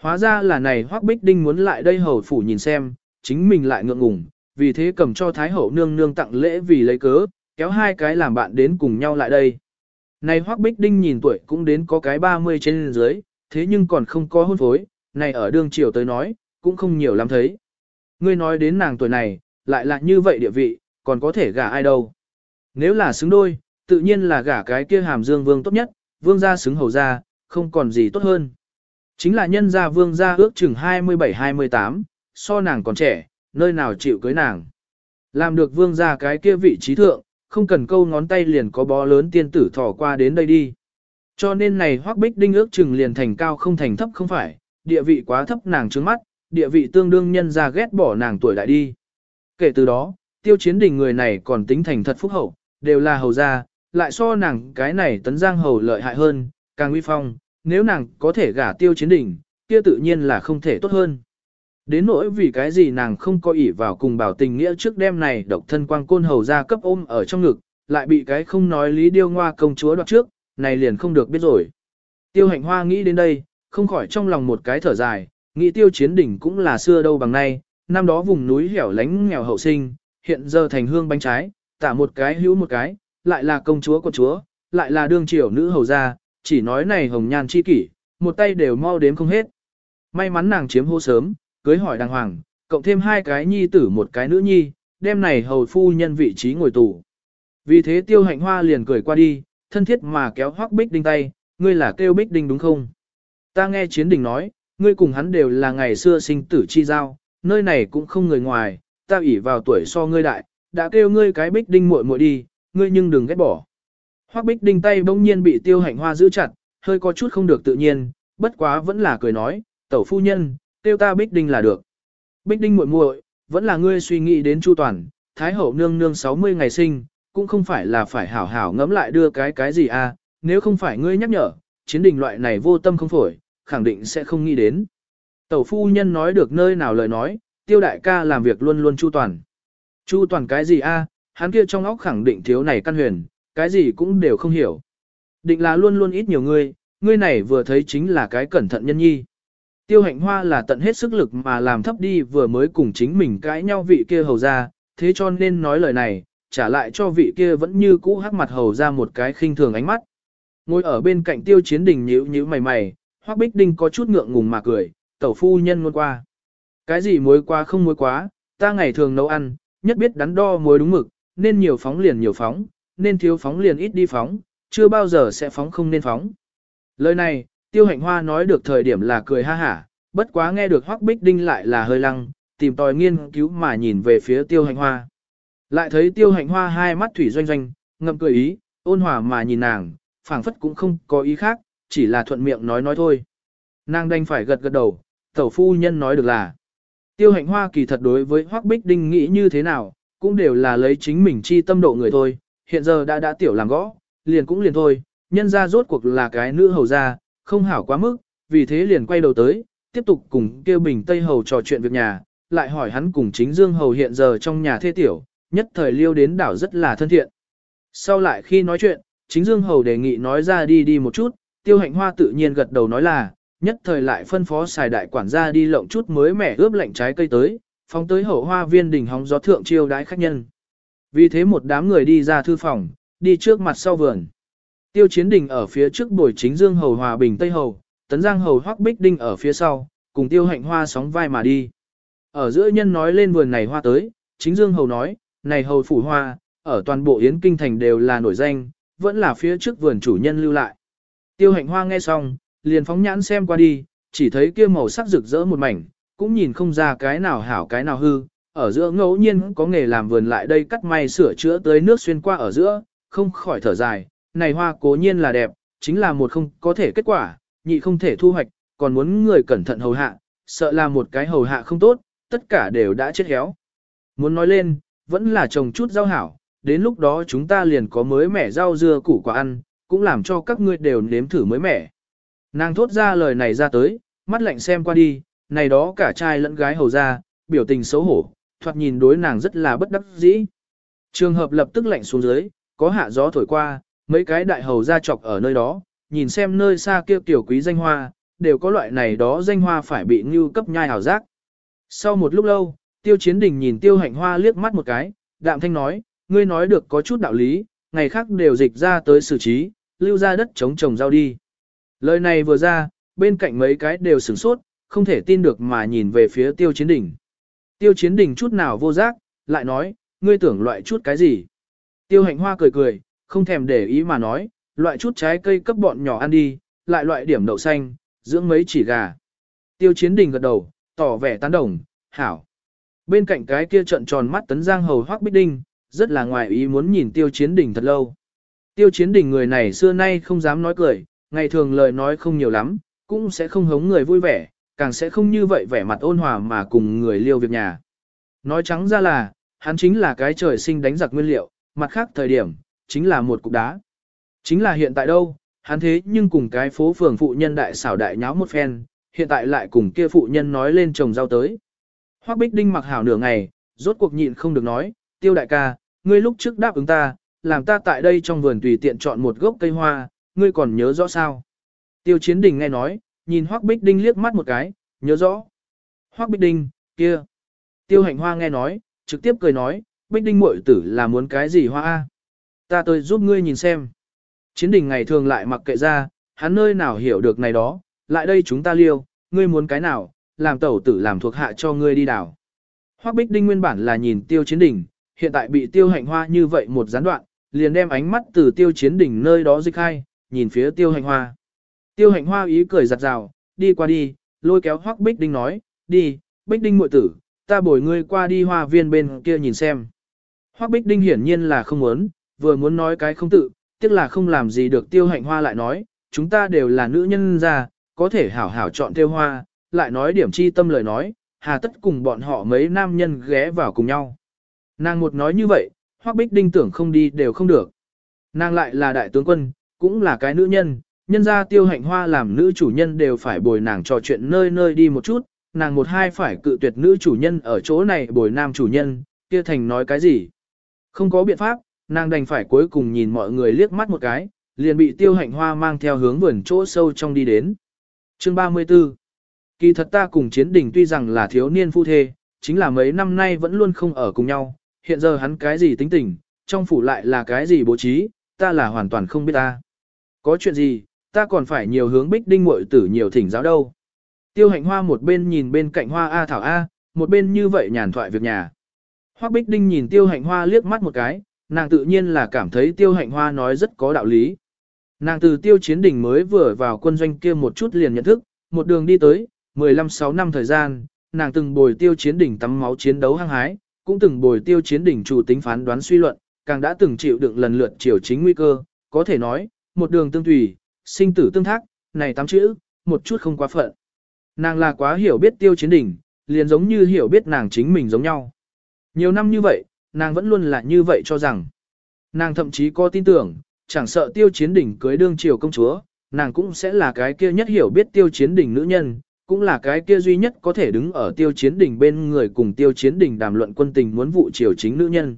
Hóa ra là này Hoắc Bích Đinh muốn lại đây hầu phủ nhìn xem, chính mình lại ngượng ngùng, vì thế cầm cho Thái Hậu nương nương tặng lễ vì lấy cớ, kéo hai cái làm bạn đến cùng nhau lại đây. Này Hoắc Bích Đinh nhìn tuổi cũng đến có cái 30 trên dưới, thế nhưng còn không có hôn phối, này ở đương triều tới nói, cũng không nhiều lắm thấy. Ngươi nói đến nàng tuổi này, lại là như vậy địa vị, còn có thể gả ai đâu. Nếu là xứng đôi, tự nhiên là gả cái kia hàm dương vương tốt nhất, vương gia xứng hầu gia, không còn gì tốt hơn. Chính là nhân gia vương gia ước chừng 27-28, so nàng còn trẻ, nơi nào chịu cưới nàng. Làm được vương gia cái kia vị trí thượng, không cần câu ngón tay liền có bó lớn tiên tử thỏ qua đến đây đi. Cho nên này hoắc bích đinh ước chừng liền thành cao không thành thấp không phải, địa vị quá thấp nàng trướng mắt, địa vị tương đương nhân ra ghét bỏ nàng tuổi đại đi. Kể từ đó, tiêu chiến đình người này còn tính thành thật phúc hậu, đều là hầu gia, lại so nàng cái này tấn giang hầu lợi hại hơn, càng uy phong, nếu nàng có thể gả tiêu chiến Đỉnh, kia tự nhiên là không thể tốt hơn. Đến nỗi vì cái gì nàng không có ỷ vào cùng bảo tình nghĩa trước đêm này độc thân quang côn hầu ra cấp ôm ở trong ngực, lại bị cái không nói lý điêu ngoa công chúa đoạt trước, này liền không được biết rồi. Tiêu hạnh hoa nghĩ đến đây, không khỏi trong lòng một cái thở dài, nghĩ tiêu chiến đỉnh cũng là xưa đâu bằng nay, năm đó vùng núi hẻo lánh nghèo hậu sinh, hiện giờ thành hương bánh trái, tả một cái hữu một cái, lại là công chúa của chúa, lại là đương triều nữ hầu gia, chỉ nói này hồng nhan chi kỷ, một tay đều mau đếm không hết. May mắn nàng chiếm hô sớm, cưới hỏi đàng hoàng, cộng thêm hai cái nhi tử một cái nữ nhi, đêm này hầu phu nhân vị trí ngồi tù. Vì thế tiêu hạnh hoa liền cười qua đi, thân thiết mà kéo hoắc bích đinh tay, ngươi là kêu bích đinh đúng không? Ta nghe chiến đình nói, ngươi cùng hắn đều là ngày xưa sinh tử chi giao, nơi này cũng không người ngoài, ta ủy vào tuổi so ngươi đại, đã kêu ngươi cái bích đinh muội muội đi, ngươi nhưng đừng ghét bỏ. Hoắc bích đinh tay bỗng nhiên bị tiêu hạnh hoa giữ chặt, hơi có chút không được tự nhiên, bất quá vẫn là cười nói, tẩu phu nhân, tiêu ta bích đinh là được. Bích đinh muội muội, vẫn là ngươi suy nghĩ đến chu toàn, thái hậu nương nương 60 ngày sinh, cũng không phải là phải hảo hảo ngẫm lại đưa cái cái gì à, nếu không phải ngươi nhắc nhở, chiến đình loại này vô tâm không phổi, khẳng định sẽ không nghĩ đến. Tẩu phu nhân nói được nơi nào lời nói, tiêu đại ca làm việc luôn luôn chu toàn. Chu toàn cái gì a? hắn kia trong óc khẳng định thiếu này căn huyền, cái gì cũng đều không hiểu. Định là luôn luôn ít nhiều ngươi, ngươi này vừa thấy chính là cái cẩn thận nhân nhi. Tiêu hạnh hoa là tận hết sức lực mà làm thấp đi vừa mới cùng chính mình cãi nhau vị kia hầu ra, thế cho nên nói lời này, trả lại cho vị kia vẫn như cũ hắc mặt hầu ra một cái khinh thường ánh mắt. Ngồi ở bên cạnh tiêu chiến đình nhíu nhíu mày mày, hoắc bích đinh có chút ngượng ngùng mà cười, tẩu phu nhân luôn qua. Cái gì muối quá không muối quá, ta ngày thường nấu ăn, nhất biết đắn đo muối đúng mực, nên nhiều phóng liền nhiều phóng, nên thiếu phóng liền ít đi phóng, chưa bao giờ sẽ phóng không nên phóng. Lời này, tiêu hạnh hoa nói được thời điểm là cười ha hả, bất quá nghe được hoắc bích đinh lại là hơi lăng, tìm tòi nghiên cứu mà nhìn về phía tiêu hạnh hoa. Lại thấy tiêu hạnh hoa hai mắt thủy doanh doanh, ngậm cười ý, ôn hòa mà nhìn nàng, phảng phất cũng không có ý khác, chỉ là thuận miệng nói nói thôi. Nàng đành phải gật gật đầu, tẩu phu nhân nói được là. Tiêu hạnh hoa kỳ thật đối với Hoắc Bích Đinh nghĩ như thế nào, cũng đều là lấy chính mình chi tâm độ người thôi, hiện giờ đã đã tiểu làm gõ, liền cũng liền thôi, nhân ra rốt cuộc là cái nữ hầu ra, không hảo quá mức, vì thế liền quay đầu tới, tiếp tục cùng kêu bình Tây Hầu trò chuyện việc nhà, lại hỏi hắn cùng chính Dương Hầu hiện giờ trong nhà thê tiểu, nhất thời liêu đến đảo rất là thân thiện. Sau lại khi nói chuyện, chính Dương Hầu đề nghị nói ra đi đi một chút, tiêu hạnh hoa tự nhiên gật đầu nói là, nhất thời lại phân phó xài đại quản gia đi lộng chút mới mẻ ướp lạnh trái cây tới, phóng tới hậu hoa viên đỉnh hóng gió thượng chiêu đái khách nhân. Vì thế một đám người đi ra thư phòng, đi trước mặt sau vườn. Tiêu chiến đình ở phía trước bồi chính dương hầu hòa bình tây hầu, tấn giang hầu hoắc bích đinh ở phía sau, cùng tiêu hạnh hoa sóng vai mà đi. Ở giữa nhân nói lên vườn này hoa tới, chính dương hầu nói, này hầu phủ hoa, ở toàn bộ yến kinh thành đều là nổi danh, vẫn là phía trước vườn chủ nhân lưu lại. Tiêu hạnh hoa nghe xong, liền phóng nhãn xem qua đi, chỉ thấy kia màu sắc rực rỡ một mảnh, cũng nhìn không ra cái nào hảo cái nào hư, ở giữa ngẫu nhiên có nghề làm vườn lại đây cắt may sửa chữa tới nước xuyên qua ở giữa, không khỏi thở dài, này hoa cố nhiên là đẹp, chính là một không có thể kết quả, nhị không thể thu hoạch, còn muốn người cẩn thận hầu hạ, sợ là một cái hầu hạ không tốt, tất cả đều đã chết héo. Muốn nói lên, vẫn là trồng chút rau hảo, đến lúc đó chúng ta liền có mới mẻ rau dưa củ quả ăn, cũng làm cho các ngươi đều nếm thử mới mẻ. Nàng thốt ra lời này ra tới, mắt lạnh xem qua đi, này đó cả trai lẫn gái hầu ra, biểu tình xấu hổ, thoạt nhìn đối nàng rất là bất đắc dĩ. Trường hợp lập tức lạnh xuống dưới, có hạ gió thổi qua, mấy cái đại hầu ra chọc ở nơi đó, nhìn xem nơi xa kia tiểu quý danh hoa, đều có loại này đó danh hoa phải bị ngưu cấp nhai hảo giác. Sau một lúc lâu, tiêu chiến đình nhìn tiêu hạnh hoa liếc mắt một cái, đạm thanh nói, ngươi nói được có chút đạo lý, ngày khác đều dịch ra tới xử trí, lưu ra đất chống trồng rau đi. Lời này vừa ra, bên cạnh mấy cái đều sửng sốt, không thể tin được mà nhìn về phía tiêu chiến đỉnh. Tiêu chiến đỉnh chút nào vô giác, lại nói, ngươi tưởng loại chút cái gì. Tiêu hạnh hoa cười cười, không thèm để ý mà nói, loại chút trái cây cấp bọn nhỏ ăn đi, lại loại điểm đậu xanh, dưỡng mấy chỉ gà. Tiêu chiến đình gật đầu, tỏ vẻ tán đồng, hảo. Bên cạnh cái kia trận tròn mắt tấn giang hầu hoác bích đinh, rất là ngoài ý muốn nhìn tiêu chiến đình thật lâu. Tiêu chiến đình người này xưa nay không dám nói cười, ngày thường lời nói không nhiều lắm, cũng sẽ không hống người vui vẻ, càng sẽ không như vậy vẻ mặt ôn hòa mà cùng người liêu việc nhà. Nói trắng ra là, hắn chính là cái trời sinh đánh giặc nguyên liệu, mặt khác thời điểm, chính là một cục đá. Chính là hiện tại đâu, hắn thế nhưng cùng cái phố phường phụ nhân đại xảo đại nháo một phen, hiện tại lại cùng kia phụ nhân nói lên trồng rau tới. Hoắc Bích Đinh mặc hảo nửa ngày, rốt cuộc nhịn không được nói, tiêu đại ca, ngươi lúc trước đáp ứng ta, làm ta tại đây trong vườn tùy tiện chọn một gốc cây hoa, ngươi còn nhớ rõ sao? Tiêu Chiến Đình nghe nói, nhìn Hoắc Bích Đinh liếc mắt một cái, nhớ rõ. Hoắc Bích Đinh, kia. Tiêu Hạnh Hoa nghe nói, trực tiếp cười nói, Bích Đinh muội tử là muốn cái gì hoa a? Ta tôi giúp ngươi nhìn xem. Chiến Đình ngày thường lại mặc kệ ra, hắn nơi nào hiểu được này đó, lại đây chúng ta liêu, ngươi muốn cái nào, làm tẩu tử làm thuộc hạ cho ngươi đi đảo. Hoắc Bích Đinh nguyên bản là nhìn Tiêu Chiến Đình, hiện tại bị Tiêu Hạnh Hoa như vậy một gián đoạn, liền đem ánh mắt từ Tiêu Chiến Đình nơi đó dịch hai, nhìn phía tiêu hạnh hoa. Tiêu hạnh hoa ý cười giặt rào, đi qua đi, lôi kéo hoắc bích đinh nói, đi, bích đinh muội tử, ta bồi ngươi qua đi hoa viên bên kia nhìn xem. Hoắc Bích Đinh hiển nhiên là không muốn, vừa muốn nói cái không tự, tiếc là không làm gì được tiêu hạnh hoa lại nói, chúng ta đều là nữ nhân ra, có thể hảo hảo chọn tiêu hoa, lại nói điểm chi tâm lời nói, hà tất cùng bọn họ mấy nam nhân ghé vào cùng nhau. Nàng một nói như vậy, Hoắc Bích Đinh tưởng không đi đều không được. Nàng lại là đại tướng quân, cũng là cái nữ nhân, nhân ra tiêu hạnh hoa làm nữ chủ nhân đều phải bồi nàng trò chuyện nơi nơi đi một chút, nàng một hai phải cự tuyệt nữ chủ nhân ở chỗ này bồi nam chủ nhân, kia thành nói cái gì. Không có biện pháp, nàng đành phải cuối cùng nhìn mọi người liếc mắt một cái, liền bị tiêu hạnh hoa mang theo hướng vườn chỗ sâu trong đi đến. Chương 34 Kỳ thật ta cùng chiến đình tuy rằng là thiếu niên phu thê, chính là mấy năm nay vẫn luôn không ở cùng nhau, hiện giờ hắn cái gì tính tình, trong phủ lại là cái gì bố trí, ta là hoàn toàn không biết ta. Có chuyện gì, ta còn phải nhiều hướng bích đinh muội tử nhiều thỉnh giáo đâu. Tiêu hạnh hoa một bên nhìn bên cạnh hoa A Thảo A, một bên như vậy nhàn thoại việc nhà. Hoắc Bích Đinh nhìn Tiêu Hạnh Hoa liếc mắt một cái, nàng tự nhiên là cảm thấy Tiêu Hạnh Hoa nói rất có đạo lý. Nàng từ Tiêu Chiến Đình mới vừa vào quân doanh kia một chút liền nhận thức, một đường đi tới, 15-6 năm thời gian, nàng từng bồi Tiêu Chiến Đỉnh tắm máu chiến đấu hăng hái, cũng từng bồi Tiêu Chiến Đỉnh chủ tính phán đoán suy luận, càng đã từng chịu đựng lần lượt chiều chính nguy cơ, có thể nói, một đường tương tùy, sinh tử tương thác, này tám chữ, một chút không quá phận. Nàng là quá hiểu biết Tiêu Chiến đỉnh liền giống như hiểu biết nàng chính mình giống nhau. Nhiều năm như vậy, nàng vẫn luôn là như vậy cho rằng. Nàng thậm chí có tin tưởng, chẳng sợ tiêu chiến đỉnh cưới đương triều công chúa, nàng cũng sẽ là cái kia nhất hiểu biết tiêu chiến đỉnh nữ nhân, cũng là cái kia duy nhất có thể đứng ở tiêu chiến đỉnh bên người cùng tiêu chiến đỉnh đàm luận quân tình muốn vụ triều chính nữ nhân.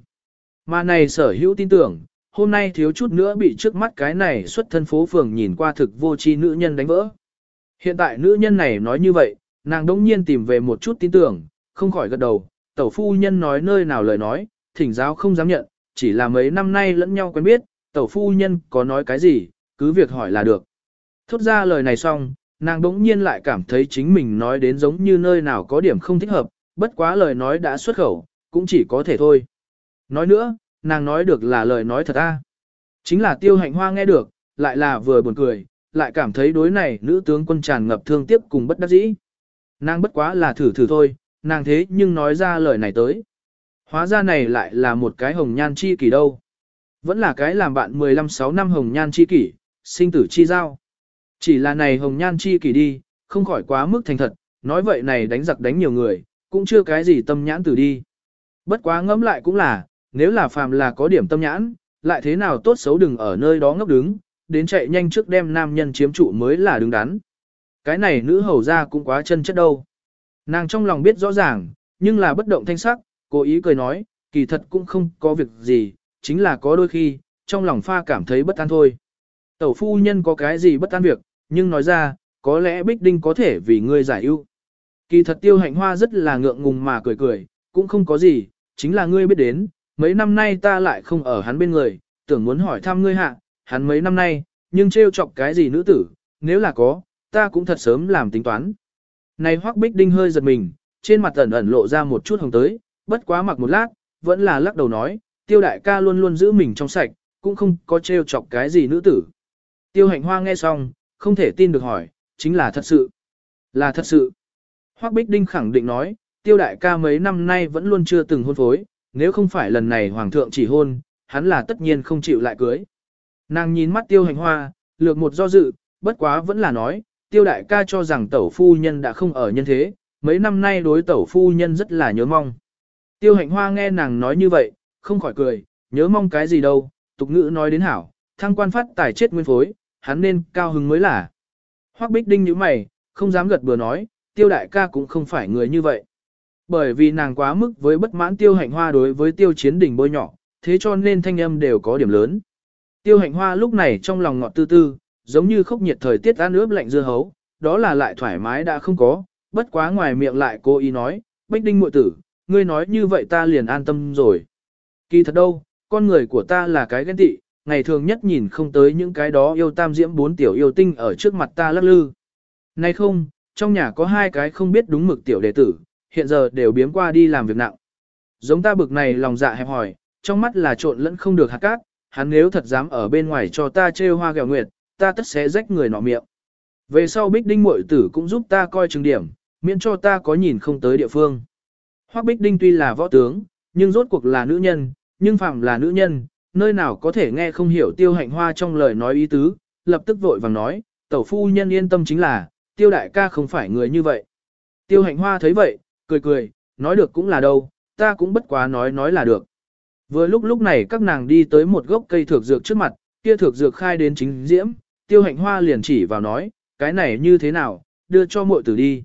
Mà này sở hữu tin tưởng, hôm nay thiếu chút nữa bị trước mắt cái này xuất thân phố phường nhìn qua thực vô tri nữ nhân đánh vỡ. Hiện tại nữ nhân này nói như vậy, nàng đống nhiên tìm về một chút tin tưởng, không khỏi gật đầu, tẩu phu nhân nói nơi nào lời nói, thỉnh giáo không dám nhận, chỉ là mấy năm nay lẫn nhau quen biết, tẩu phu nhân có nói cái gì, cứ việc hỏi là được. Thốt ra lời này xong, nàng đống nhiên lại cảm thấy chính mình nói đến giống như nơi nào có điểm không thích hợp, bất quá lời nói đã xuất khẩu, cũng chỉ có thể thôi. Nói nữa, nàng nói được là lời nói thật a. Chính là tiêu hạnh hoa nghe được, lại là vừa buồn cười, lại cảm thấy đối này nữ tướng quân tràn ngập thương tiếc cùng bất đắc dĩ. Nàng bất quá là thử thử thôi, nàng thế nhưng nói ra lời này tới. Hóa ra này lại là một cái hồng nhan chi kỷ đâu. Vẫn là cái làm bạn 15-6 năm hồng nhan chi kỷ, sinh tử chi giao. Chỉ là này hồng nhan chi kỷ đi, không khỏi quá mức thành thật, nói vậy này đánh giặc đánh nhiều người, cũng chưa cái gì tâm nhãn tử đi. Bất quá ngẫm lại cũng là, nếu là phàm là có điểm tâm nhãn, lại thế nào tốt xấu đừng ở nơi đó ngốc đứng, đến chạy nhanh trước đem nam nhân chiếm trụ mới là đứng đắn. Cái này nữ hầu ra cũng quá chân chất đâu. Nàng trong lòng biết rõ ràng, nhưng là bất động thanh sắc, cố ý cười nói, kỳ thật cũng không có việc gì, chính là có đôi khi, trong lòng pha cảm thấy bất an thôi. Tẩu phu nhân có cái gì bất an việc, nhưng nói ra, có lẽ Bích Đinh có thể vì ngươi giải ưu. Kỳ thật tiêu hạnh hoa rất là ngượng ngùng mà cười cười, cũng không có gì, chính là ngươi biết đến, mấy năm nay ta lại không ở hắn bên người, tưởng muốn hỏi thăm ngươi hạ, hắn mấy năm nay, nhưng trêu chọc cái gì nữ tử, nếu là có, ta cũng thật sớm làm tính toán. Này Hoắc Bích Đinh hơi giật mình, trên mặt ẩn ẩn lộ ra một chút hồng tới, bất quá mặc một lát, vẫn là lắc đầu nói, tiêu đại ca luôn luôn giữ mình trong sạch, cũng không có trêu chọc cái gì nữ tử. Tiêu hạnh hoa nghe xong, không thể tin được hỏi, chính là thật sự. Là thật sự. Hoắc Bích Đinh khẳng định nói, tiêu đại ca mấy năm nay vẫn luôn chưa từng hôn phối, nếu không phải lần này hoàng thượng chỉ hôn, hắn là tất nhiên không chịu lại cưới. Nàng nhìn mắt tiêu hành hoa, lược một do dự, bất quá vẫn là nói, tiêu đại ca cho rằng tẩu phu nhân đã không ở nhân thế, mấy năm nay đối tẩu phu nhân rất là nhớ mong. Tiêu hạnh hoa nghe nàng nói như vậy, không khỏi cười, nhớ mong cái gì đâu, tục ngữ nói đến hảo, thăng quan phát tài chết nguyên phối, hắn nên cao hứng mới là. Hoắc bích đinh như mày, không dám gật bừa nói, tiêu đại ca cũng không phải người như vậy. Bởi vì nàng quá mức với bất mãn tiêu hạnh hoa đối với tiêu chiến đỉnh bôi nhỏ, thế cho nên thanh âm đều có điểm lớn. Tiêu hạnh hoa lúc này trong lòng ngọt tư tư, giống như khốc nhiệt thời tiết ăn ướp lạnh dưa hấu, đó là lại thoải mái đã không có, bất quá ngoài miệng lại cố ý nói, Bách Đinh muội tử, ngươi nói như vậy ta liền an tâm rồi. Kỳ thật đâu, con người của ta là cái ghen tị, ngày thường nhất nhìn không tới những cái đó yêu tam diễm bốn tiểu yêu tinh ở trước mặt ta lắc lư. Nay không, trong nhà có hai cái không biết đúng mực tiểu đệ tử, hiện giờ đều biếm qua đi làm việc nặng. Giống ta bực này lòng dạ hẹp hỏi, trong mắt là trộn lẫn không được hạt cát, hắn nếu thật dám ở bên ngoài cho ta trêu hoa gẹo nguyệt, ta tất sẽ rách người nọ miệng. Về sau Bích Đinh muội tử cũng giúp ta coi chừng điểm, miễn cho ta có nhìn không tới địa phương. Hoắc Bích Đinh tuy là võ tướng, nhưng rốt cuộc là nữ nhân, Nhưng phạm là nữ nhân, nơi nào có thể nghe không hiểu tiêu hạnh hoa trong lời nói ý tứ, lập tức vội vàng nói, tẩu phu nhân yên tâm chính là, tiêu đại ca không phải người như vậy. Tiêu hạnh hoa thấy vậy, cười cười, nói được cũng là đâu, ta cũng bất quá nói nói là được. Vừa lúc lúc này các nàng đi tới một gốc cây thược dược trước mặt, kia thược dược khai đến chính diễm, tiêu hạnh hoa liền chỉ vào nói, cái này như thế nào, đưa cho muội tử đi.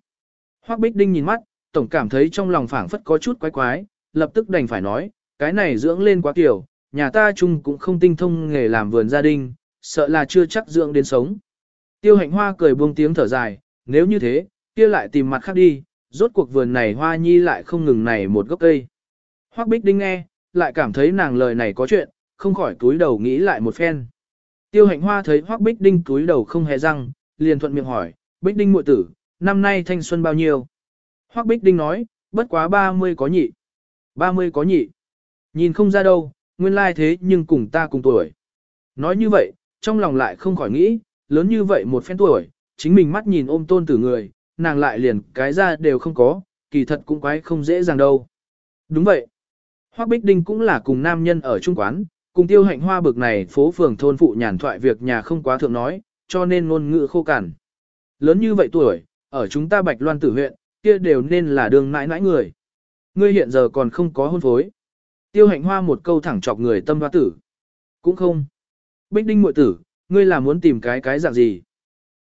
Hoắc Bích Đinh nhìn mắt, tổng cảm thấy trong lòng phảng phất có chút quái quái, lập tức đành phải nói, cái này dưỡng lên quá kiểu, nhà ta chung cũng không tinh thông nghề làm vườn gia đình, sợ là chưa chắc dưỡng đến sống. Tiêu hạnh hoa cười buông tiếng thở dài, nếu như thế, kia lại tìm mặt khác đi, rốt cuộc vườn này hoa nhi lại không ngừng này một gốc cây. Hoắc Bích Đinh nghe, lại cảm thấy nàng lời này có chuyện, không khỏi túi đầu nghĩ lại một phen. Tiêu hạnh hoa thấy Hoắc Bích Đinh túi đầu không hề răng, liền thuận miệng hỏi, Bích Đinh muội tử, năm nay thanh xuân bao nhiêu? Hoắc Bích Đinh nói, bất quá 30 có nhị. 30 có nhị. Nhìn không ra đâu, nguyên lai thế nhưng cùng ta cùng tuổi. Nói như vậy, trong lòng lại không khỏi nghĩ, lớn như vậy một phen tuổi, chính mình mắt nhìn ôm tôn tử người, nàng lại liền cái ra đều không có, kỳ thật cũng quái không dễ dàng đâu. Đúng vậy. Hoắc Bích Đinh cũng là cùng nam nhân ở trung quán, cùng tiêu hạnh hoa bực này phố phường thôn phụ nhàn thoại việc nhà không quá thượng nói, cho nên ngôn ngữ khô cằn. Lớn như vậy tuổi, ở chúng ta Bạch Loan tử huyện, kia đều nên là đường mãi mãi người. Ngươi hiện giờ còn không có hôn phối. Tiêu hạnh hoa một câu thẳng chọc người tâm hoa tử. Cũng không. Bích đinh muội tử, ngươi là muốn tìm cái cái dạng gì?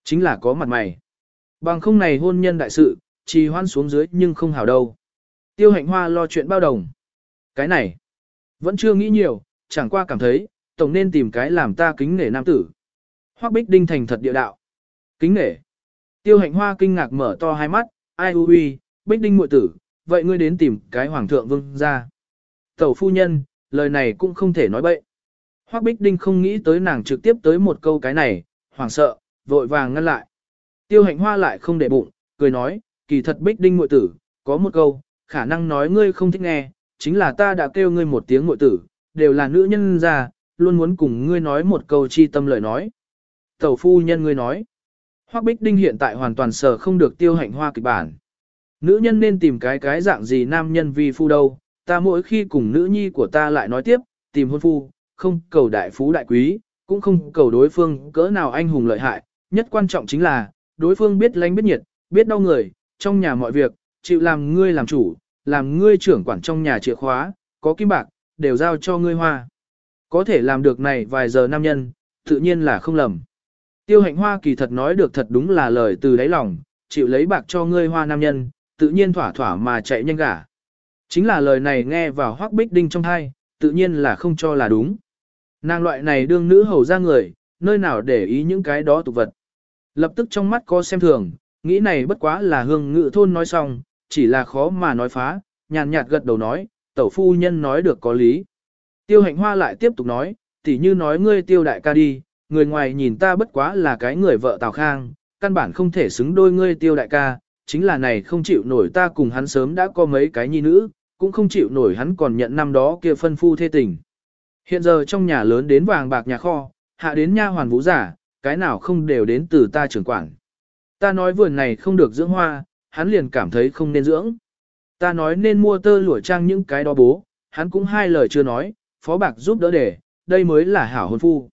Chính là có mặt mày. Bằng không này hôn nhân đại sự, trì hoan xuống dưới nhưng không hảo đâu. Tiêu hạnh hoa lo chuyện bao đồng. Cái này, vẫn chưa nghĩ nhiều, chẳng qua cảm thấy, tổng nên tìm cái làm ta kính nể nam tử. Hoắc Bích Đinh thành thật địa đạo. Kính nể. Tiêu hạnh hoa kinh ngạc mở to hai mắt, ai u huy, Bích Đinh muội tử, vậy ngươi đến tìm cái hoàng thượng vương ra. Tẩu phu nhân, lời này cũng không thể nói bậy. Hoắc Bích Đinh không nghĩ tới nàng trực tiếp tới một câu cái này, hoảng sợ, vội vàng ngăn lại. Tiêu hạnh hoa lại không để bụng, cười nói, kỳ thật Bích Đinh muội tử, có một câu, khả năng nói ngươi không thích nghe, chính là ta đã kêu ngươi một tiếng muội tử, đều là nữ nhân già, luôn muốn cùng ngươi nói một câu chi tâm lời nói. Tẩu phu nhân ngươi nói, Hoắc Bích Đinh hiện tại hoàn toàn sở không được tiêu hạnh hoa kịch bản. Nữ nhân nên tìm cái cái dạng gì nam nhân vi phu đâu, ta mỗi khi cùng nữ nhi của ta lại nói tiếp, tìm hôn phu, không cầu đại phú đại quý, cũng không cầu đối phương cỡ nào anh hùng lợi hại, nhất quan trọng chính là, đối phương biết lánh biết nhiệt, biết đau người, trong nhà mọi việc, chịu làm ngươi làm chủ, làm ngươi trưởng quản trong nhà chìa khóa, có kim bạc, đều giao cho ngươi hoa. Có thể làm được này vài giờ nam nhân, tự nhiên là không lầm. Tiêu hạnh hoa kỳ thật nói được thật đúng là lời từ đáy lòng, chịu lấy bạc cho ngươi hoa nam nhân, tự nhiên thỏa thỏa mà chạy nhanh gả. Chính là lời này nghe vào hoác bích đinh trong thai, tự nhiên là không cho là đúng. Nàng loại này đương nữ hầu ra người, nơi nào để ý những cái đó tục vật. Lập tức trong mắt có xem thường, nghĩ này bất quá là hương ngự thôn nói xong, chỉ là khó mà nói phá, nhàn nhạt gật đầu nói, tẩu phu nhân nói được có lý. Tiêu hạnh hoa lại tiếp tục nói, tỉ như nói ngươi tiêu đại ca đi, người ngoài nhìn ta bất quá là cái người vợ Tào Khang, căn bản không thể xứng đôi ngươi tiêu đại ca, chính là này không chịu nổi ta cùng hắn sớm đã có mấy cái nhi nữ, cũng không chịu nổi hắn còn nhận năm đó kia phân phu thê tình. Hiện giờ trong nhà lớn đến vàng bạc nhà kho, hạ đến nha hoàn vũ giả, cái nào không đều đến từ ta trưởng quản. Ta nói vườn này không được dưỡng hoa, hắn liền cảm thấy không nên dưỡng. Ta nói nên mua tơ lụa trang những cái đó bố, hắn cũng hai lời chưa nói, phó bạc giúp đỡ để, đây mới là hảo hôn phu.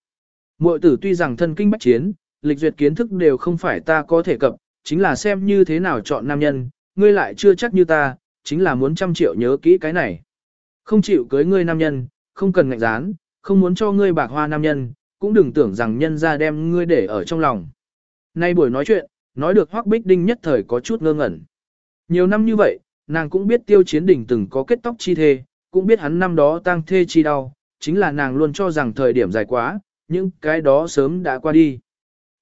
Muội tử tuy rằng thân kinh bách chiến, lịch duyệt kiến thức đều không phải ta có thể cập, chính là xem như thế nào chọn nam nhân, ngươi lại chưa chắc như ta, chính là muốn trăm triệu nhớ kỹ cái này. Không chịu cưới ngươi nam nhân, không cần ngạnh dán, không muốn cho ngươi bạc hoa nam nhân, cũng đừng tưởng rằng nhân ra đem ngươi để ở trong lòng. Nay buổi nói chuyện, nói được Hoắc Bích Đinh nhất thời có chút ngơ ngẩn. Nhiều năm như vậy, nàng cũng biết tiêu chiến đỉnh từng có kết tóc chi thê, cũng biết hắn năm đó tang thê chi đau, chính là nàng luôn cho rằng thời điểm dài quá, những cái đó sớm đã qua đi.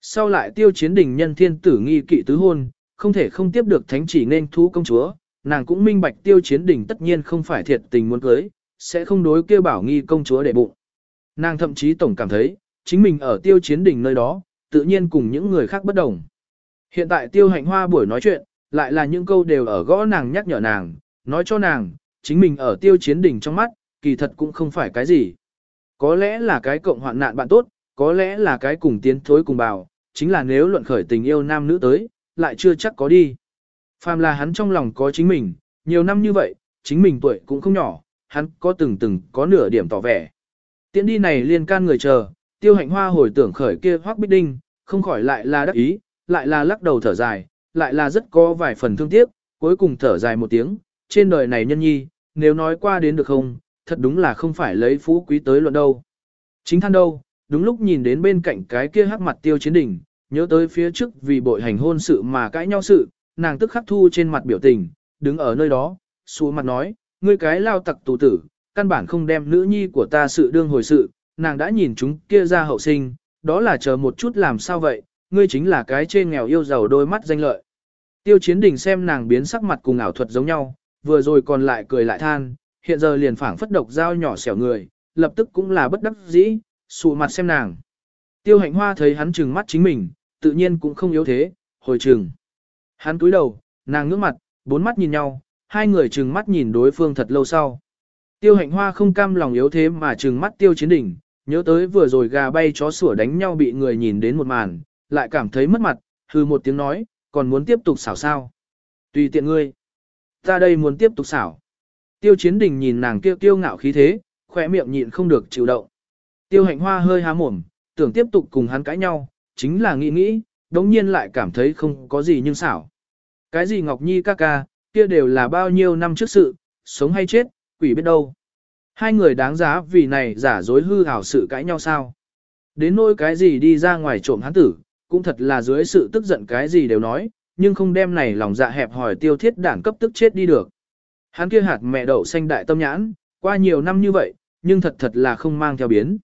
Sau lại tiêu chiến đỉnh nhân thiên tử nghi kỵ tứ hôn, không thể không tiếp được thánh chỉ nên thú công chúa, nàng cũng minh bạch tiêu chiến đỉnh tất nhiên không phải thiệt tình muốn cưới, sẽ không đối kêu bảo nghi công chúa để bụng. Nàng thậm chí tổng cảm thấy, chính mình ở tiêu chiến đỉnh nơi đó, tự nhiên cùng những người khác bất đồng. Hiện tại tiêu hạnh hoa buổi nói chuyện, lại là những câu đều ở gõ nàng nhắc nhở nàng, nói cho nàng, chính mình ở tiêu chiến đỉnh trong mắt, kỳ thật cũng không phải cái gì. Có lẽ là cái cộng hoạn nạn bạn tốt, có lẽ là cái cùng tiến thối cùng bào, chính là nếu luận khởi tình yêu nam nữ tới, lại chưa chắc có đi. Phàm là hắn trong lòng có chính mình, nhiều năm như vậy, chính mình tuổi cũng không nhỏ, hắn có từng từng có nửa điểm tỏ vẻ. Tiễn đi này liên can người chờ, tiêu hạnh hoa hồi tưởng khởi kia hoắc bích đinh, không khỏi lại là đắc ý, lại là lắc đầu thở dài, lại là rất có vài phần thương tiếc, cuối cùng thở dài một tiếng, trên đời này nhân nhi, nếu nói qua đến được không, thật đúng là không phải lấy phú quý tới luận đâu. Chính than đâu, đúng lúc nhìn đến bên cạnh cái kia hắc mặt tiêu chiến đỉnh, nhớ tới phía trước vì bội hành hôn sự mà cãi nhau sự, nàng tức khắc thu trên mặt biểu tình, đứng ở nơi đó, xuống mặt nói, ngươi cái lao tặc tù tử, căn bản không đem nữ nhi của ta sự đương hồi sự, nàng đã nhìn chúng kia ra hậu sinh, đó là chờ một chút làm sao vậy, ngươi chính là cái trên nghèo yêu giàu đôi mắt danh lợi. Tiêu chiến đình xem nàng biến sắc mặt cùng ảo thuật giống nhau, vừa rồi còn lại cười lại than, hiện giờ liền phảng phất độc dao nhỏ xẻo người, lập tức cũng là bất đắc dĩ, sụ mặt xem nàng. Tiêu hạnh hoa thấy hắn trừng mắt chính mình, tự nhiên cũng không yếu thế, hồi trừng. Hắn cúi đầu, nàng ngước mặt, bốn mắt nhìn nhau, hai người trừng mắt nhìn đối phương thật lâu sau. Tiêu hạnh hoa không cam lòng yếu thế mà trừng mắt tiêu chiến đỉnh, nhớ tới vừa rồi gà bay chó sủa đánh nhau bị người nhìn đến một màn, lại cảm thấy mất mặt, hư một tiếng nói, còn muốn tiếp tục xảo sao. Tùy tiện ngươi. Ta đây muốn tiếp tục xảo. Tiêu chiến đình nhìn nàng kia kiêu ngạo khí thế, khỏe miệng nhịn không được chịu động. Tiêu hạnh hoa hơi há mồm, tưởng tiếp tục cùng hắn cãi nhau, chính là nghĩ nghĩ, đống nhiên lại cảm thấy không có gì nhưng xảo. Cái gì Ngọc Nhi ca ca, kia đều là bao nhiêu năm trước sự, sống hay chết, quỷ biết đâu. Hai người đáng giá vì này giả dối hư hảo sự cãi nhau sao. Đến nỗi cái gì đi ra ngoài trộm hắn tử, cũng thật là dưới sự tức giận cái gì đều nói, nhưng không đem này lòng dạ hẹp hỏi tiêu thiết đảng cấp tức chết đi được. Hắn kia hạt mẹ đậu xanh đại tâm nhãn, qua nhiều năm như vậy, nhưng thật thật là không mang theo biến.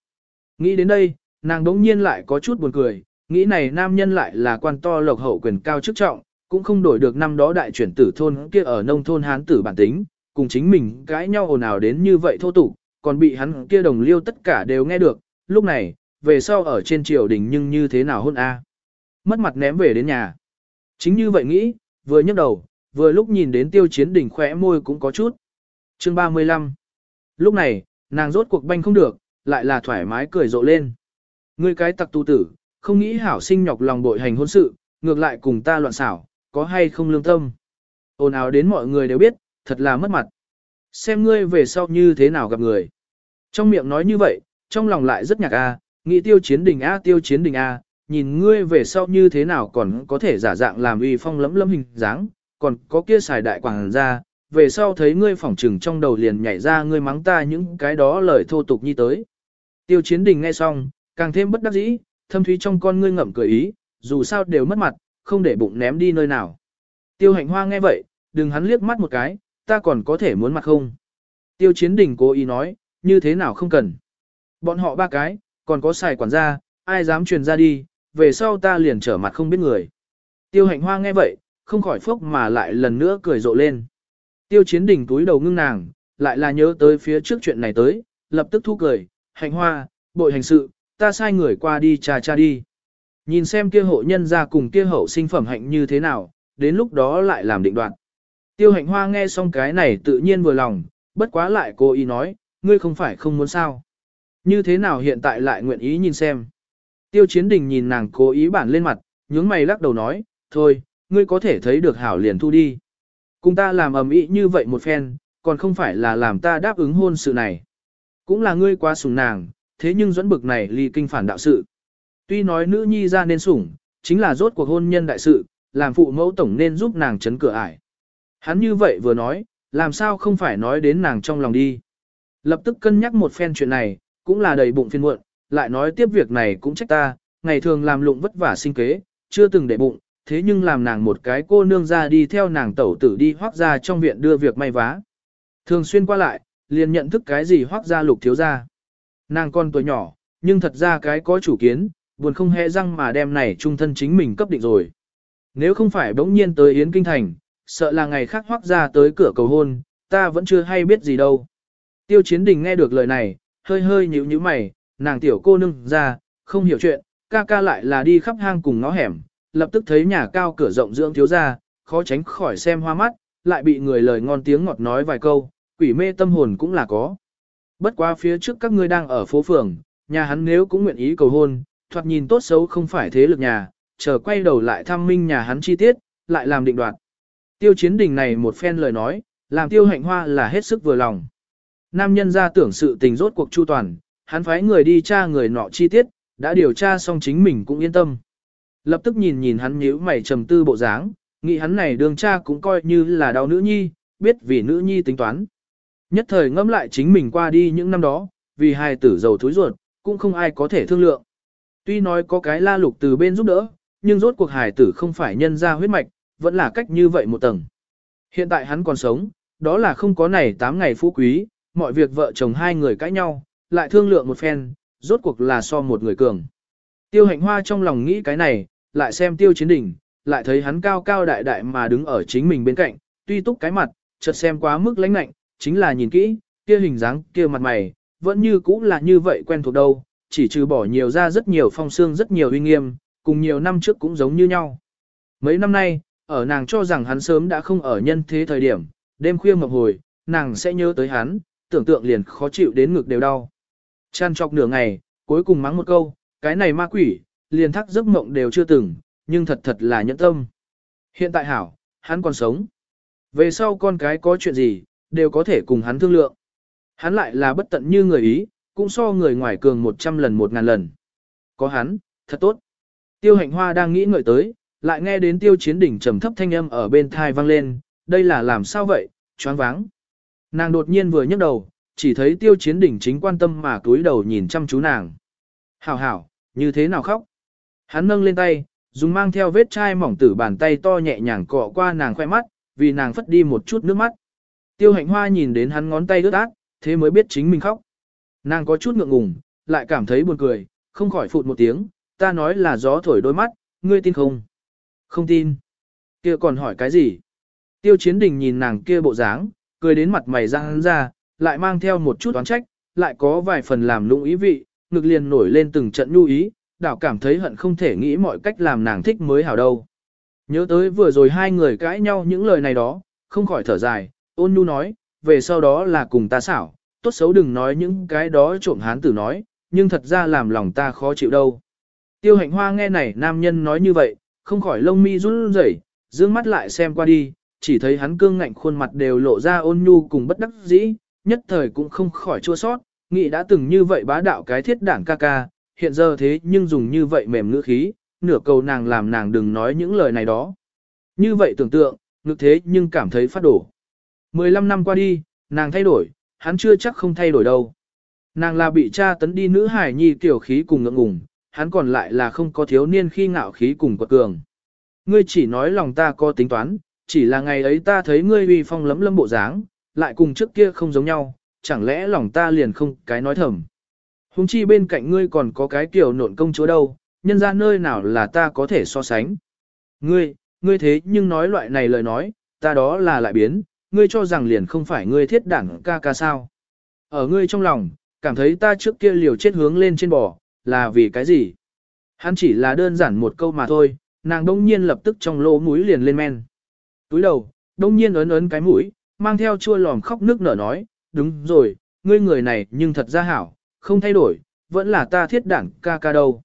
Nghĩ đến đây, nàng đống nhiên lại có chút buồn cười, nghĩ này nam nhân lại là quan to lộc hậu quyền cao chức trọng, cũng không đổi được năm đó đại chuyển tử thôn kia ở nông thôn hán tử bản tính, cùng chính mình cãi nhau ồn ào đến như vậy thô tục, còn bị hắn kia đồng liêu tất cả đều nghe được, lúc này, về sau ở trên triều đình nhưng như thế nào hôn a Mất mặt ném về đến nhà. Chính như vậy nghĩ, vừa nhấc đầu, vừa lúc nhìn đến tiêu chiến đỉnh khỏe môi cũng có chút. Chương 35 Lúc này, nàng rốt cuộc banh không được, lại là thoải mái cười rộ lên. Ngươi cái tặc tu tử, không nghĩ hảo sinh nhọc lòng bội hành hôn sự, ngược lại cùng ta loạn xảo, có hay không lương tâm. Ồn ào đến mọi người đều biết, thật là mất mặt. Xem ngươi về sau như thế nào gặp người. Trong miệng nói như vậy, trong lòng lại rất nhạc a, à, nghĩ tiêu chiến đình a tiêu chiến đình a, nhìn ngươi về sau như thế nào còn có thể giả dạng làm uy phong lẫm lẫm hình dáng, còn có kia xài đại quảng ra, về sau thấy ngươi phỏng trừng trong đầu liền nhảy ra ngươi mắng ta những cái đó lời thô tục như tới. Tiêu chiến đình nghe xong, càng thêm bất đắc dĩ, thâm thúy trong con ngươi ngậm cười ý, dù sao đều mất mặt, không để bụng ném đi nơi nào. Tiêu hạnh hoa nghe vậy, đừng hắn liếc mắt một cái, ta còn có thể muốn mặt không. Tiêu chiến đình cố ý nói, như thế nào không cần. Bọn họ ba cái, còn có xài quản gia, ai dám truyền ra đi, về sau ta liền trở mặt không biết người. Tiêu hạnh hoa nghe vậy, không khỏi phốc mà lại lần nữa cười rộ lên. Tiêu chiến đình túi đầu ngưng nàng, lại là nhớ tới phía trước chuyện này tới, lập tức thu cười, hạnh hoa, bội hành sự, ta sai người qua đi trà cha đi. Nhìn xem kia hộ nhân ra cùng kia hậu sinh phẩm hạnh như thế nào, đến lúc đó lại làm định đoạn. Tiêu hạnh hoa nghe xong cái này tự nhiên vừa lòng, bất quá lại cô ý nói, ngươi không phải không muốn sao. Như thế nào hiện tại lại nguyện ý nhìn xem. Tiêu chiến đình nhìn nàng cố ý bản lên mặt, nhướng mày lắc đầu nói, thôi, ngươi có thể thấy được hảo liền thu đi. Cùng ta làm ầm ĩ như vậy một phen, còn không phải là làm ta đáp ứng hôn sự này. Cũng là ngươi quá sủng nàng, thế nhưng dẫn bực này ly kinh phản đạo sự. Tuy nói nữ nhi ra nên sủng, chính là rốt cuộc hôn nhân đại sự, làm phụ mẫu tổng nên giúp nàng chấn cửa ải. Hắn như vậy vừa nói, làm sao không phải nói đến nàng trong lòng đi. Lập tức cân nhắc một phen chuyện này, cũng là đầy bụng phiền muộn, lại nói tiếp việc này cũng trách ta, ngày thường làm lụng vất vả sinh kế, chưa từng để bụng, thế nhưng làm nàng một cái cô nương ra đi theo nàng tẩu tử đi hoác ra trong viện đưa việc may vá. Thường xuyên qua lại, liền nhận thức cái gì hoác ra lục thiếu ra. Nàng con tuổi nhỏ, nhưng thật ra cái có chủ kiến, buồn không hề răng mà đem này trung thân chính mình cấp định rồi. Nếu không phải bỗng nhiên tới Yến Kinh Thành, sợ là ngày khác hoác ra tới cửa cầu hôn, ta vẫn chưa hay biết gì đâu. Tiêu chiến đình nghe được lời này, hơi hơi nhíu nhíu mày, nàng tiểu cô nương ra, không hiểu chuyện, ca ca lại là đi khắp hang cùng ngõ hẻm, lập tức thấy nhà cao cửa rộng dưỡng thiếu ra, khó tránh khỏi xem hoa mắt, lại bị người lời ngon tiếng ngọt nói vài câu, quỷ mê tâm hồn cũng là có. Bất quá phía trước các ngươi đang ở phố phường, nhà hắn nếu cũng nguyện ý cầu hôn, thoạt nhìn tốt xấu không phải thế lực nhà, chờ quay đầu lại thăm minh nhà hắn chi tiết, lại làm định đoạt. Tiêu chiến đình này một phen lời nói, làm tiêu hạnh hoa là hết sức vừa lòng. nam nhân ra tưởng sự tình rốt cuộc chu toàn, hắn phái người đi tra người nọ chi tiết, đã điều tra xong chính mình cũng yên tâm. Lập tức nhìn nhìn hắn nhíu mày trầm tư bộ dáng, nghĩ hắn này đường cha cũng coi như là đau nữ nhi, biết vì nữ nhi tính toán. Nhất thời ngẫm lại chính mình qua đi những năm đó, vì hai tử giàu thối ruột, cũng không ai có thể thương lượng. Tuy nói có cái la lục từ bên giúp đỡ, nhưng rốt cuộc hài tử không phải nhân ra huyết mạch, vẫn là cách như vậy một tầng. Hiện tại hắn còn sống, đó là không có này 8 ngày phú quý, mọi việc vợ chồng hai người cãi nhau, lại thương lượng một phen, rốt cuộc là so một người cường. Tiêu hạnh hoa trong lòng nghĩ cái này, lại xem tiêu chiến đỉnh, lại thấy hắn cao cao đại đại mà đứng ở chính mình bên cạnh, tuy túc cái mặt, chợt xem quá mức lãnh lạnh, chính là nhìn kỹ, kia hình dáng, kia mặt mày, vẫn như cũ là như vậy quen thuộc đâu, chỉ trừ bỏ nhiều ra rất nhiều phong xương rất nhiều uy nghiêm, cùng nhiều năm trước cũng giống như nhau. Mấy năm nay, ở nàng cho rằng hắn sớm đã không ở nhân thế thời điểm, đêm khuya mộng hồi, nàng sẽ nhớ tới hắn, tưởng tượng liền khó chịu đến ngực đều đau. Chăn chọc nửa ngày, cuối cùng mắng một câu, cái này ma quỷ, liền thắc giấc mộng đều chưa từng, nhưng thật thật là nhẫn tâm. Hiện tại hảo, hắn còn sống. Về sau con cái có chuyện gì, đều có thể cùng hắn thương lượng. Hắn lại là bất tận như người ý, cũng so người ngoài cường 100 lần 1000 lần. Có hắn, thật tốt. Tiêu hạnh hoa đang nghĩ ngợi tới, lại nghe đến tiêu chiến đỉnh trầm thấp thanh âm ở bên thai vang lên, đây là làm sao vậy, choáng váng. Nàng đột nhiên vừa nhấc đầu, chỉ thấy tiêu chiến đỉnh chính quan tâm mà túi đầu nhìn chăm chú nàng. Hảo hảo, như thế nào khóc? Hắn nâng lên tay, dùng mang theo vết chai mỏng tử bàn tay to nhẹ nhàng cọ qua nàng khoe mắt, vì nàng phất đi một chút nước mắt. Tiêu hạnh hoa nhìn đến hắn ngón tay ướt át, thế mới biết chính mình khóc. Nàng có chút ngượng ngùng, lại cảm thấy buồn cười, không khỏi phụt một tiếng, ta nói là gió thổi đôi mắt, ngươi tin không? Không tin. Kia còn hỏi cái gì? Tiêu chiến đình nhìn nàng kia bộ dáng, cười đến mặt mày răng ra, lại mang theo một chút oán trách, lại có vài phần làm lũng ý vị, ngực liền nổi lên từng trận nhu ý, đảo cảm thấy hận không thể nghĩ mọi cách làm nàng thích mới hảo đâu. Nhớ tới vừa rồi hai người cãi nhau những lời này đó, không khỏi thở dài, ôn nhu nói, về sau đó là cùng ta xảo, tốt xấu đừng nói những cái đó trộm hán tử nói, nhưng thật ra làm lòng ta khó chịu đâu. Tiêu hạnh hoa nghe này nam nhân nói như vậy, không khỏi lông mi run rẩy, dương mắt lại xem qua đi, chỉ thấy hắn cương ngạnh khuôn mặt đều lộ ra ôn nhu cùng bất đắc dĩ, nhất thời cũng không khỏi chua sót, nghĩ đã từng như vậy bá đạo cái thiết đảng ca ca, hiện giờ thế nhưng dùng như vậy mềm ngữ khí, nửa cầu nàng làm nàng đừng nói những lời này đó. Như vậy tưởng tượng, ngực thế nhưng cảm thấy phát đổ. 15 năm qua đi, nàng thay đổi, hắn chưa chắc không thay đổi đâu. Nàng là bị cha tấn đi nữ hải nhi tiểu khí cùng ngượng ngùng, hắn còn lại là không có thiếu niên khi ngạo khí cùng quật cường. Ngươi chỉ nói lòng ta có tính toán, chỉ là ngày ấy ta thấy ngươi uy phong lấm lâm bộ dáng, lại cùng trước kia không giống nhau, chẳng lẽ lòng ta liền không cái nói thầm. Hùng chi bên cạnh ngươi còn có cái kiểu nộn công chúa đâu, nhân ra nơi nào là ta có thể so sánh. Ngươi, ngươi thế nhưng nói loại này lời nói, ta đó là lại biến, ngươi cho rằng liền không phải ngươi thiết đảng ca ca sao. Ở ngươi trong lòng, cảm thấy ta trước kia liều chết hướng lên trên bò, là vì cái gì? Hắn chỉ là đơn giản một câu mà thôi, nàng đông nhiên lập tức trong lỗ mũi liền lên men. Túi đầu, đông nhiên ấn ấn cái mũi, mang theo chua lòm khóc nước nở nói, đúng rồi, ngươi người này nhưng thật ra hảo, không thay đổi, vẫn là ta thiết đảng ca ca đâu.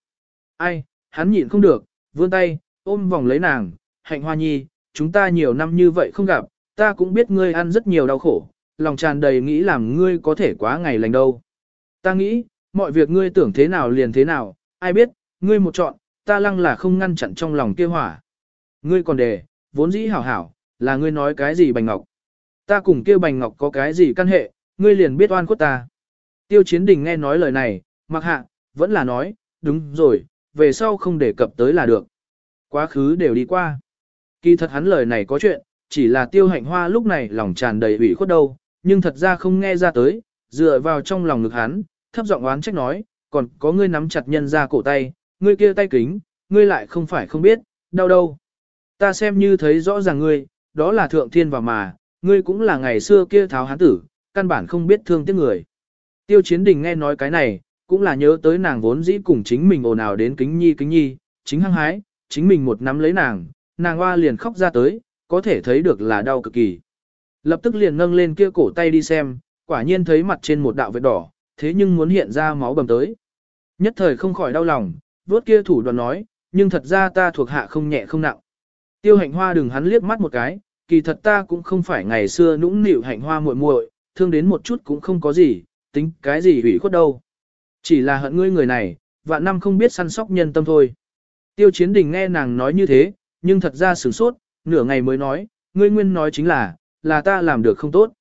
Ai, hắn nhịn không được, vươn tay, ôm vòng lấy nàng, hạnh hoa nhi, chúng ta nhiều năm như vậy không gặp, ta cũng biết ngươi ăn rất nhiều đau khổ, lòng tràn đầy nghĩ làm ngươi có thể quá ngày lành đâu. Ta nghĩ, mọi việc ngươi tưởng thế nào liền thế nào, ai biết, ngươi một chọn, ta lăng là không ngăn chặn trong lòng kia hỏa. Ngươi còn đề, vốn dĩ hảo hảo, là ngươi nói cái gì bành ngọc. Ta cùng kia bành ngọc có cái gì căn hệ, ngươi liền biết oan khuất ta. Tiêu chiến đình nghe nói lời này, mặc hạ, vẫn là nói, đúng rồi, về sau không đề cập tới là được. Quá khứ đều đi qua. Kỳ thật hắn lời này có chuyện, chỉ là tiêu hạnh hoa lúc này lòng tràn đầy ủy khuất đâu, nhưng thật ra không nghe ra tới, dựa vào trong lòng ngực hắn, thấp giọng oán trách nói, còn có ngươi nắm chặt nhân ra cổ tay, ngươi kia tay kính, ngươi lại không phải không biết, đau đâu. Ta xem như thấy rõ ràng ngươi, đó là thượng thiên và mà, ngươi cũng là ngày xưa kia tháo hán tử, căn bản không biết thương tiếc người. Tiêu chiến đình nghe nói cái này, cũng là nhớ tới nàng vốn dĩ cùng chính mình ồn ào đến kính nhi kính nhi, chính hăng hái, chính mình một nắm lấy nàng, nàng hoa liền khóc ra tới, có thể thấy được là đau cực kỳ. Lập tức liền nâng lên kia cổ tay đi xem, quả nhiên thấy mặt trên một đạo vết đỏ, thế nhưng muốn hiện ra máu bầm tới. Nhất thời không khỏi đau lòng, vuốt kia thủ đoàn nói, nhưng thật ra ta thuộc hạ không nhẹ không nặng. Tiêu hạnh hoa đừng hắn liếc mắt một cái, kỳ thật ta cũng không phải ngày xưa nũng nịu hạnh hoa muội muội, thương đến một chút cũng không có gì, tính cái gì hủy khuất đâu. Chỉ là hận ngươi người này, vạn năm không biết săn sóc nhân tâm thôi. Tiêu chiến đình nghe nàng nói như thế, nhưng thật ra sửng sốt, nửa ngày mới nói, ngươi nguyên nói chính là, là ta làm được không tốt.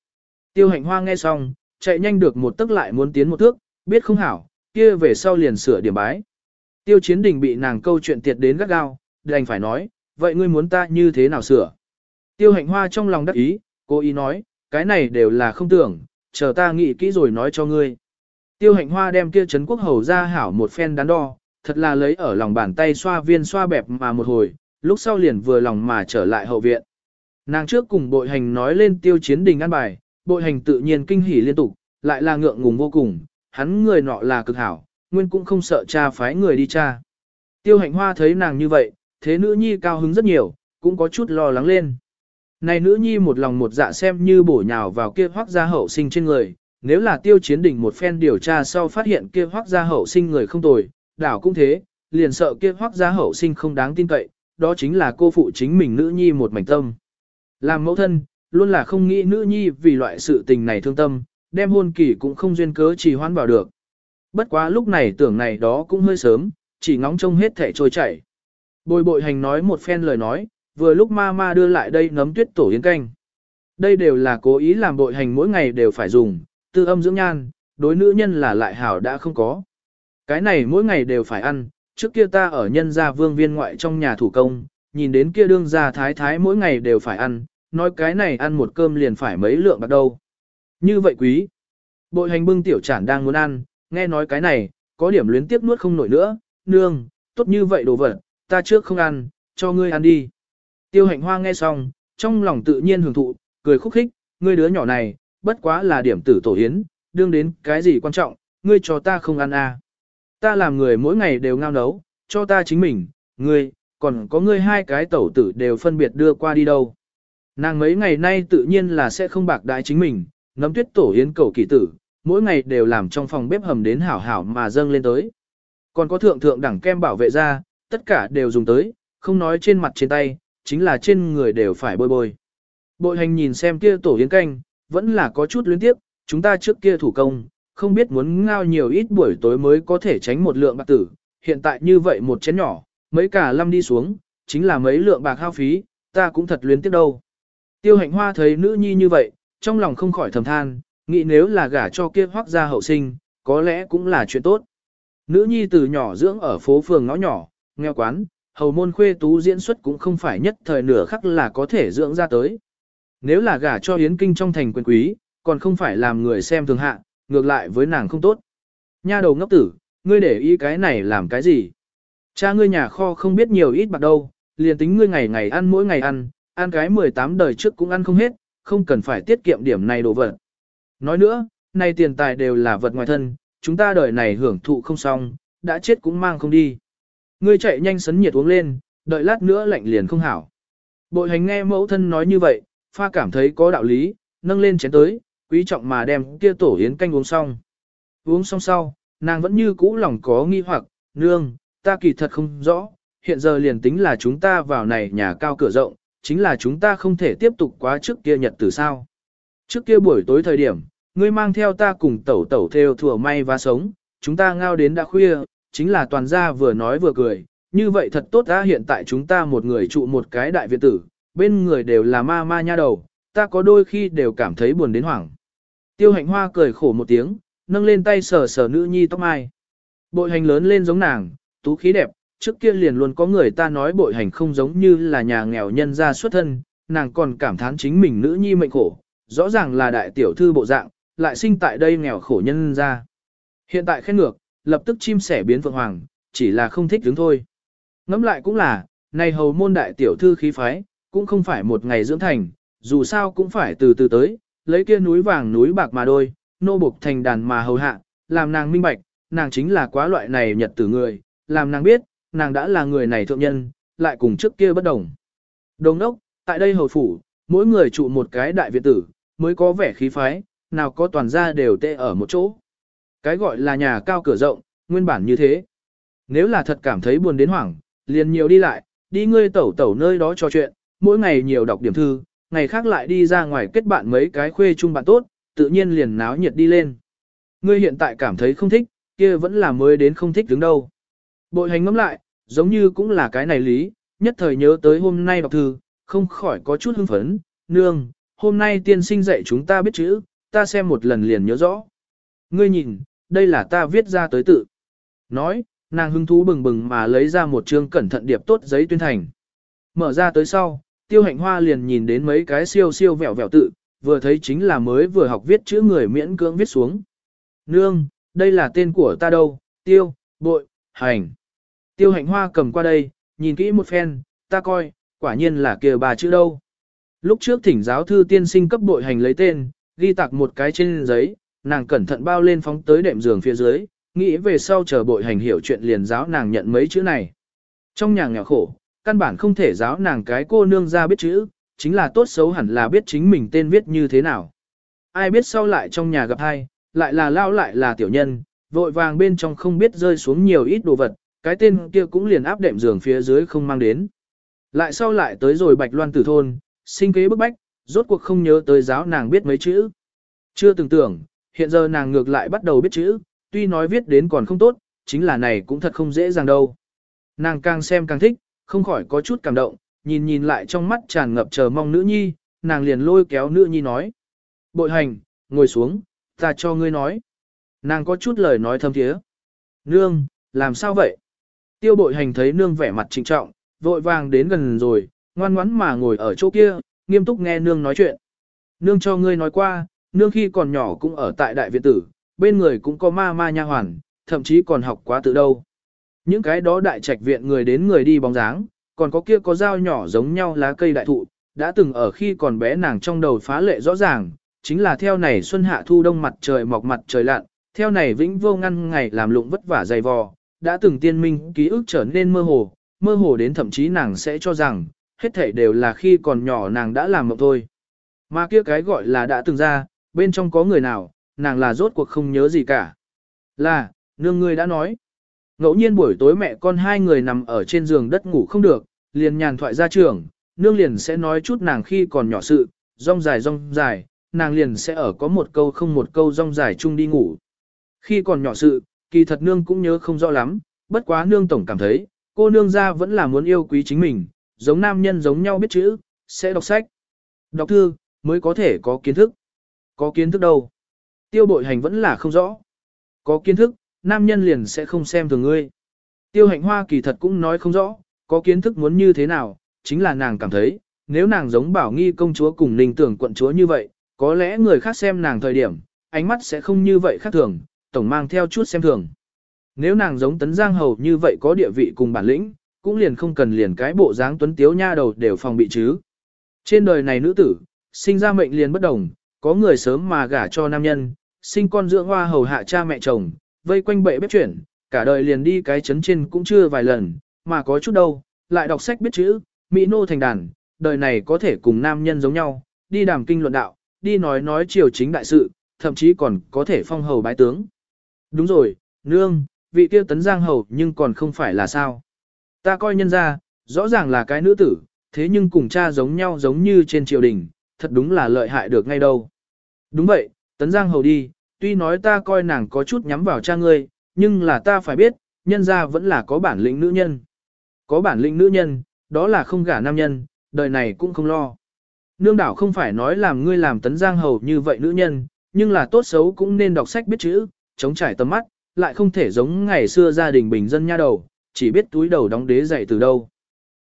Tiêu hạnh hoa nghe xong, chạy nhanh được một tức lại muốn tiến một thước, biết không hảo, kia về sau liền sửa điểm bái. Tiêu chiến đình bị nàng câu chuyện tiệt đến gắt gao, đành phải nói, vậy ngươi muốn ta như thế nào sửa? Tiêu hạnh hoa trong lòng đắc ý, cố ý nói, cái này đều là không tưởng, chờ ta nghĩ kỹ rồi nói cho ngươi. Tiêu hạnh hoa đem kia Trấn quốc hầu ra hảo một phen đắn đo, thật là lấy ở lòng bàn tay xoa viên xoa bẹp mà một hồi, lúc sau liền vừa lòng mà trở lại hậu viện. Nàng trước cùng bội hành nói lên tiêu chiến đình ăn bài, bội hành tự nhiên kinh hỉ liên tục, lại là ngượng ngùng vô cùng, hắn người nọ là cực hảo, nguyên cũng không sợ cha phái người đi cha. Tiêu hạnh hoa thấy nàng như vậy, thế nữ nhi cao hứng rất nhiều, cũng có chút lo lắng lên. Này nữ nhi một lòng một dạ xem như bổ nhào vào kia hoác gia hậu sinh trên người, nếu là tiêu chiến đỉnh một phen điều tra sau phát hiện kia hoác gia hậu sinh người không tồi, đảo cũng thế, liền sợ kia hoác gia hậu sinh không đáng tin cậy, đó chính là cô phụ chính mình nữ nhi một mảnh tâm. Làm mẫu thân, luôn là không nghĩ nữ nhi vì loại sự tình này thương tâm, đem hôn kỳ cũng không duyên cớ trì hoãn bảo được. Bất quá lúc này tưởng này đó cũng hơi sớm, chỉ ngóng trông hết thể trôi chảy. Bồi bội hành nói một phen lời nói, vừa lúc ma ma đưa lại đây nấm tuyết tổ yến canh. Đây đều là cố ý làm bội hành mỗi ngày đều phải dùng, tư âm dưỡng nhan, đối nữ nhân là lại hảo đã không có. Cái này mỗi ngày đều phải ăn, trước kia ta ở nhân gia vương viên ngoại trong nhà thủ công, nhìn đến kia đương gia thái thái mỗi ngày đều phải ăn, nói cái này ăn một cơm liền phải mấy lượng bạc đâu. Như vậy quý. Bội hành bưng tiểu trản đang muốn ăn, nghe nói cái này, có điểm luyến tiếp nuốt không nổi nữa, nương, tốt như vậy đồ vật, ta trước không ăn, cho ngươi ăn đi. Tiêu hạnh hoa nghe xong, trong lòng tự nhiên hưởng thụ, cười khúc khích, ngươi đứa nhỏ này, bất quá là điểm tử tổ hiến, đương đến cái gì quan trọng, ngươi cho ta không ăn à. Ta làm người mỗi ngày đều ngao nấu, cho ta chính mình, ngươi, còn có ngươi hai cái tẩu tử đều phân biệt đưa qua đi đâu. Nàng mấy ngày nay tự nhiên là sẽ không bạc đại chính mình, nấm tuyết tổ yến cầu kỳ tử, mỗi ngày đều làm trong phòng bếp hầm đến hảo hảo mà dâng lên tới. Còn có thượng thượng đẳng kem bảo vệ ra, tất cả đều dùng tới, không nói trên mặt trên tay, chính là trên người đều phải bôi bôi. Bội hành nhìn xem kia tổ yến canh, vẫn là có chút luyến tiếp, chúng ta trước kia thủ công, không biết muốn ngao nhiều ít buổi tối mới có thể tránh một lượng bạc tử, hiện tại như vậy một chén nhỏ, mấy cả lâm đi xuống, chính là mấy lượng bạc hao phí, ta cũng thật luyến tiếc đâu. Tiêu hạnh hoa thấy nữ nhi như vậy, trong lòng không khỏi thầm than, nghĩ nếu là gả cho kia hoác gia hậu sinh, có lẽ cũng là chuyện tốt. Nữ nhi từ nhỏ dưỡng ở phố phường ngõ nhỏ, nghèo quán, hầu môn khuê tú diễn xuất cũng không phải nhất thời nửa khắc là có thể dưỡng ra tới. Nếu là gả cho Yến Kinh trong thành quyền quý, còn không phải làm người xem thường hạ, ngược lại với nàng không tốt. Nha đầu ngốc tử, ngươi để ý cái này làm cái gì? Cha ngươi nhà kho không biết nhiều ít bạc đâu, liền tính ngươi ngày ngày ăn mỗi ngày ăn, ăn cái 18 đời trước cũng ăn không hết, không cần phải tiết kiệm điểm này đồ vật. Nói nữa, này tiền tài đều là vật ngoài thân, chúng ta đời này hưởng thụ không xong, đã chết cũng mang không đi. Ngươi chạy nhanh sấn nhiệt uống lên, đợi lát nữa lạnh liền không hảo. Bội hành nghe mẫu thân nói như vậy, pha cảm thấy có đạo lý, nâng lên chén tới, quý trọng mà đem kia tổ yến canh uống xong. Uống xong sau, nàng vẫn như cũ lòng có nghi hoặc, nương, ta kỳ thật không rõ, hiện giờ liền tính là chúng ta vào này nhà cao cửa rộng, chính là chúng ta không thể tiếp tục quá trước kia nhật từ sao. Trước kia buổi tối thời điểm, ngươi mang theo ta cùng tẩu tẩu theo thừa may và sống, chúng ta ngao đến đã khuya, chính là toàn gia vừa nói vừa cười, như vậy thật tốt đã hiện tại chúng ta một người trụ một cái đại viện tử, bên người đều là ma ma nha đầu, ta có đôi khi đều cảm thấy buồn đến hoảng. Tiêu hạnh hoa cười khổ một tiếng, nâng lên tay sờ sờ nữ nhi tóc mai. Bội hành lớn lên giống nàng, tú khí đẹp, trước kia liền luôn có người ta nói bội hành không giống như là nhà nghèo nhân gia xuất thân, nàng còn cảm thán chính mình nữ nhi mệnh khổ, rõ ràng là đại tiểu thư bộ dạng, lại sinh tại đây nghèo khổ nhân ra. Hiện tại khen ngược, lập tức chim sẻ biến phượng hoàng, chỉ là không thích đứng thôi. Ngẫm lại cũng là, này hầu môn đại tiểu thư khí phái, cũng không phải một ngày dưỡng thành, dù sao cũng phải từ từ tới, lấy kia núi vàng núi bạc mà đôi, nô buộc thành đàn mà hầu hạ, làm nàng minh bạch, nàng chính là quá loại này nhật tử người, làm nàng biết, nàng đã là người này thượng nhân, lại cùng trước kia bất đồng. Đồng đốc, tại đây hầu phủ, mỗi người trụ một cái đại viện tử, mới có vẻ khí phái, nào có toàn gia đều tê ở một chỗ. Cái gọi là nhà cao cửa rộng, nguyên bản như thế. Nếu là thật cảm thấy buồn đến hoảng, liền nhiều đi lại, đi ngươi tẩu tẩu nơi đó trò chuyện, mỗi ngày nhiều đọc điểm thư, ngày khác lại đi ra ngoài kết bạn mấy cái khuê chung bạn tốt, tự nhiên liền náo nhiệt đi lên. Ngươi hiện tại cảm thấy không thích, kia vẫn là mới đến không thích đứng đâu. Bội hành ngẫm lại, giống như cũng là cái này lý, nhất thời nhớ tới hôm nay đọc thư, không khỏi có chút hưng phấn, nương, hôm nay tiên sinh dạy chúng ta biết chữ, ta xem một lần liền nhớ rõ. Ngươi nhìn, đây là ta viết ra tới tự. Nói, nàng hứng thú bừng bừng mà lấy ra một chương cẩn thận điệp tốt giấy tuyên thành. Mở ra tới sau, tiêu hạnh hoa liền nhìn đến mấy cái siêu siêu vẹo vẹo tự, vừa thấy chính là mới vừa học viết chữ người miễn cưỡng viết xuống. Nương, đây là tên của ta đâu, tiêu, bội, hành. Tiêu hạnh hoa cầm qua đây, nhìn kỹ một phen, ta coi, quả nhiên là kia bà chữ đâu. Lúc trước thỉnh giáo thư tiên sinh cấp bội hành lấy tên, ghi tạc một cái trên giấy, nàng cẩn thận bao lên phóng tới đệm giường phía dưới, nghĩ về sau chờ bội hành hiểu chuyện liền giáo nàng nhận mấy chữ này. Trong nhà nghèo khổ, căn bản không thể giáo nàng cái cô nương ra biết chữ, chính là tốt xấu hẳn là biết chính mình tên viết như thế nào. Ai biết sau lại trong nhà gặp hai, lại là lao lại là tiểu nhân, vội vàng bên trong không biết rơi xuống nhiều ít đồ vật, cái tên kia cũng liền áp đệm giường phía dưới không mang đến. Lại sau lại tới rồi Bạch Loan tử thôn, sinh kế bức bách, rốt cuộc không nhớ tới giáo nàng biết mấy chữ. Chưa từng tưởng, hiện giờ nàng ngược lại bắt đầu biết chữ, tuy nói viết đến còn không tốt, chính là này cũng thật không dễ dàng đâu. Nàng càng xem càng thích, không khỏi có chút cảm động, nhìn nhìn lại trong mắt tràn ngập chờ mong nữ nhi, nàng liền lôi kéo nữ nhi nói. Bội hành, ngồi xuống, ta cho ngươi nói. Nàng có chút lời nói thâm thiế. Nương, làm sao vậy? Tiêu bội hành thấy nương vẻ mặt trịnh trọng, vội vàng đến gần rồi, ngoan ngoắn mà ngồi ở chỗ kia, nghiêm túc nghe nương nói chuyện. Nương cho ngươi nói qua, nương khi còn nhỏ cũng ở tại đại viện tử, bên người cũng có ma ma nha hoàn, thậm chí còn học quá từ đâu. Những cái đó đại trạch viện người đến người đi bóng dáng, còn có kia có dao nhỏ giống nhau lá cây đại thụ, đã từng ở khi còn bé nàng trong đầu phá lệ rõ ràng, chính là theo này xuân hạ thu đông mặt trời mọc mặt trời lặn, theo này vĩnh vô ngăn ngày làm lụng vất vả dày vò, đã từng tiên minh ký ức trở nên mơ hồ, mơ hồ đến thậm chí nàng sẽ cho rằng, hết thảy đều là khi còn nhỏ nàng đã làm mộng thôi. Mà kia cái gọi là đã từng ra, bên trong có người nào, nàng là rốt cuộc không nhớ gì cả. Là, nương ngươi đã nói. Ngẫu nhiên buổi tối mẹ con hai người nằm ở trên giường đất ngủ không được, liền nhàn thoại ra trường, nương liền sẽ nói chút nàng khi còn nhỏ sự, rong dài rong dài, nàng liền sẽ ở có một câu không một câu rong dài chung đi ngủ. Khi còn nhỏ sự, kỳ thật nương cũng nhớ không rõ lắm, bất quá nương tổng cảm thấy, cô nương ra vẫn là muốn yêu quý chính mình, giống nam nhân giống nhau biết chữ, sẽ đọc sách. Đọc thư, mới có thể có kiến thức. Có kiến thức đâu? Tiêu bội hành vẫn là không rõ. Có kiến thức, nam nhân liền sẽ không xem thường ngươi. Tiêu hạnh hoa kỳ thật cũng nói không rõ, có kiến thức muốn như thế nào, chính là nàng cảm thấy, nếu nàng giống bảo nghi công chúa cùng ninh tưởng quận chúa như vậy, có lẽ người khác xem nàng thời điểm, ánh mắt sẽ không như vậy khác thường, tổng mang theo chút xem thường. Nếu nàng giống tấn giang hầu như vậy có địa vị cùng bản lĩnh, cũng liền không cần liền cái bộ dáng tuấn tiếu nha đầu đều phòng bị chứ. Trên đời này nữ tử, sinh ra mệnh liền bất đồng, có người sớm mà gả cho nam nhân, sinh con dưỡng hoa hầu hạ cha mẹ chồng, vây quanh bệ bếp chuyển, cả đời liền đi cái chấn trên cũng chưa vài lần, mà có chút đâu, lại đọc sách biết chữ, mỹ nô thành đàn, đời này có thể cùng nam nhân giống nhau, đi đàm kinh luận đạo, đi nói nói triều chính đại sự, thậm chí còn có thể phong hầu bái tướng. Đúng rồi, nương, vị tiêu tấn giang hầu nhưng còn không phải là sao. Ta coi nhân ra, rõ ràng là cái nữ tử, thế nhưng cùng cha giống nhau giống như trên triều đình, thật đúng là lợi hại được ngay đâu. Đúng vậy, tấn giang hầu đi, tuy nói ta coi nàng có chút nhắm vào cha ngươi, nhưng là ta phải biết, nhân ra vẫn là có bản lĩnh nữ nhân. Có bản lĩnh nữ nhân, đó là không gả nam nhân, đời này cũng không lo. Nương đảo không phải nói làm ngươi làm tấn giang hầu như vậy nữ nhân, nhưng là tốt xấu cũng nên đọc sách biết chữ, chống trải tầm mắt, lại không thể giống ngày xưa gia đình bình dân nha đầu, chỉ biết túi đầu đóng đế dạy từ đâu.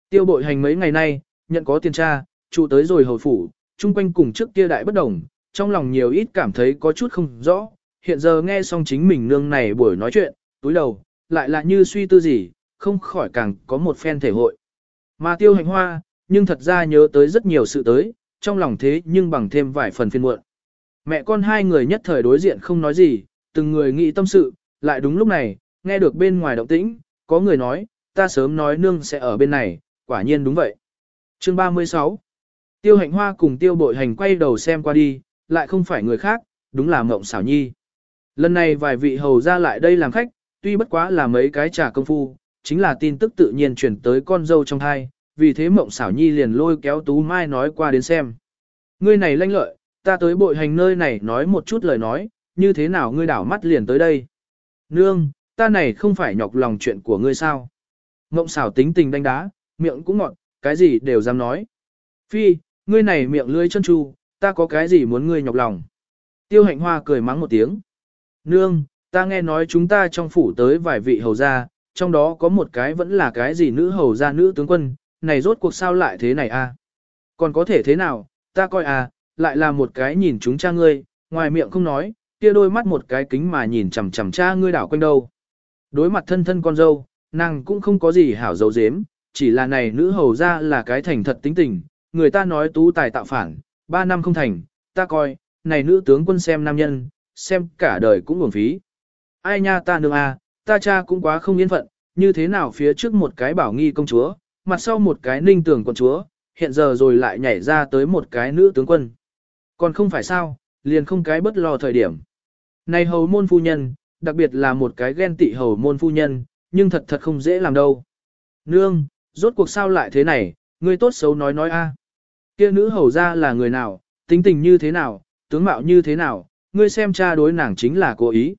Tiêu bội hành mấy ngày nay, nhận có tiền tra, trụ tới rồi hồi phủ, chung quanh cùng trước kia đại bất đồng, trong lòng nhiều ít cảm thấy có chút không rõ, hiện giờ nghe xong chính mình nương này buổi nói chuyện, túi đầu, lại là như suy tư gì, không khỏi càng có một phen thể hội. Mà tiêu hành hoa, nhưng thật ra nhớ tới rất nhiều sự tới, trong lòng thế nhưng bằng thêm vài phần phiên muộn. Mẹ con hai người nhất thời đối diện không nói gì, từng người nghĩ tâm sự, lại đúng lúc này, nghe được bên ngoài động tĩnh, có người nói, ta sớm nói nương sẽ ở bên này, quả nhiên đúng vậy. Chương 36 Tiêu hạnh hoa cùng tiêu bội hành quay đầu xem qua đi, lại không phải người khác, đúng là mộng xảo nhi. Lần này vài vị hầu ra lại đây làm khách, tuy bất quá là mấy cái trà công phu, chính là tin tức tự nhiên chuyển tới con dâu trong thai, vì thế mộng xảo nhi liền lôi kéo tú mai nói qua đến xem. Ngươi này lanh lợi, ta tới bội hành nơi này nói một chút lời nói, như thế nào ngươi đảo mắt liền tới đây. Nương, ta này không phải nhọc lòng chuyện của ngươi sao. Ngộng xảo tính tình đánh đá, miệng cũng ngọt, cái gì đều dám nói. Phi, ngươi này miệng lưỡi chân tru, ta có cái gì muốn ngươi nhọc lòng. Tiêu hạnh hoa cười mắng một tiếng. Nương, ta nghe nói chúng ta trong phủ tới vài vị hầu gia, trong đó có một cái vẫn là cái gì nữ hầu gia nữ tướng quân, này rốt cuộc sao lại thế này a? Còn có thể thế nào, ta coi à, lại là một cái nhìn chúng cha ngươi, ngoài miệng không nói, kia đôi mắt một cái kính mà nhìn chằm chằm cha ngươi đảo quanh đâu. Đối mặt thân thân con dâu, nàng cũng không có gì hảo dấu dếm, chỉ là này nữ hầu ra là cái thành thật tính tình, người ta nói tú tài tạo phản, ba năm không thành, ta coi, này nữ tướng quân xem nam nhân, xem cả đời cũng uổng phí. Ai nha ta nương à, ta cha cũng quá không yên phận, như thế nào phía trước một cái bảo nghi công chúa, mặt sau một cái ninh tưởng con chúa, hiện giờ rồi lại nhảy ra tới một cái nữ tướng quân. Còn không phải sao, liền không cái bất lo thời điểm. Này hầu môn phu nhân, đặc biệt là một cái ghen tị hầu môn phu nhân, nhưng thật thật không dễ làm đâu. Nương, rốt cuộc sao lại thế này, ngươi tốt xấu nói nói a. Kia nữ hầu ra là người nào, tính tình như thế nào, tướng mạo như thế nào, ngươi xem cha đối nàng chính là cố ý.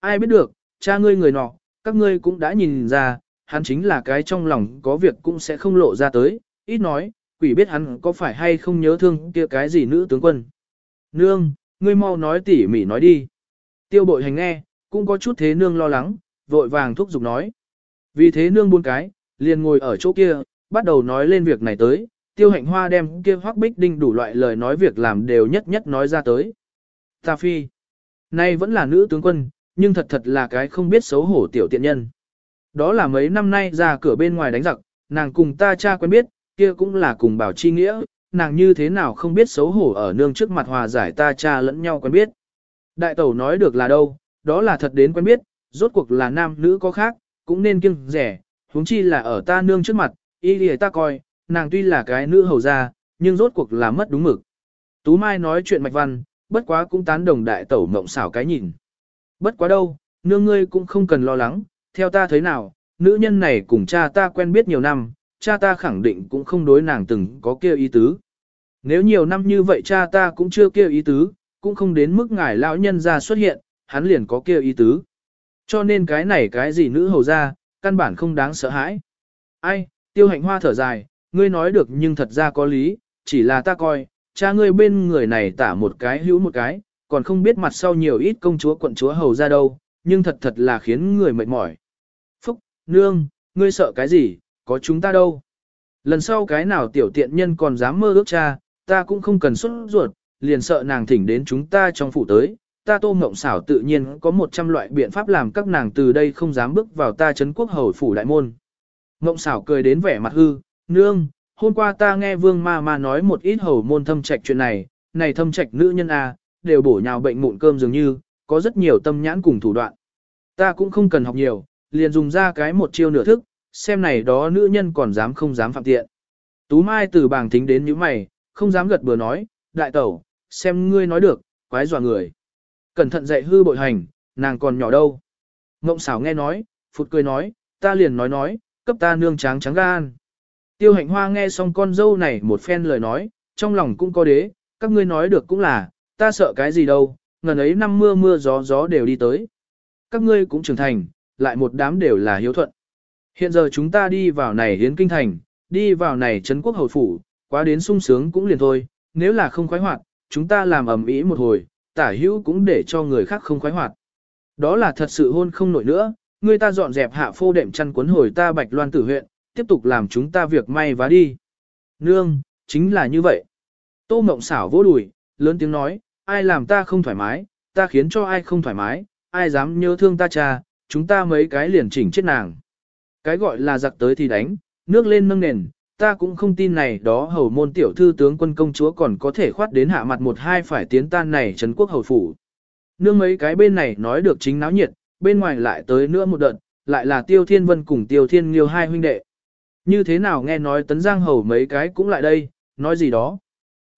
Ai biết được, cha ngươi người nọ, các ngươi cũng đã nhìn ra, hắn chính là cái trong lòng có việc cũng sẽ không lộ ra tới, ít nói, quỷ biết hắn có phải hay không nhớ thương kia cái gì nữ tướng quân. Nương, ngươi mau nói tỉ mỉ nói đi. Tiêu bội hành nghe, cũng có chút thế nương lo lắng, vội vàng thúc giục nói. Vì thế nương buôn cái, liền ngồi ở chỗ kia, bắt đầu nói lên việc này tới, tiêu hạnh hoa đem kia hoắc bích đinh đủ loại lời nói việc làm đều nhất nhất nói ra tới. Ta phi, nay vẫn là nữ tướng quân, nhưng thật thật là cái không biết xấu hổ tiểu tiện nhân. Đó là mấy năm nay ra cửa bên ngoài đánh giặc, nàng cùng ta cha quen biết, kia cũng là cùng bảo chi nghĩa, nàng như thế nào không biết xấu hổ ở nương trước mặt hòa giải ta cha lẫn nhau quen biết. Đại tẩu nói được là đâu, đó là thật đến quen biết, rốt cuộc là nam nữ có khác, cũng nên kiêng rẻ, huống chi là ở ta nương trước mặt, y lìa ta coi, nàng tuy là cái nữ hầu gia, nhưng rốt cuộc là mất đúng mực. Tú Mai nói chuyện mạch văn, bất quá cũng tán đồng đại tẩu mộng xảo cái nhìn. Bất quá đâu, nương ngươi cũng không cần lo lắng, theo ta thấy nào, nữ nhân này cùng cha ta quen biết nhiều năm, cha ta khẳng định cũng không đối nàng từng có kêu ý tứ. Nếu nhiều năm như vậy cha ta cũng chưa kêu ý tứ, cũng không đến mức ngài lão nhân ra xuất hiện, hắn liền có kêu ý tứ. Cho nên cái này cái gì nữ hầu ra, căn bản không đáng sợ hãi. Ai, tiêu hạnh hoa thở dài, ngươi nói được nhưng thật ra có lý, chỉ là ta coi, cha ngươi bên người này tả một cái hữu một cái, còn không biết mặt sau nhiều ít công chúa quận chúa hầu ra đâu, nhưng thật thật là khiến người mệt mỏi. Phúc, nương, ngươi sợ cái gì, có chúng ta đâu. Lần sau cái nào tiểu tiện nhân còn dám mơ ước cha, ta cũng không cần xuất ruột, liền sợ nàng thỉnh đến chúng ta trong phủ tới. Ta tô mộng xảo tự nhiên có một trăm loại biện pháp làm các nàng từ đây không dám bước vào ta chấn quốc hầu phủ đại môn. Mộng xảo cười đến vẻ mặt hư, nương, hôm qua ta nghe vương ma ma nói một ít hầu môn thâm trạch chuyện này, này thâm trạch nữ nhân A, đều bổ nhào bệnh mụn cơm dường như, có rất nhiều tâm nhãn cùng thủ đoạn. Ta cũng không cần học nhiều, liền dùng ra cái một chiêu nửa thức, xem này đó nữ nhân còn dám không dám phạm tiện. Tú Mai từ bảng thính đến như mày, không dám gật bừa nói, đại tẩu, xem ngươi nói được, quái dọa người. Cẩn thận dạy hư bội hành, nàng còn nhỏ đâu. Ngộng xảo nghe nói, phụt cười nói, ta liền nói nói, cấp ta nương tráng trắng gan. Tiêu hạnh hoa nghe xong con dâu này một phen lời nói, trong lòng cũng có đế, các ngươi nói được cũng là, ta sợ cái gì đâu, ngần ấy năm mưa mưa gió gió đều đi tới. Các ngươi cũng trưởng thành, lại một đám đều là hiếu thuận. Hiện giờ chúng ta đi vào này hiến kinh thành, đi vào này trấn quốc hầu phủ, quá đến sung sướng cũng liền thôi, nếu là không khoái hoạt, chúng ta làm ầm ĩ một hồi, tả hữu cũng để cho người khác không khoái hoạt. Đó là thật sự hôn không nổi nữa, người ta dọn dẹp hạ phô đệm chăn cuốn hồi ta bạch loan tử huyện, tiếp tục làm chúng ta việc may vá đi. Nương, chính là như vậy. Tô mộng xảo vô đùi, lớn tiếng nói, ai làm ta không thoải mái, ta khiến cho ai không thoải mái, ai dám nhớ thương ta cha, chúng ta mấy cái liền chỉnh chết nàng. Cái gọi là giặc tới thì đánh, nước lên nâng nền, ta cũng không tin này đó hầu môn tiểu thư tướng quân công chúa còn có thể khoát đến hạ mặt một hai phải tiến tan này trấn quốc hầu phủ. Nương mấy cái bên này nói được chính náo nhiệt, bên ngoài lại tới nữa một đợt, lại là tiêu thiên vân cùng tiêu thiên liêu hai huynh đệ. Như thế nào nghe nói tấn giang hầu mấy cái cũng lại đây, nói gì đó.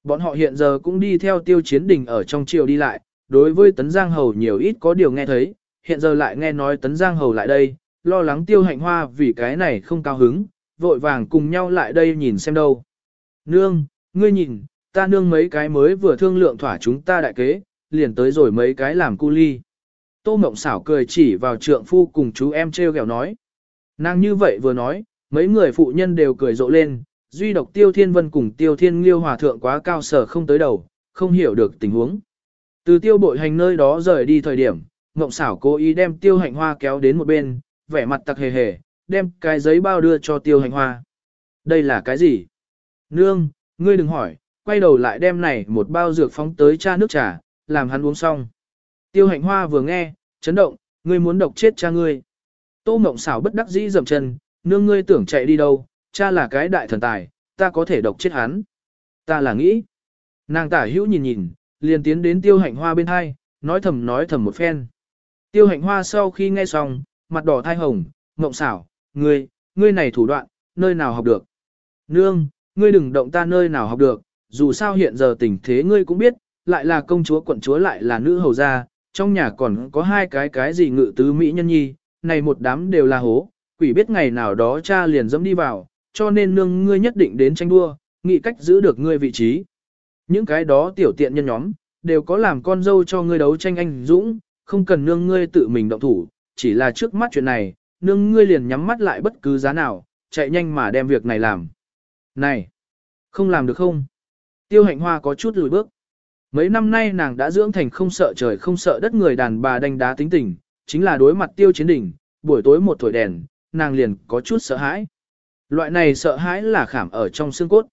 Bọn họ hiện giờ cũng đi theo tiêu chiến đình ở trong triều đi lại, đối với tấn giang hầu nhiều ít có điều nghe thấy, hiện giờ lại nghe nói tấn giang hầu lại đây, lo lắng tiêu hạnh hoa vì cái này không cao hứng, vội vàng cùng nhau lại đây nhìn xem đâu. Nương, ngươi nhìn, ta nương mấy cái mới vừa thương lượng thỏa chúng ta đại kế, liền tới rồi mấy cái làm cu ly. Tô Mộng xảo cười chỉ vào trượng phu cùng chú em treo gẹo nói. Nàng như vậy vừa nói, mấy người phụ nhân đều cười rộ lên, duy độc Tiêu Thiên Vân cùng Tiêu Thiên Liêu hòa thượng quá cao sở không tới đầu, không hiểu được tình huống. Từ tiêu bội hành nơi đó rời đi thời điểm, Ngộng xảo cố ý đem tiêu hạnh hoa kéo đến một bên, vẻ mặt tặc hề hề, đem cái giấy bao đưa cho tiêu hạnh hoa. Đây là cái gì? Nương, ngươi đừng hỏi, quay đầu lại đem này một bao dược phóng tới cha nước trà, làm hắn uống xong. Tiêu hạnh hoa vừa nghe, chấn động, ngươi muốn độc chết cha ngươi. Tô mộng xảo bất đắc dĩ dầm chân, nương ngươi tưởng chạy đi đâu, cha là cái đại thần tài, ta có thể độc chết hắn. Ta là nghĩ. Nàng tả hữu nhìn nhìn, liền tiến đến tiêu hạnh hoa bên hai, nói thầm nói thầm một phen. Tiêu hạnh hoa sau khi nghe xong, mặt đỏ thai hồng, mộng xảo, ngươi, ngươi này thủ đoạn, nơi nào học được. Nương, ngươi đừng động ta nơi nào học được, dù sao hiện giờ tình thế ngươi cũng biết, lại là công chúa quận chúa lại là nữ hầu gia, trong nhà còn có hai cái cái gì ngự tứ mỹ nhân nhi, này một đám đều là hố, quỷ biết ngày nào đó cha liền dẫm đi vào, cho nên nương ngươi nhất định đến tranh đua, nghĩ cách giữ được ngươi vị trí. Những cái đó tiểu tiện nhân nhóm, đều có làm con dâu cho ngươi đấu tranh anh dũng, không cần nương ngươi tự mình động thủ, chỉ là trước mắt chuyện này, nương ngươi liền nhắm mắt lại bất cứ giá nào, chạy nhanh mà đem việc này làm. Này, không làm được không? Tiêu hạnh hoa có chút lùi bước. Mấy năm nay nàng đã dưỡng thành không sợ trời không sợ đất người đàn bà đánh đá tính tình, chính là đối mặt tiêu chiến đỉnh, buổi tối một thổi đèn, nàng liền có chút sợ hãi. Loại này sợ hãi là khảm ở trong xương cốt.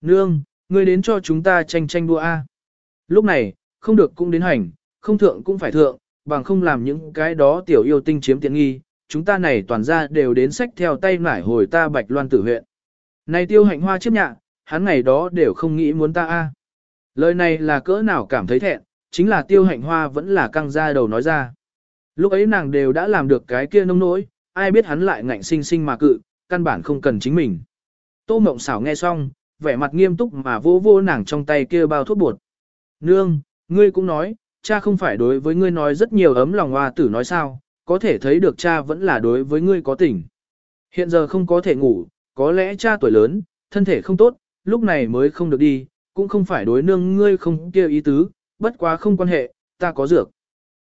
Nương, ngươi đến cho chúng ta tranh tranh đua A. Lúc này, không được cũng đến hành, không thượng cũng phải thượng, bằng không làm những cái đó tiểu yêu tinh chiếm tiện nghi, chúng ta này toàn ra đều đến sách theo tay nải hồi ta bạch loan tử huyện. Này tiêu hạnh hoa chiếc nhạ, hắn ngày đó đều không nghĩ muốn ta a. Lời này là cỡ nào cảm thấy thẹn, chính là tiêu hạnh hoa vẫn là căng ra đầu nói ra. Lúc ấy nàng đều đã làm được cái kia nông nỗi, ai biết hắn lại ngạnh sinh sinh mà cự, căn bản không cần chính mình. Tô mộng xảo nghe xong, vẻ mặt nghiêm túc mà vô vô nàng trong tay kia bao thuốc bột. Nương, ngươi cũng nói, cha không phải đối với ngươi nói rất nhiều ấm lòng hoa tử nói sao, có thể thấy được cha vẫn là đối với ngươi có tình. Hiện giờ không có thể ngủ, có lẽ cha tuổi lớn, thân thể không tốt, lúc này mới không được đi, cũng không phải đối nương ngươi không kêu ý tứ, bất quá không quan hệ, ta có dược.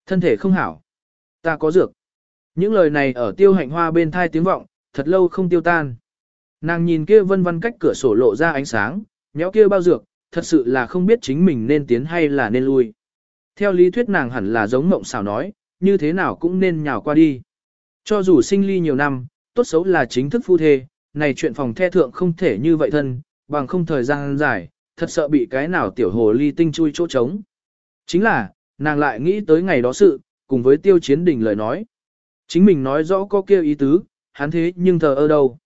Thân thể không hảo, ta có dược. Những lời này ở tiêu hạnh hoa bên thai tiếng vọng, thật lâu không tiêu tan. Nàng nhìn kia vân vân cách cửa sổ lộ ra ánh sáng, nhéo kia bao dược, thật sự là không biết chính mình nên tiến hay là nên lui. Theo lý thuyết nàng hẳn là giống mộng xảo nói, như thế nào cũng nên nhào qua đi. Cho dù sinh ly nhiều năm, tốt xấu là chính thức phu thê, này chuyện phòng the thượng không thể như vậy thân, bằng không thời gian dài, thật sợ bị cái nào tiểu hồ ly tinh chui chỗ trống. Chính là, nàng lại nghĩ tới ngày đó sự, cùng với tiêu chiến đỉnh lời nói. Chính mình nói rõ có kêu ý tứ, hắn thế nhưng thờ ơ đâu.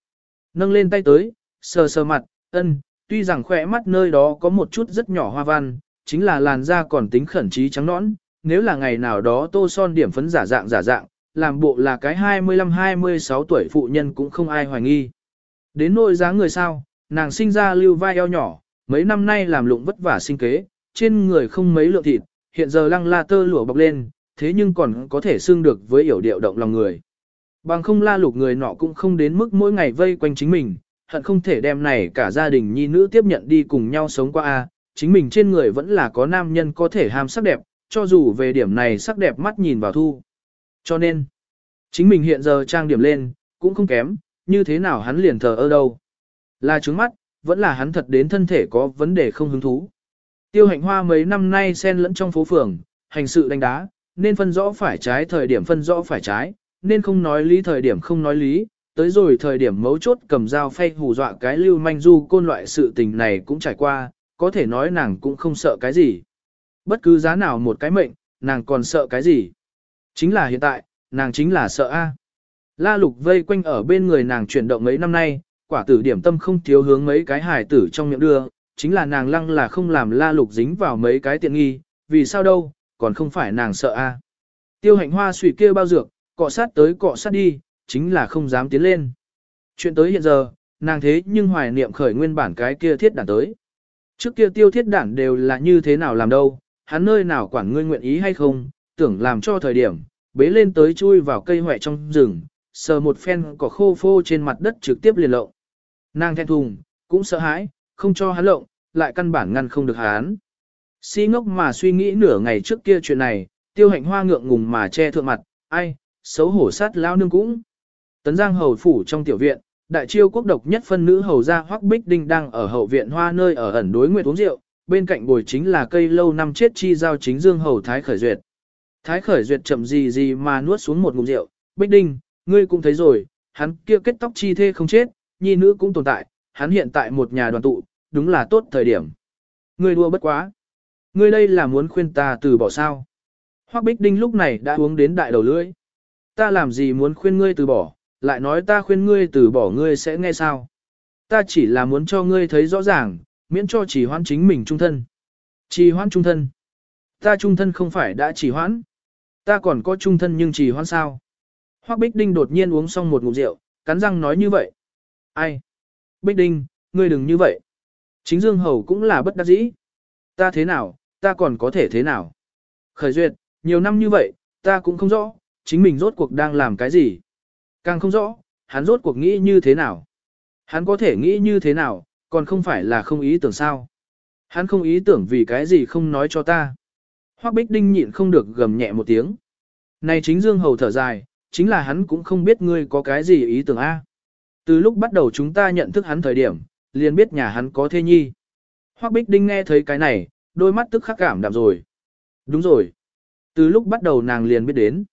Nâng lên tay tới, sờ sờ mặt, ân, tuy rằng khỏe mắt nơi đó có một chút rất nhỏ hoa văn, chính là làn da còn tính khẩn trí trắng nõn, nếu là ngày nào đó tô son điểm phấn giả dạng giả dạng, làm bộ là cái 25-26 tuổi phụ nhân cũng không ai hoài nghi. Đến nỗi dáng người sao, nàng sinh ra lưu vai eo nhỏ, mấy năm nay làm lụng vất vả sinh kế, trên người không mấy lượng thịt, hiện giờ lăng la tơ lụa bọc lên, thế nhưng còn có thể xương được với hiểu điệu động lòng người. Bằng không la lục người nọ cũng không đến mức mỗi ngày vây quanh chính mình, hận không thể đem này cả gia đình nhi nữ tiếp nhận đi cùng nhau sống qua a chính mình trên người vẫn là có nam nhân có thể ham sắc đẹp, cho dù về điểm này sắc đẹp mắt nhìn vào thu. Cho nên, chính mình hiện giờ trang điểm lên, cũng không kém, như thế nào hắn liền thờ ơ đâu. Là trứng mắt, vẫn là hắn thật đến thân thể có vấn đề không hứng thú. Tiêu hạnh hoa mấy năm nay xen lẫn trong phố phường, hành sự đánh đá, nên phân rõ phải trái thời điểm phân rõ phải trái, nên không nói lý thời điểm không nói lý, tới rồi thời điểm mấu chốt cầm dao phay hù dọa cái lưu manh du côn loại sự tình này cũng trải qua, có thể nói nàng cũng không sợ cái gì. Bất cứ giá nào một cái mệnh, nàng còn sợ cái gì. Chính là hiện tại, nàng chính là sợ A. La lục vây quanh ở bên người nàng chuyển động mấy năm nay, quả tử điểm tâm không thiếu hướng mấy cái hài tử trong miệng đưa, chính là nàng lăng là không làm la lục dính vào mấy cái tiện nghi, vì sao đâu, còn không phải nàng sợ A. Tiêu hạnh hoa suy kia bao dược, cọ sát tới cọ sát đi, chính là không dám tiến lên. Chuyện tới hiện giờ, nàng thế nhưng hoài niệm khởi nguyên bản cái kia thiết đản tới. Trước kia tiêu thiết đản đều là như thế nào làm đâu, hắn nơi nào quản ngươi nguyện ý hay không, tưởng làm cho thời điểm, bế lên tới chui vào cây hoẹ trong rừng, sờ một phen cỏ khô phô trên mặt đất trực tiếp liền lộng. Nàng thẹn thùng, cũng sợ hãi, không cho hắn lộng, lại căn bản ngăn không được hắn. Si ngốc mà suy nghĩ nửa ngày trước kia chuyện này, tiêu hạnh hoa ngượng ngùng mà che thượng mặt, ai, xấu hổ sát lao nương cũng. Tấn Giang hầu phủ trong tiểu viện, đại chiêu quốc độc nhất phân nữ hầu gia Hoắc Bích Đinh đang ở hậu viện hoa nơi ở ẩn đối nguyệt uống rượu, bên cạnh bồi chính là cây lâu năm chết chi giao chính dương hầu Thái Khởi Duyệt. Thái Khởi Duyệt chậm gì gì mà nuốt xuống một ngụm rượu, Bích Đinh, ngươi cũng thấy rồi, hắn kia kết tóc chi thê không chết, nhi nữ cũng tồn tại, hắn hiện tại một nhà đoàn tụ, đúng là tốt thời điểm. Ngươi đua bất quá. Ngươi đây là muốn khuyên ta từ bỏ sao. Hoắc Bích Đinh lúc này đã uống đến đại đầu lưỡi. Ta làm gì muốn khuyên ngươi từ bỏ, lại nói ta khuyên ngươi từ bỏ ngươi sẽ nghe sao. Ta chỉ là muốn cho ngươi thấy rõ ràng, miễn cho chỉ hoãn chính mình trung thân. Chỉ hoãn trung thân. Ta trung thân không phải đã chỉ hoãn. Ta còn có trung thân nhưng chỉ hoãn sao. Hoắc Bích Đinh đột nhiên uống xong một ngụm rượu, cắn răng nói như vậy. Ai? Bích Đinh, ngươi đừng như vậy. Chính Dương Hầu cũng là bất đắc dĩ. Ta thế nào, ta còn có thể thế nào? Khởi duyệt, nhiều năm như vậy, ta cũng không rõ, chính mình rốt cuộc đang làm cái gì. Càng không rõ, hắn rốt cuộc nghĩ như thế nào. Hắn có thể nghĩ như thế nào, còn không phải là không ý tưởng sao. Hắn không ý tưởng vì cái gì không nói cho ta. Hoắc Bích Đinh nhịn không được gầm nhẹ một tiếng. Này chính Dương Hầu thở dài, chính là hắn cũng không biết ngươi có cái gì ý tưởng A. Từ lúc bắt đầu chúng ta nhận thức hắn thời điểm, liền biết nhà hắn có thê nhi. Hoắc Bích Đinh nghe thấy cái này, đôi mắt tức khắc cảm đạm rồi. Đúng rồi. Từ lúc bắt đầu nàng liền biết đến.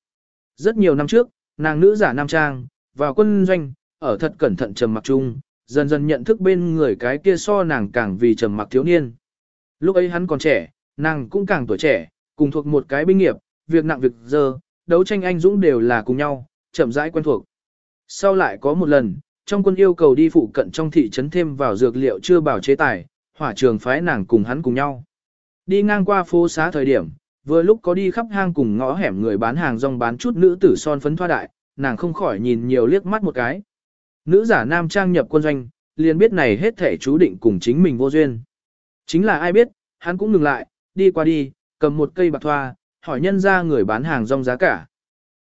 Rất nhiều năm trước, nàng nữ giả nam trang, vào quân doanh, ở thật cẩn thận trầm mặc chung, dần dần nhận thức bên người cái kia so nàng càng vì trầm mặc thiếu niên. Lúc ấy hắn còn trẻ, nàng cũng càng tuổi trẻ, cùng thuộc một cái binh nghiệp, việc nặng việc dơ, đấu tranh anh dũng đều là cùng nhau, chậm rãi quen thuộc. Sau lại có một lần, trong quân yêu cầu đi phụ cận trong thị trấn thêm vào dược liệu chưa bảo chế tài, hỏa trường phái nàng cùng hắn cùng nhau. Đi ngang qua phố xá thời điểm, vừa lúc có đi khắp hang cùng ngõ hẻm người bán hàng rong bán chút nữ tử son phấn thoa đại, nàng không khỏi nhìn nhiều liếc mắt một cái. Nữ giả nam trang nhập quân doanh, liền biết này hết thể chú định cùng chính mình vô duyên. Chính là ai biết, hắn cũng ngừng lại, đi qua đi, cầm một cây bạc thoa, hỏi nhân ra người bán hàng rong giá cả.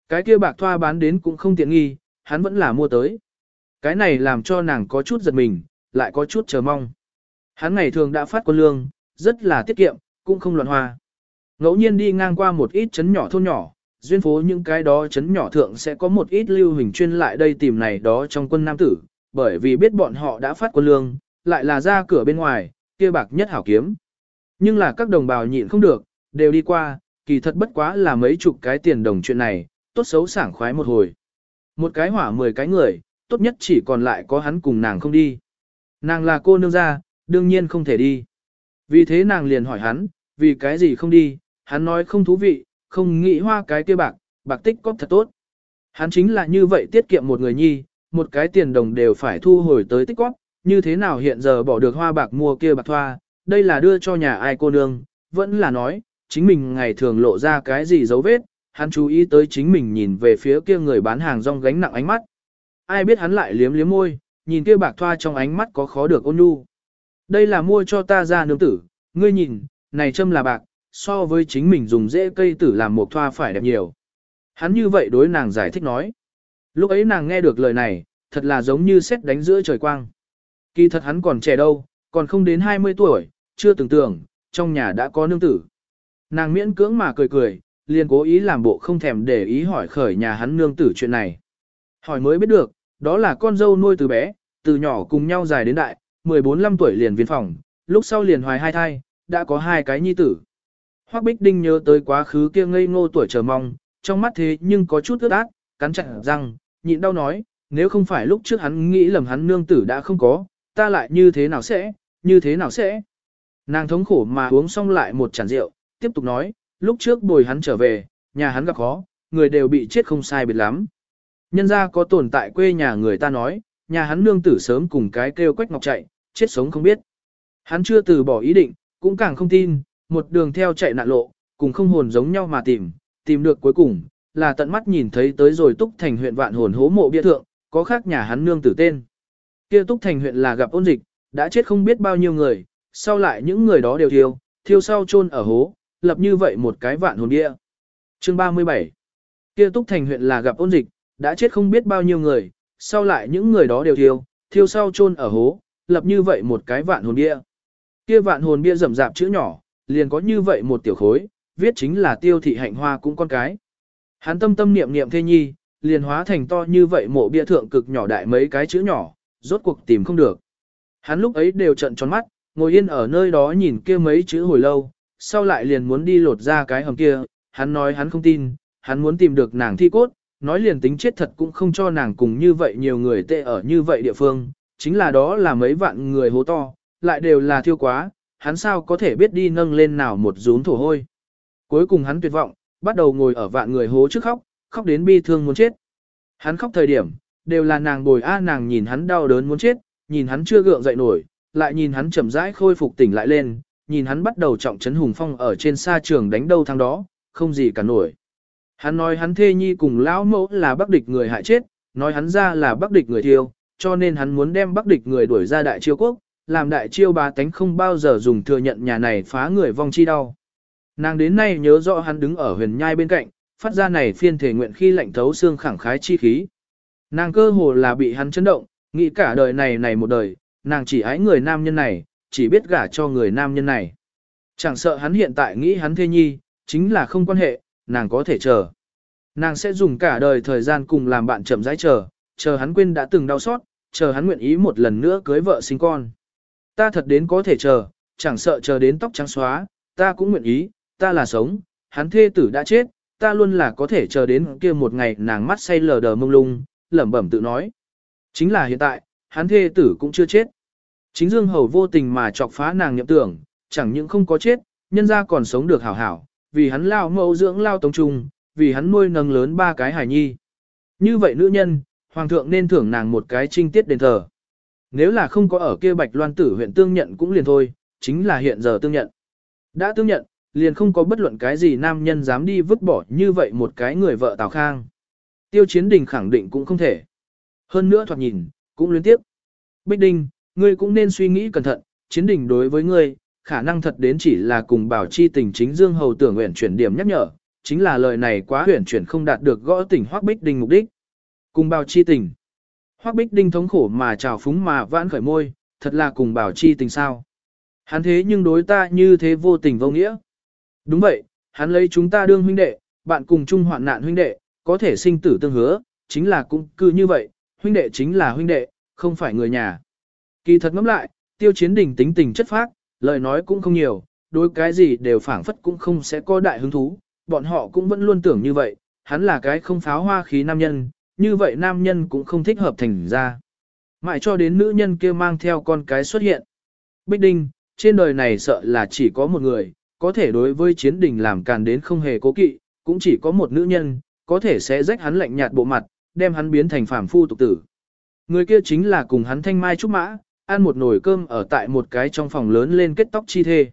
Cái kia bạc thoa bán đến cũng không tiện nghi, hắn vẫn là mua tới. Cái này làm cho nàng có chút giật mình, lại có chút chờ mong. Hắn ngày thường đã phát quân lương, rất là tiết kiệm, cũng không loạn hoa. Ngẫu nhiên đi ngang qua một ít chấn nhỏ thôn nhỏ, duyên phố những cái đó chấn nhỏ thượng sẽ có một ít lưu hình chuyên lại đây tìm này đó trong quân nam tử, bởi vì biết bọn họ đã phát quân lương, lại là ra cửa bên ngoài, kia bạc nhất hảo kiếm. Nhưng là các đồng bào nhịn không được, đều đi qua, kỳ thật bất quá là mấy chục cái tiền đồng chuyện này, tốt xấu sảng khoái một hồi. Một cái hỏa mười cái người, tốt nhất chỉ còn lại có hắn cùng nàng không đi. Nàng là cô nương gia, đương nhiên không thể đi. Vì thế nàng liền hỏi hắn, vì cái gì không đi, hắn nói không thú vị, không nghĩ hoa cái kia bạc, bạc tích có thật tốt. Hắn chính là như vậy tiết kiệm một người nhi, một cái tiền đồng đều phải thu hồi tới tích góp, như thế nào hiện giờ bỏ được hoa bạc mua kia bạc thoa, đây là đưa cho nhà ai cô nương, vẫn là nói, chính mình ngày thường lộ ra cái gì dấu vết, hắn chú ý tới chính mình nhìn về phía kia người bán hàng rong gánh nặng ánh mắt. Ai biết hắn lại liếm liếm môi, nhìn kia bạc thoa trong ánh mắt có khó được ôn nhu. Đây là mua cho ta ra nương tử, ngươi nhìn, này châm là bạc, so với chính mình dùng dễ cây tử làm một thoa phải đẹp nhiều. Hắn như vậy đối nàng giải thích nói. Lúc ấy nàng nghe được lời này, thật là giống như xét đánh giữa trời quang. Kỳ thật hắn còn trẻ đâu, còn không đến 20 tuổi, chưa từng tưởng, trong nhà đã có nương tử. Nàng miễn cưỡng mà cười cười, liền cố ý làm bộ không thèm để ý hỏi khởi nhà hắn nương tử chuyện này. Hỏi mới biết được, đó là con dâu nuôi từ bé, từ nhỏ cùng nhau dài đến đại, 14-15 tuổi liền viên phòng, lúc sau liền hoài hai thai, đã có hai cái nhi tử. Hoắc Bích Đinh nhớ tới quá khứ kia ngây ngô tuổi chờ mong, trong mắt thế nhưng có chút ướt át, cắn chặt răng, nhịn đau nói, nếu không phải lúc trước hắn nghĩ lầm hắn nương tử đã không có, ta lại như thế nào sẽ, như thế nào sẽ. Nàng thống khổ mà uống xong lại một chản rượu, tiếp tục nói, lúc trước bồi hắn trở về, nhà hắn gặp khó, người đều bị chết không sai biệt lắm. Nhân ra có tồn tại quê nhà người ta nói, nhà hắn nương tử sớm cùng cái kêu quách ngọc chạy, chết sống không biết. Hắn chưa từ bỏ ý định, cũng càng không tin, một đường theo chạy nạn lộ, cùng không hồn giống nhau mà tìm, tìm được cuối cùng, là tận mắt nhìn thấy tới rồi Túc Thành huyện vạn hồn hố mộ bia thượng, có khác nhà hắn nương tử tên. Kia Túc Thành huyện là gặp ôn dịch, đã chết không biết bao nhiêu người, sau lại những người đó đều thiêu, thiêu sau chôn ở hố, lập như vậy một cái vạn hồn bia. Chương 37 Kia Túc Thành huyện là gặp ôn dịch, đã chết không biết bao nhiêu người, sau lại những người đó đều thiêu, thiêu sau chôn ở hố, lập như vậy một cái vạn hồn bia. Kia vạn hồn bia rậm rạp chữ nhỏ, liền có như vậy một tiểu khối, viết chính là tiêu thị hạnh hoa cũng con cái. Hắn tâm tâm niệm niệm thê nhi, liền hóa thành to như vậy mộ bia thượng cực nhỏ đại mấy cái chữ nhỏ, rốt cuộc tìm không được. Hắn lúc ấy đều trận tròn mắt, ngồi yên ở nơi đó nhìn kia mấy chữ hồi lâu, sau lại liền muốn đi lột ra cái hầm kia, hắn nói hắn không tin, hắn muốn tìm được nàng thi cốt, nói liền tính chết thật cũng không cho nàng cùng như vậy nhiều người tệ ở như vậy địa phương, chính là đó là mấy vạn người hố to, lại đều là thiêu quá, hắn sao có thể biết đi nâng lên nào một rún thổ hôi. Cuối cùng hắn tuyệt vọng, bắt đầu ngồi ở vạn người hố trước khóc, khóc đến bi thương muốn chết. Hắn khóc thời điểm, đều là nàng bồi a nàng nhìn hắn đau đớn muốn chết, nhìn hắn chưa gượng dậy nổi, lại nhìn hắn chậm rãi khôi phục tỉnh lại lên, nhìn hắn bắt đầu trọng trấn hùng phong ở trên sa trường đánh đâu thằng đó, không gì cả nổi. Hắn nói hắn thê nhi cùng lão mẫu là bắc địch người hại chết, nói hắn ra là bắc địch người thiêu, cho nên hắn muốn đem bắc địch người đuổi ra đại chiêu quốc, làm đại chiêu bá tánh không bao giờ dùng thừa nhận nhà này phá người vong chi đau. Nàng đến nay nhớ rõ hắn đứng ở huyền nhai bên cạnh, phát ra này phiên thể nguyện khi lạnh thấu xương khẳng khái chi khí. Nàng cơ hồ là bị hắn chấn động, nghĩ cả đời này này một đời, nàng chỉ ái người nam nhân này, chỉ biết gả cho người nam nhân này. Chẳng sợ hắn hiện tại nghĩ hắn thê nhi, chính là không quan hệ, nàng có thể chờ. Nàng sẽ dùng cả đời thời gian cùng làm bạn chậm rãi chờ, chờ hắn quên đã từng đau xót, chờ hắn nguyện ý một lần nữa cưới vợ sinh con. Ta thật đến có thể chờ, chẳng sợ chờ đến tóc trắng xóa, ta cũng nguyện ý, ta là sống, hắn thê tử đã chết, ta luôn là có thể chờ đến kia một ngày nàng mắt say lờ đờ mông lung, lẩm bẩm tự nói. Chính là hiện tại, hắn thê tử cũng chưa chết. Chính Dương Hầu vô tình mà chọc phá nàng nhậm tưởng, chẳng những không có chết, nhân ra còn sống được hảo hảo, vì hắn lao mẫu dưỡng lao tống trung, vì hắn nuôi nâng lớn ba cái hài nhi. Như vậy nữ nhân, hoàng thượng nên thưởng nàng một cái trinh tiết đền thờ. Nếu là không có ở kia Bạch Loan tử huyện tương nhận cũng liền thôi, chính là hiện giờ tương nhận. Đã tương nhận, liền không có bất luận cái gì nam nhân dám đi vứt bỏ như vậy một cái người vợ Tào Khang. Tiêu Chiến Đình khẳng định cũng không thể. Hơn nữa thoạt nhìn, cũng liên tiếp. Bích Đinh, ngươi cũng nên suy nghĩ cẩn thận, Chiến Đình đối với ngươi, khả năng thật đến chỉ là cùng bảo chi tình chính Dương Hầu tưởng nguyện chuyển điểm nhắc nhở, chính là lời này quá huyển chuyển không đạt được gõ tỉnh Hoắc Bích Đinh mục đích. Cùng bảo chi tình. Hoắc Bích Đinh thống khổ mà trào phúng mà vãn khởi môi, thật là cùng bảo chi tình sao. Hắn thế nhưng đối ta như thế vô tình vô nghĩa. Đúng vậy, hắn lấy chúng ta đương huynh đệ, bạn cùng chung hoạn nạn huynh đệ, có thể sinh tử tương hứa, chính là cũng cư như vậy, huynh đệ chính là huynh đệ, không phải người nhà. Kỳ thật ngẫm lại, tiêu chiến đình tính tình chất phác, lời nói cũng không nhiều, đối cái gì đều phảng phất cũng không sẽ có đại hứng thú, bọn họ cũng vẫn luôn tưởng như vậy, hắn là cái không pháo hoa khí nam nhân, như vậy nam nhân cũng không thích hợp thành ra. Mãi cho đến nữ nhân kia mang theo con cái xuất hiện. Bích Đinh, trên đời này sợ là chỉ có một người, có thể đối với chiến đình làm càn đến không hề cố kỵ, cũng chỉ có một nữ nhân, có thể sẽ rách hắn lạnh nhạt bộ mặt, đem hắn biến thành phàm phu tục tử. Người kia chính là cùng hắn thanh mai trúc mã, ăn một nồi cơm ở tại một cái trong phòng lớn lên kết tóc chi thê.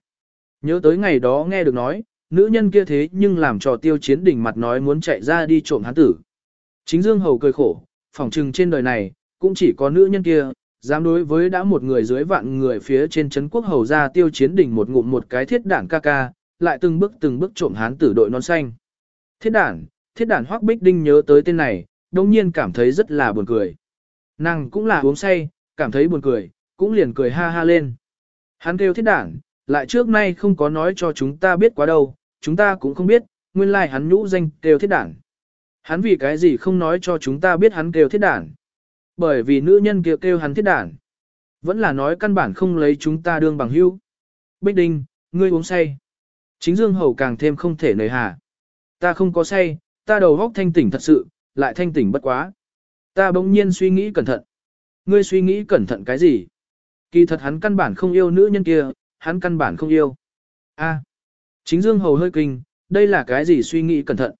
Nhớ tới ngày đó nghe được nói, nữ nhân kia thế nhưng làm trò tiêu chiến đỉnh mặt nói muốn chạy ra đi trộm hắn tử. Chính Dương Hầu cười khổ, phỏng trừng trên đời này, cũng chỉ có nữ nhân kia, dám đối với đã một người dưới vạn người phía trên chấn quốc hầu ra tiêu chiến đỉnh một ngụm một cái thiết đảng ca ca, lại từng bước từng bước trộm hán tử đội non xanh. Thiết đảng, thiết đảng hoắc bích đinh nhớ tới tên này, đồng nhiên cảm thấy rất là buồn cười. Nàng cũng là uống say, cảm thấy buồn cười, cũng liền cười ha ha lên. Hắn kêu thiết đảng, lại trước nay không có nói cho chúng ta biết quá đâu, chúng ta cũng không biết, nguyên lai like hắn nhũ danh kêu thiết đảng. Hắn vì cái gì không nói cho chúng ta biết hắn kêu thiết đản? Bởi vì nữ nhân kia kêu, kêu hắn thiết đản. Vẫn là nói căn bản không lấy chúng ta đương bằng hữu. Bích Đinh, ngươi uống say. Chính Dương Hầu càng thêm không thể nời hà. Ta không có say, ta đầu góc thanh tỉnh thật sự, lại thanh tỉnh bất quá. Ta bỗng nhiên suy nghĩ cẩn thận. Ngươi suy nghĩ cẩn thận cái gì? Kỳ thật hắn căn bản không yêu nữ nhân kia, hắn căn bản không yêu. A. chính Dương Hầu hơi kinh, đây là cái gì suy nghĩ cẩn thận?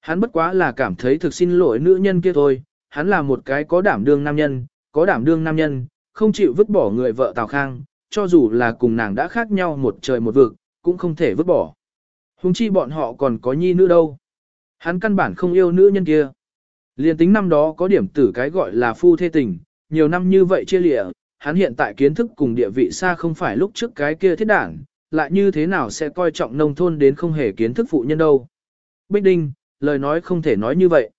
Hắn bất quá là cảm thấy thực xin lỗi nữ nhân kia thôi, hắn là một cái có đảm đương nam nhân, có đảm đương nam nhân, không chịu vứt bỏ người vợ Tào Khang, cho dù là cùng nàng đã khác nhau một trời một vực, cũng không thể vứt bỏ. Hùng chi bọn họ còn có nhi nữ đâu. Hắn căn bản không yêu nữ nhân kia. Liên tính năm đó có điểm tử cái gọi là phu thê tình, nhiều năm như vậy chia lịa, hắn hiện tại kiến thức cùng địa vị xa không phải lúc trước cái kia thiết đảng, lại như thế nào sẽ coi trọng nông thôn đến không hề kiến thức phụ nhân đâu. Bích Đinh, lời nói không thể nói như vậy.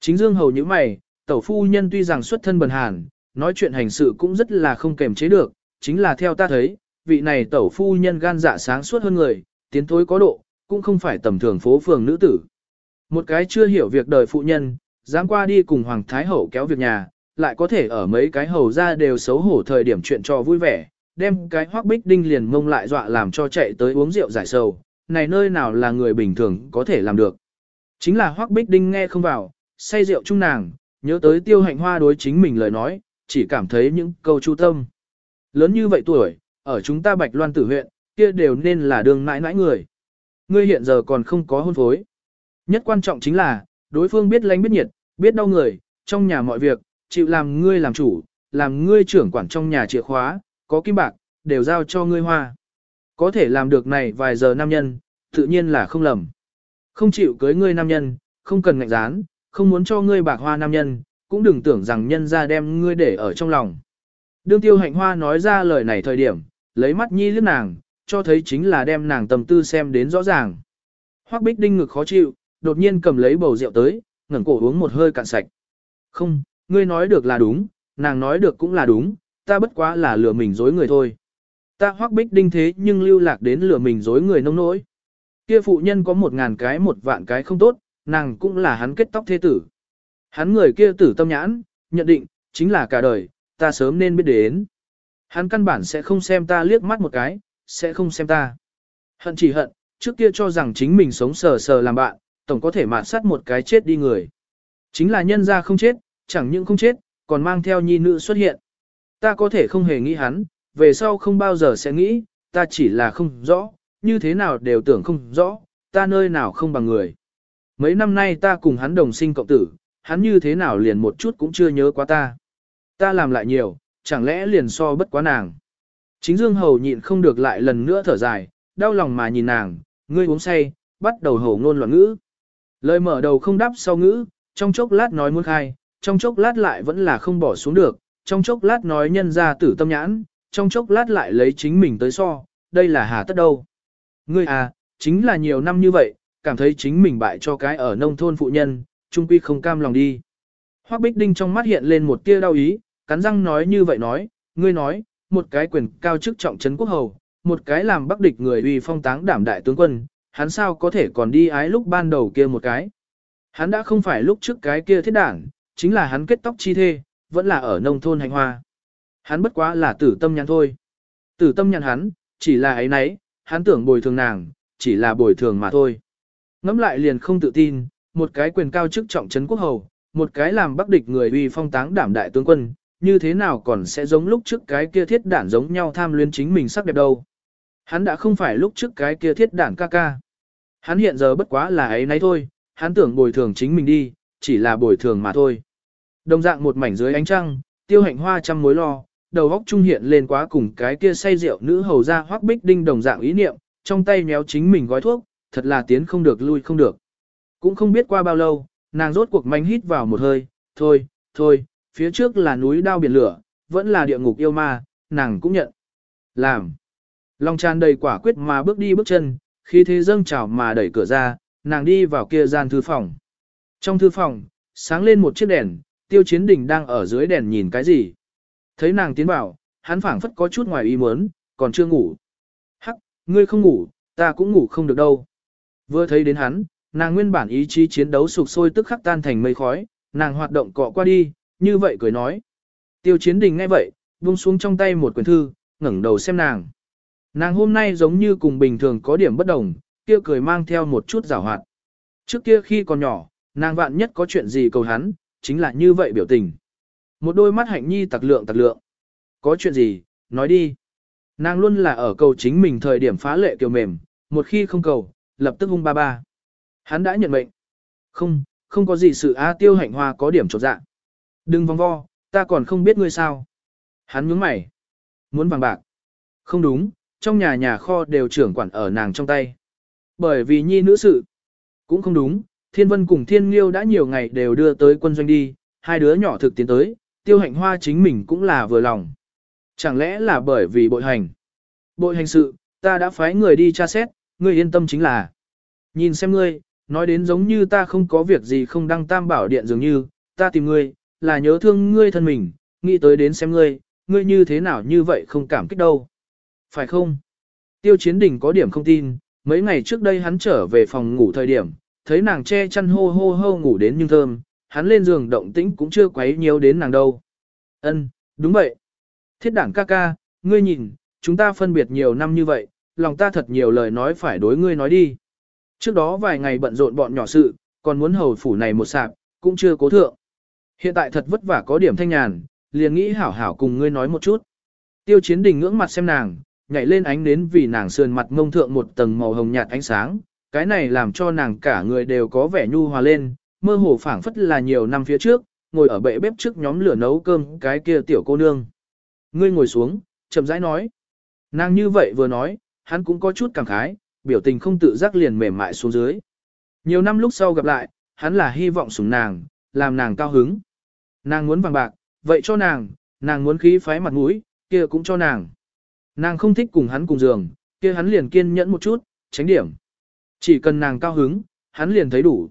Chính Dương Hầu như mày, tẩu phu nhân tuy rằng xuất thân bần hàn, nói chuyện hành sự cũng rất là không kềm chế được, chính là theo ta thấy, vị này tẩu phu nhân gan dạ sáng suốt hơn người, tiến thối có độ, cũng không phải tầm thường phố phường nữ tử. Một cái chưa hiểu việc đời phụ nhân, dám qua đi cùng Hoàng Thái Hậu kéo việc nhà, lại có thể ở mấy cái hầu ra đều xấu hổ thời điểm chuyện trò vui vẻ, đem cái hoác bích đinh liền mông lại dọa làm cho chạy tới uống rượu giải sầu, này nơi nào là người bình thường có thể làm được. Chính là hoác bích đinh nghe không vào, say rượu chung nàng, nhớ tới tiêu hạnh hoa đối chính mình lời nói, chỉ cảm thấy những câu chu tâm. Lớn như vậy tuổi, ở chúng ta bạch loan tử huyện, kia đều nên là đường mãi mãi người. Ngươi hiện giờ còn không có hôn phối. Nhất quan trọng chính là, đối phương biết lánh biết nhiệt, biết đau người, trong nhà mọi việc, chịu làm ngươi làm chủ, làm ngươi trưởng quản trong nhà chìa khóa, có kim bạc, đều giao cho ngươi hoa. Có thể làm được này vài giờ nam nhân, tự nhiên là không lầm. Không chịu cưới ngươi nam nhân, không cần ngạnh rán, không muốn cho ngươi bạc hoa nam nhân, cũng đừng tưởng rằng nhân ra đem ngươi để ở trong lòng. Đương tiêu hạnh hoa nói ra lời này thời điểm, lấy mắt nhi lướt nàng, cho thấy chính là đem nàng tầm tư xem đến rõ ràng. Hoắc bích đinh ngực khó chịu, đột nhiên cầm lấy bầu rượu tới, ngẩng cổ uống một hơi cạn sạch. Không, ngươi nói được là đúng, nàng nói được cũng là đúng, ta bất quá là lừa mình dối người thôi. Ta hoắc bích đinh thế nhưng lưu lạc đến lừa mình dối người nông nỗi. Kia phụ nhân có một ngàn cái một vạn cái không tốt, nàng cũng là hắn kết tóc thế tử. Hắn người kia tử tâm nhãn, nhận định, chính là cả đời, ta sớm nên biết đến. Hắn căn bản sẽ không xem ta liếc mắt một cái, sẽ không xem ta. Hận chỉ hận, trước kia cho rằng chính mình sống sờ sờ làm bạn, tổng có thể mạt sát một cái chết đi người. Chính là nhân ra không chết, chẳng những không chết, còn mang theo nhi nữ xuất hiện. Ta có thể không hề nghĩ hắn, về sau không bao giờ sẽ nghĩ, ta chỉ là không rõ, như thế nào đều tưởng không rõ, ta nơi nào không bằng người. Mấy năm nay ta cùng hắn đồng sinh cộng tử, hắn như thế nào liền một chút cũng chưa nhớ quá ta. Ta làm lại nhiều, chẳng lẽ liền so bất quá nàng. Chính Dương Hầu nhịn không được lại lần nữa thở dài, đau lòng mà nhìn nàng, ngươi uống say, bắt đầu hổ ngôn loạn ngữ. Lời mở đầu không đáp sau ngữ, trong chốc lát nói muốn khai, trong chốc lát lại vẫn là không bỏ xuống được, trong chốc lát nói nhân ra tử tâm nhãn, trong chốc lát lại lấy chính mình tới so, đây là hà tất đâu. Ngươi à, chính là nhiều năm như vậy, cảm thấy chính mình bại cho cái ở nông thôn phụ nhân, trung quy không cam lòng đi. Hoắc Bích Đinh trong mắt hiện lên một tia đau ý, cắn răng nói như vậy nói, ngươi nói, một cái quyền cao chức trọng trấn quốc hầu, một cái làm bắc địch người uy phong táng đảm đại tướng quân, hắn sao có thể còn đi ái lúc ban đầu kia một cái. Hắn đã không phải lúc trước cái kia thiết đảng, chính là hắn kết tóc chi thê, vẫn là ở nông thôn hành hoa. Hắn bất quá là tử tâm nhắn thôi. Tử tâm nhắn hắn, chỉ là ấy nấy, hắn tưởng bồi thường nàng, chỉ là bồi thường mà thôi. Ngắm lại liền không tự tin, một cái quyền cao chức trọng trấn quốc hầu, một cái làm bắc địch người uy phong táng đảm đại tướng quân, như thế nào còn sẽ giống lúc trước cái kia thiết đản giống nhau tham luyến chính mình sắc đẹp đâu. Hắn đã không phải lúc trước cái kia thiết đản ca ca. Hắn hiện giờ bất quá là ấy nấy thôi, hắn tưởng bồi thường chính mình đi, chỉ là bồi thường mà thôi. Đồng dạng một mảnh dưới ánh trăng, tiêu hạnh hoa trăm mối lo, đầu góc trung hiện lên quá cùng cái kia say rượu nữ hầu ra hoác bích đinh đồng dạng ý niệm, trong tay méo chính mình gói thuốc, thật là tiến không được lui không được. Cũng không biết qua bao lâu, nàng rốt cuộc manh hít vào một hơi, thôi, thôi, phía trước là núi đao biển lửa, vẫn là địa ngục yêu ma, nàng cũng nhận. Làm. Long tràn đầy quả quyết mà bước đi bước chân, khi thế dâng trào mà đẩy cửa ra, nàng đi vào kia gian thư phòng. Trong thư phòng, sáng lên một chiếc đèn, tiêu chiến đình đang ở dưới đèn nhìn cái gì. Thấy nàng tiến vào, hắn phảng phất có chút ngoài ý muốn, còn chưa ngủ. Hắc, ngươi không ngủ, ta cũng ngủ không được đâu. Vừa thấy đến hắn, nàng nguyên bản ý chí chiến đấu sụp sôi tức khắc tan thành mây khói, nàng hoạt động cọ qua đi, như vậy cười nói. Tiêu chiến đình nghe vậy, buông xuống trong tay một quyển thư, ngẩng đầu xem nàng. Nàng hôm nay giống như cùng bình thường có điểm bất đồng, kia cười mang theo một chút giảo hoạt. Trước kia khi còn nhỏ, nàng vạn nhất có chuyện gì cầu hắn, chính là như vậy biểu tình. Một đôi mắt hạnh nhi tặc lượng tặc lượng. Có chuyện gì, nói đi. Nàng luôn là ở cầu chính mình thời điểm phá lệ kiều mềm, một khi không cầu, lập tức hung ba ba. Hắn đã nhận mệnh. Không, không có gì sự A tiêu hạnh hoa có điểm trột dạ. Đừng vòng vo, ta còn không biết ngươi sao. Hắn nhướng mày. Muốn vàng bạc. Không đúng, trong nhà nhà kho đều trưởng quản ở nàng trong tay. Bởi vì nhi nữ sự. Cũng không đúng, thiên vân cùng thiên liêu đã nhiều ngày đều đưa tới quân doanh đi, hai đứa nhỏ thực tiến tới, tiêu hạnh hoa chính mình cũng là vừa lòng. Chẳng lẽ là bởi vì bội hành? Bội hành sự, ta đã phái người đi tra xét, ngươi yên tâm chính là. Nhìn xem ngươi, nói đến giống như ta không có việc gì không đăng tam bảo điện dường như, ta tìm ngươi, là nhớ thương ngươi thân mình, nghĩ tới đến xem ngươi, ngươi như thế nào như vậy không cảm kích đâu. Phải không? Tiêu chiến đình có điểm không tin, mấy ngày trước đây hắn trở về phòng ngủ thời điểm, thấy nàng che chăn hô hô hô ngủ đến nhưng thơm, hắn lên giường động tĩnh cũng chưa quấy nhiều đến nàng đâu. Ân, đúng vậy. Thiết đảng ca ca, ngươi nhìn, chúng ta phân biệt nhiều năm như vậy, lòng ta thật nhiều lời nói phải đối ngươi nói đi. Trước đó vài ngày bận rộn bọn nhỏ sự, còn muốn hầu phủ này một sạp, cũng chưa cố thượng. Hiện tại thật vất vả có điểm thanh nhàn, liền nghĩ hảo hảo cùng ngươi nói một chút. Tiêu chiến đình ngưỡng mặt xem nàng, nhảy lên ánh nến vì nàng sườn mặt ngông thượng một tầng màu hồng nhạt ánh sáng, cái này làm cho nàng cả người đều có vẻ nhu hòa lên, mơ hồ phảng phất là nhiều năm phía trước, ngồi ở bệ bếp trước nhóm lửa nấu cơm cái kia tiểu cô nương. Ngươi ngồi xuống, chậm rãi nói. Nàng như vậy vừa nói, hắn cũng có chút cảm khái, biểu tình không tự giác liền mềm mại xuống dưới. Nhiều năm lúc sau gặp lại, hắn là hy vọng sủng nàng, làm nàng cao hứng. Nàng muốn vàng bạc, vậy cho nàng, nàng muốn khí phái mặt mũi, kia cũng cho nàng. Nàng không thích cùng hắn cùng giường, kia hắn liền kiên nhẫn một chút, tránh điểm. Chỉ cần nàng cao hứng, hắn liền thấy đủ.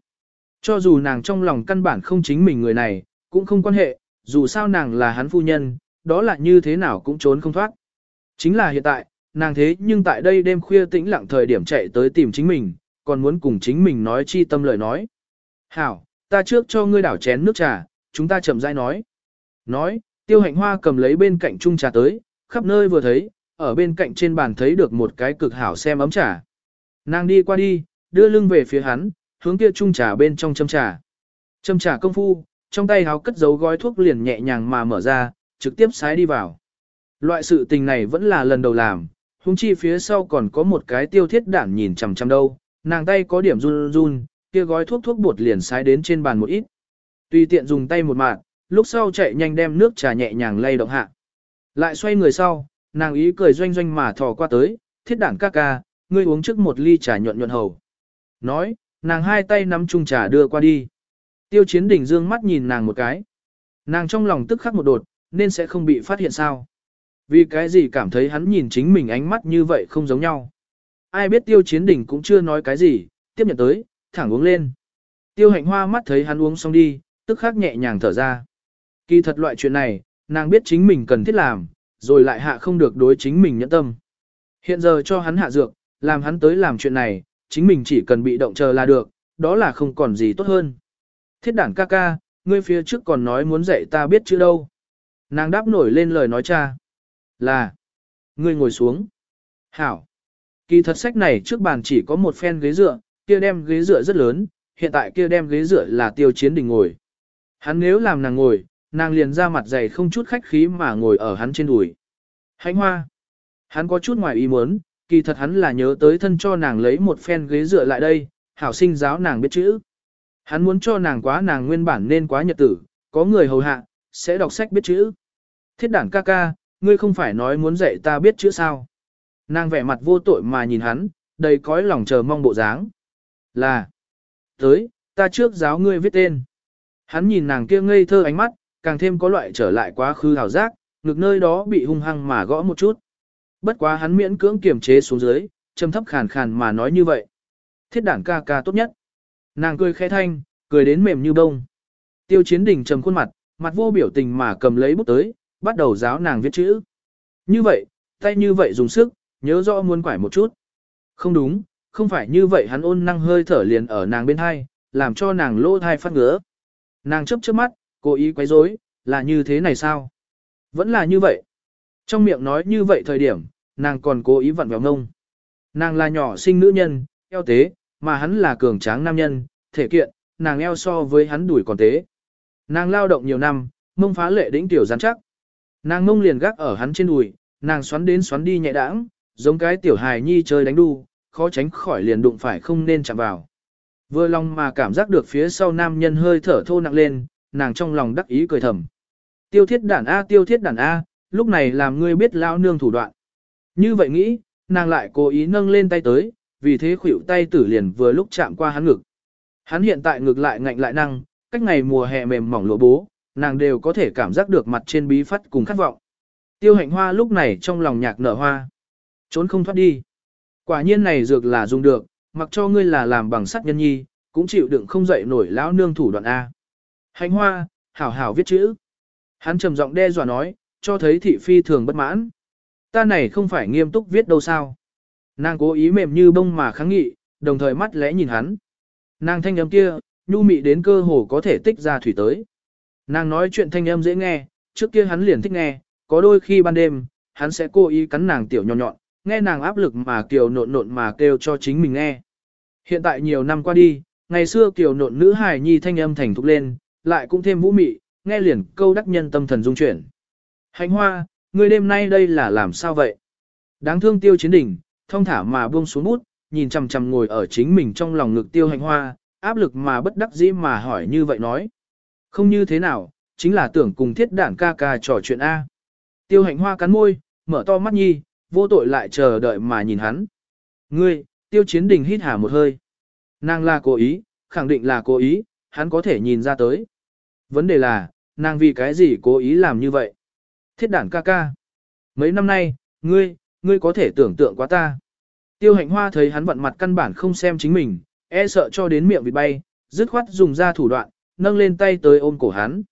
Cho dù nàng trong lòng căn bản không chính mình người này, cũng không quan hệ, dù sao nàng là hắn phu nhân, đó là như thế nào cũng trốn không thoát. Chính là hiện tại, nàng thế nhưng tại đây đêm khuya tĩnh lặng thời điểm chạy tới tìm chính mình, còn muốn cùng chính mình nói chi tâm lời nói. Hảo, ta trước cho ngươi đảo chén nước trà, chúng ta chậm rãi nói. Nói, tiêu hạnh hoa cầm lấy bên cạnh chung trà tới, khắp nơi vừa thấy, ở bên cạnh trên bàn thấy được một cái cực hảo xem ấm trà. Nàng đi qua đi, đưa lưng về phía hắn, hướng kia chung trà bên trong châm trà. Châm trà công phu, trong tay háo cất giấu gói thuốc liền nhẹ nhàng mà mở ra, trực tiếp sái đi vào. Loại sự tình này vẫn là lần đầu làm, hướng chi phía sau còn có một cái tiêu thiết đản nhìn chằm chằm đâu, nàng tay có điểm run run, kia gói thuốc thuốc bột liền sái đến trên bàn một ít. Tùy tiện dùng tay một mạng, lúc sau chạy nhanh đem nước trà nhẹ nhàng lay động hạ. Lại xoay người sau, nàng ý cười doanh doanh mà thò qua tới, thiết đản ca ca, ngươi uống trước một ly trà nhuận nhuận hầu. Nói, nàng hai tay nắm chung trà đưa qua đi. Tiêu chiến đỉnh dương mắt nhìn nàng một cái. Nàng trong lòng tức khắc một đột, nên sẽ không bị phát hiện sao. Vì cái gì cảm thấy hắn nhìn chính mình ánh mắt như vậy không giống nhau. Ai biết tiêu chiến đỉnh cũng chưa nói cái gì, tiếp nhận tới, thẳng uống lên. Tiêu hạnh hoa mắt thấy hắn uống xong đi, tức khắc nhẹ nhàng thở ra. Kỳ thật loại chuyện này, nàng biết chính mình cần thiết làm, rồi lại hạ không được đối chính mình nhẫn tâm. Hiện giờ cho hắn hạ dược, làm hắn tới làm chuyện này, chính mình chỉ cần bị động chờ là được, đó là không còn gì tốt hơn. Thiết đản ca ca, ngươi phía trước còn nói muốn dạy ta biết chữ đâu. Nàng đáp nổi lên lời nói cha. Là, ngươi ngồi xuống. Hảo. Kỳ thật sách này trước bàn chỉ có một phen ghế dựa, kia đem ghế dựa rất lớn, hiện tại kia đem ghế dựa là tiêu chiến đình ngồi. Hắn nếu làm nàng ngồi, nàng liền ra mặt dày không chút khách khí mà ngồi ở hắn trên đùi. Hánh hoa. Hắn có chút ngoài ý muốn, kỳ thật hắn là nhớ tới thân cho nàng lấy một phen ghế dựa lại đây, hảo sinh giáo nàng biết chữ. Hắn muốn cho nàng quá nàng nguyên bản nên quá nhật tử, có người hầu hạ, sẽ đọc sách biết chữ. Thiết đảng ca ca, ngươi không phải nói muốn dạy ta biết chữ sao. Nàng vẻ mặt vô tội mà nhìn hắn, đầy cõi lòng chờ mong bộ dáng. Là, tới, ta trước giáo ngươi viết tên. Hắn nhìn nàng kia ngây thơ ánh mắt, càng thêm có loại trở lại quá khứ hào giác, ngực nơi đó bị hung hăng mà gõ một chút. Bất quá hắn miễn cưỡng kiềm chế xuống dưới, trầm thấp khàn khàn mà nói như vậy. Thiết đảng ca ca tốt nhất. Nàng cười khẽ thanh, cười đến mềm như bông. Tiêu chiến đỉnh trầm khuôn mặt, mặt vô biểu tình mà cầm lấy bút tới, bắt đầu giáo nàng viết chữ. Như vậy, tay như vậy dùng sức, nhớ rõ muốn quải một chút. Không đúng, không phải như vậy hắn ôn năng hơi thở liền ở nàng bên hai, làm cho nàng lỗ thai phát ngứa. Nàng chấp chớp mắt, cố ý quấy rối, là như thế này sao? Vẫn là như vậy. Trong miệng nói như vậy thời điểm, nàng còn cố ý vặn vẹo ngông. Nàng là nhỏ sinh nữ nhân, eo tế, mà hắn là cường tráng nam nhân, thể kiện, nàng eo so với hắn đuổi còn tế. Nàng lao động nhiều năm, mông phá lệ đỉnh tiểu rắn chắc. Nàng mông liền gác ở hắn trên đùi, nàng xoắn đến xoắn đi nhẹ đãng, giống cái tiểu hài nhi chơi đánh đu, khó tránh khỏi liền đụng phải không nên chạm vào. Vừa lòng mà cảm giác được phía sau nam nhân hơi thở thô nặng lên, nàng trong lòng đắc ý cười thầm. Tiêu thiết đản A tiêu thiết đản A, lúc này làm ngươi biết lao nương thủ đoạn. Như vậy nghĩ, nàng lại cố ý nâng lên tay tới, vì thế khuỷu tay tử liền vừa lúc chạm qua hắn ngực. Hắn hiện tại ngực lại ngạnh lại năng, cách ngày mùa hè mềm mỏng lỗ bố, nàng đều có thể cảm giác được mặt trên bí phát cùng khát vọng. Tiêu hạnh hoa lúc này trong lòng nhạc nở hoa. Trốn không thoát đi. Quả nhiên này dược là dùng được, mặc cho ngươi là làm bằng sắt nhân nhi, cũng chịu đựng không dậy nổi lão nương thủ đoạn A. Hạnh hoa, hảo hảo viết chữ. Hắn trầm giọng đe dọa nói, cho thấy thị phi thường bất mãn. Ta này không phải nghiêm túc viết đâu sao. Nàng cố ý mềm như bông mà kháng nghị, đồng thời mắt lẽ nhìn hắn. Nàng thanh âm kia, nhu mị đến cơ hồ có thể tích ra thủy tới. Nàng nói chuyện thanh âm dễ nghe, trước kia hắn liền thích nghe, có đôi khi ban đêm, hắn sẽ cố ý cắn nàng tiểu nhọn nhọn, nghe nàng áp lực mà kiều nộn nộn mà kêu cho chính mình nghe. Hiện tại nhiều năm qua đi, ngày xưa kiều nộn nữ hài nhi thanh âm thành thục lên, lại cũng thêm vũ mị, nghe liền câu đắc nhân tâm thần dung chuyển. Hành hoa, Ngươi đêm nay đây là làm sao vậy? Đáng thương tiêu chiến đỉnh, thông thả mà buông xuống bút, nhìn chằm chằm ngồi ở chính mình trong lòng ngực tiêu hành hoa, áp lực mà bất đắc dĩ mà hỏi như vậy nói. Không như thế nào, chính là tưởng cùng thiết đảng ca ca trò chuyện A. Tiêu hành hoa cắn môi, mở to mắt nhi, vô tội lại chờ đợi mà nhìn hắn. Ngươi, tiêu chiến đình hít hà một hơi. Nàng là cố ý, khẳng định là cố ý, hắn có thể nhìn ra tới. Vấn đề là, nàng vì cái gì cố ý làm như vậy? Thiết đản ca ca. Mấy năm nay, ngươi, ngươi có thể tưởng tượng quá ta. Tiêu hạnh hoa thấy hắn vận mặt căn bản không xem chính mình, e sợ cho đến miệng vịt bay, dứt khoát dùng ra thủ đoạn, nâng lên tay tới ôm cổ hắn.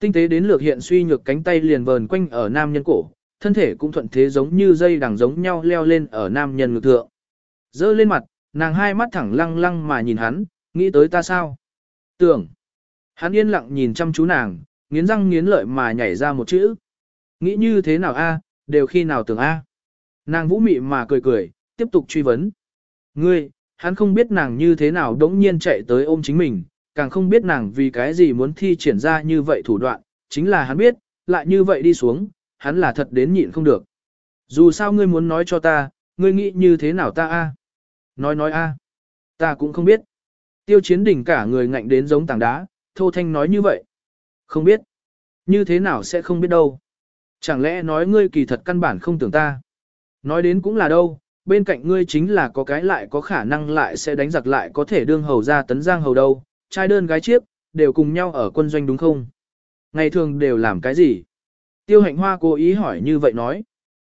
Tinh tế đến lược hiện suy nhược cánh tay liền vờn quanh ở nam nhân cổ, thân thể cũng thuận thế giống như dây đằng giống nhau leo lên ở nam nhân ngực thượng. Dơ lên mặt, nàng hai mắt thẳng lăng lăng mà nhìn hắn, nghĩ tới ta sao? Tưởng. Hắn yên lặng nhìn chăm chú nàng, nghiến răng nghiến lợi mà nhảy ra một chữ. Nghĩ như thế nào a? đều khi nào tưởng a? Nàng vũ mị mà cười cười, tiếp tục truy vấn. Ngươi, hắn không biết nàng như thế nào đống nhiên chạy tới ôm chính mình, càng không biết nàng vì cái gì muốn thi triển ra như vậy thủ đoạn, chính là hắn biết, lại như vậy đi xuống, hắn là thật đến nhịn không được. Dù sao ngươi muốn nói cho ta, ngươi nghĩ như thế nào ta a? Nói nói a, ta cũng không biết. Tiêu chiến đỉnh cả người ngạnh đến giống tảng đá, thô thanh nói như vậy. Không biết. Như thế nào sẽ không biết đâu. Chẳng lẽ nói ngươi kỳ thật căn bản không tưởng ta. Nói đến cũng là đâu, bên cạnh ngươi chính là có cái lại có khả năng lại sẽ đánh giặc lại có thể đương hầu ra tấn giang hầu đâu, trai đơn gái chiếc, đều cùng nhau ở quân doanh đúng không? Ngày thường đều làm cái gì? Tiêu hạnh hoa cố ý hỏi như vậy nói.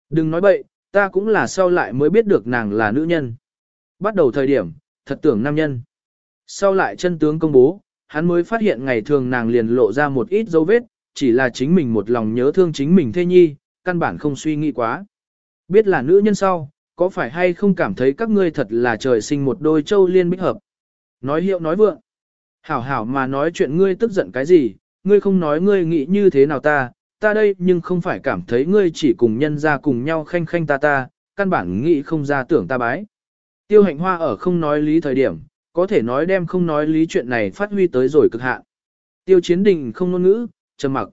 Đừng nói bậy, ta cũng là sau lại mới biết được nàng là nữ nhân. Bắt đầu thời điểm, thật tưởng nam nhân. Sau lại chân tướng công bố, hắn mới phát hiện ngày thường nàng liền lộ ra một ít dấu vết, chỉ là chính mình một lòng nhớ thương chính mình thê nhi, căn bản không suy nghĩ quá. Biết là nữ nhân sau, có phải hay không cảm thấy các ngươi thật là trời sinh một đôi châu liên bích hợp. Nói hiệu nói vượng. Hảo hảo mà nói chuyện ngươi tức giận cái gì, ngươi không nói ngươi nghĩ như thế nào ta, ta đây nhưng không phải cảm thấy ngươi chỉ cùng nhân ra cùng nhau khanh khanh ta ta, căn bản nghĩ không ra tưởng ta bái. Tiêu hạnh hoa ở không nói lý thời điểm, có thể nói đem không nói lý chuyện này phát huy tới rồi cực hạn. Tiêu chiến đình không ngôn ngữ, trầm mặc.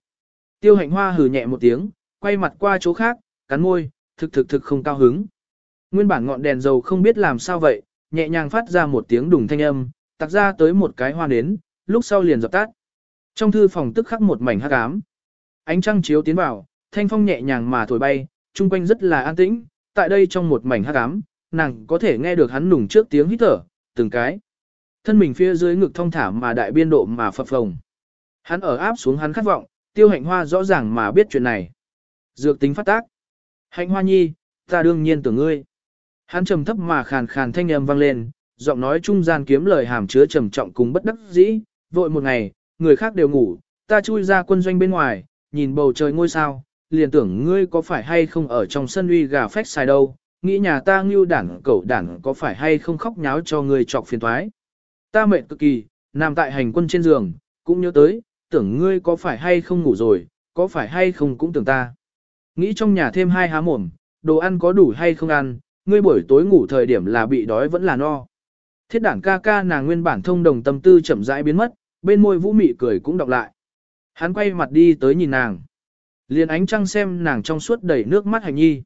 Tiêu hạnh hoa hừ nhẹ một tiếng, quay mặt qua chỗ khác, cắn môi, thực thực thực không cao hứng. Nguyên bản ngọn đèn dầu không biết làm sao vậy, nhẹ nhàng phát ra một tiếng đùng thanh âm, tặc ra tới một cái hoa nến, lúc sau liền dập tắt. Trong thư phòng tức khắc một mảnh hắc ám. Ánh trăng chiếu tiến vào, thanh phong nhẹ nhàng mà thổi bay, chung quanh rất là an tĩnh, tại đây trong một mảnh hắc ám, nàng có thể nghe được hắn nùng trước tiếng hít thở, từng cái. Thân mình phía dưới ngực thong thả mà đại biên độ mà phập phồng. Hắn ở áp xuống hắn khát vọng, tiêu hạnh hoa rõ ràng mà biết chuyện này. Dược tính phát tác. Hạnh hoa nhi, ta đương nhiên tưởng ngươi. Hắn trầm thấp mà khàn khàn thanh âm vang lên, giọng nói trung gian kiếm lời hàm chứa trầm trọng cùng bất đắc dĩ, vội một ngày, người khác đều ngủ, ta chui ra quân doanh bên ngoài, nhìn bầu trời ngôi sao, liền tưởng ngươi có phải hay không ở trong sân uy gà phách xài đâu, nghĩ nhà ta ngưu đảng cẩu đảng có phải hay không khóc nháo cho ngươi trọc phiền thoái. Ta mệt cực kỳ, nằm tại hành quân trên giường, cũng nhớ tới, tưởng ngươi có phải hay không ngủ rồi, có phải hay không cũng tưởng ta. Nghĩ trong nhà thêm hai há mồm, đồ ăn có đủ hay không ăn, ngươi buổi tối ngủ thời điểm là bị đói vẫn là no. Thiết đảng ca ca nàng nguyên bản thông đồng tâm tư chậm rãi biến mất, bên môi vũ mị cười cũng đọc lại. Hắn quay mặt đi tới nhìn nàng. Liền ánh trăng xem nàng trong suốt đầy nước mắt hành nhi.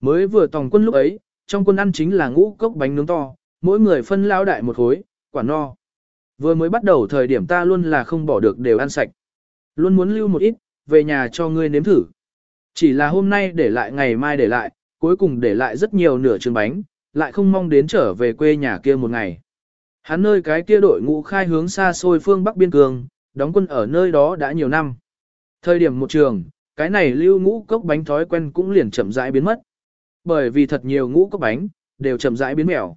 Mới vừa tòng quân lúc ấy, trong quân ăn chính là ngũ cốc bánh nướng to, mỗi người phân lao đại một khối, quả no. Vừa mới bắt đầu thời điểm ta luôn là không bỏ được đều ăn sạch. Luôn muốn lưu một ít, về nhà cho ngươi nếm thử. Chỉ là hôm nay để lại ngày mai để lại, cuối cùng để lại rất nhiều nửa trường bánh, lại không mong đến trở về quê nhà kia một ngày. Hắn nơi cái kia đội ngũ khai hướng xa xôi phương Bắc Biên Cương, đóng quân ở nơi đó đã nhiều năm. Thời điểm một trường, cái này lưu ngũ cốc bánh thói quen cũng liền chậm rãi biến mất. Bởi vì thật nhiều ngũ cốc bánh, đều chậm rãi biến mèo.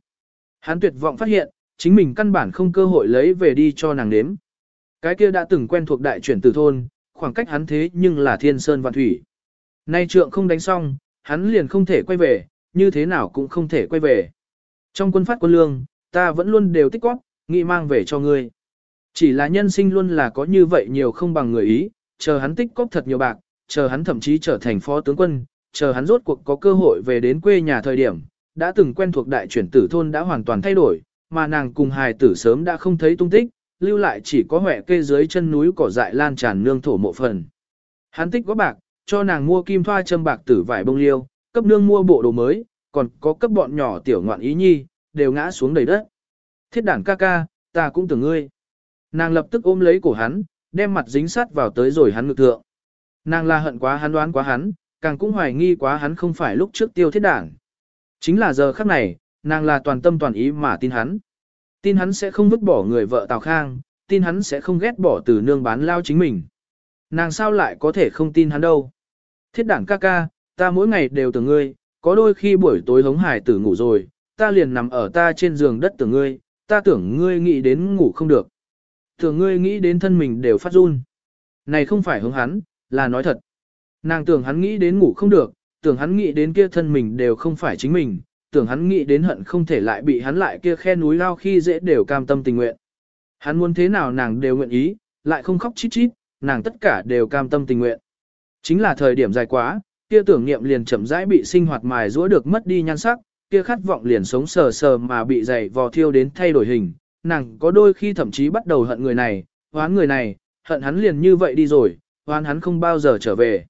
Hắn tuyệt vọng phát hiện, chính mình căn bản không cơ hội lấy về đi cho nàng nếm. Cái kia đã từng quen thuộc đại chuyển từ thôn, khoảng cách hắn thế nhưng là thiên sơn vạn thủy. Nay trượng không đánh xong, hắn liền không thể quay về, như thế nào cũng không thể quay về. Trong quân phát quân lương, ta vẫn luôn đều tích góp, nghĩ mang về cho ngươi. Chỉ là nhân sinh luôn là có như vậy nhiều không bằng người ý, chờ hắn tích góp thật nhiều bạc, chờ hắn thậm chí trở thành phó tướng quân, chờ hắn rốt cuộc có cơ hội về đến quê nhà thời điểm, đã từng quen thuộc đại chuyển tử thôn đã hoàn toàn thay đổi, mà nàng cùng hài tử sớm đã không thấy tung tích, lưu lại chỉ có hỏe kê dưới chân núi cỏ dại lan tràn nương thổ mộ phần. Hắn tích có bạc, cho nàng mua kim thoa châm bạc tử vải bông liêu, cấp nương mua bộ đồ mới, còn có cấp bọn nhỏ tiểu ngoạn ý nhi, đều ngã xuống đầy đất. Thiết đản ca ca, ta cũng tưởng ngươi. Nàng lập tức ôm lấy cổ hắn, đem mặt dính sát vào tới rồi hắn ngực thượng. Nàng là hận quá hắn đoán quá hắn, càng cũng hoài nghi quá hắn không phải lúc trước tiêu thiết đảng. Chính là giờ khắc này, nàng là toàn tâm toàn ý mà tin hắn. Tin hắn sẽ không vứt bỏ người vợ Tào Khang, tin hắn sẽ không ghét bỏ từ nương bán lao chính mình. Nàng sao lại có thể không tin hắn đâu. Thiết đảng ca ca, ta mỗi ngày đều tưởng ngươi, có đôi khi buổi tối hống hải tử ngủ rồi, ta liền nằm ở ta trên giường đất tưởng ngươi, ta tưởng ngươi nghĩ đến ngủ không được. Tưởng ngươi nghĩ đến thân mình đều phát run. Này không phải hướng hắn, là nói thật. Nàng tưởng hắn nghĩ đến ngủ không được, tưởng hắn nghĩ đến kia thân mình đều không phải chính mình, tưởng hắn nghĩ đến hận không thể lại bị hắn lại kia khe núi lao khi dễ đều cam tâm tình nguyện. Hắn muốn thế nào nàng đều nguyện ý, lại không khóc chít chít, nàng tất cả đều cam tâm tình nguyện. Chính là thời điểm dài quá, kia tưởng niệm liền chậm rãi bị sinh hoạt mài rũa được mất đi nhan sắc, kia khát vọng liền sống sờ sờ mà bị dày vò thiêu đến thay đổi hình. Nàng có đôi khi thậm chí bắt đầu hận người này, hoán người này, hận hắn liền như vậy đi rồi, hoán hắn không bao giờ trở về.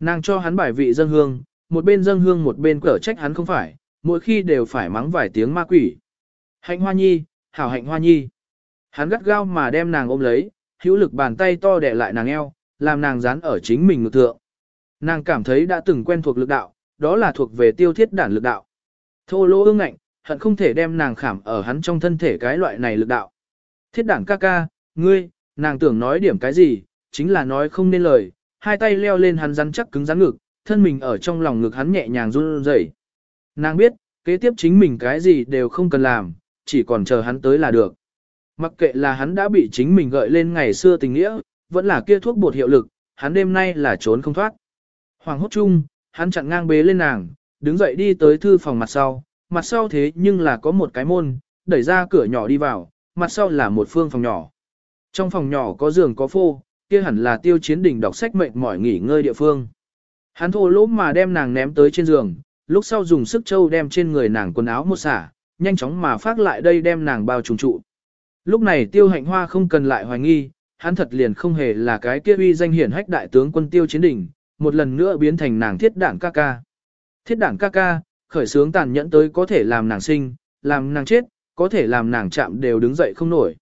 Nàng cho hắn bài vị dân hương, một bên dân hương một bên cở trách hắn không phải, mỗi khi đều phải mắng vài tiếng ma quỷ. Hạnh hoa nhi, hảo hạnh hoa nhi. Hắn gắt gao mà đem nàng ôm lấy, hữu lực bàn tay to đè lại nàng eo, làm nàng dán ở chính mình ngực thượng. Nàng cảm thấy đã từng quen thuộc lực đạo, đó là thuộc về tiêu thiết đản lực đạo. Thô lỗ ương ngạnh, hận không thể đem nàng khảm ở hắn trong thân thể cái loại này lực đạo. Thiết đản ca ca, ngươi, nàng tưởng nói điểm cái gì, chính là nói không nên lời, hai tay leo lên hắn rắn chắc cứng rắn ngực, thân mình ở trong lòng ngực hắn nhẹ nhàng run rẩy. Nàng biết, kế tiếp chính mình cái gì đều không cần làm, chỉ còn chờ hắn tới là được. Mặc kệ là hắn đã bị chính mình gợi lên ngày xưa tình nghĩa, vẫn là kia thuốc bột hiệu lực, hắn đêm nay là trốn không thoát. Hoàng hốt chung, hắn chặn ngang bế lên nàng, đứng dậy đi tới thư phòng mặt sau, mặt sau thế nhưng là có một cái môn, đẩy ra cửa nhỏ đi vào, mặt sau là một phương phòng nhỏ. Trong phòng nhỏ có giường có phô, kia hẳn là tiêu chiến đỉnh đọc sách mệt mỏi nghỉ ngơi địa phương. Hắn thô lỗ mà đem nàng ném tới trên giường, lúc sau dùng sức châu đem trên người nàng quần áo một xả, nhanh chóng mà phát lại đây đem nàng bao trùng trụ. Lúc này tiêu hạnh hoa không cần lại hoài nghi, hắn thật liền không hề là cái kia uy danh hiển hách đại tướng quân tiêu chiến đỉnh, một lần nữa biến thành nàng thiết đảng ca ca. Thiết đảng ca ca, khởi sướng tàn nhẫn tới có thể làm nàng sinh, làm nàng chết, có thể làm nàng chạm đều đứng dậy không nổi.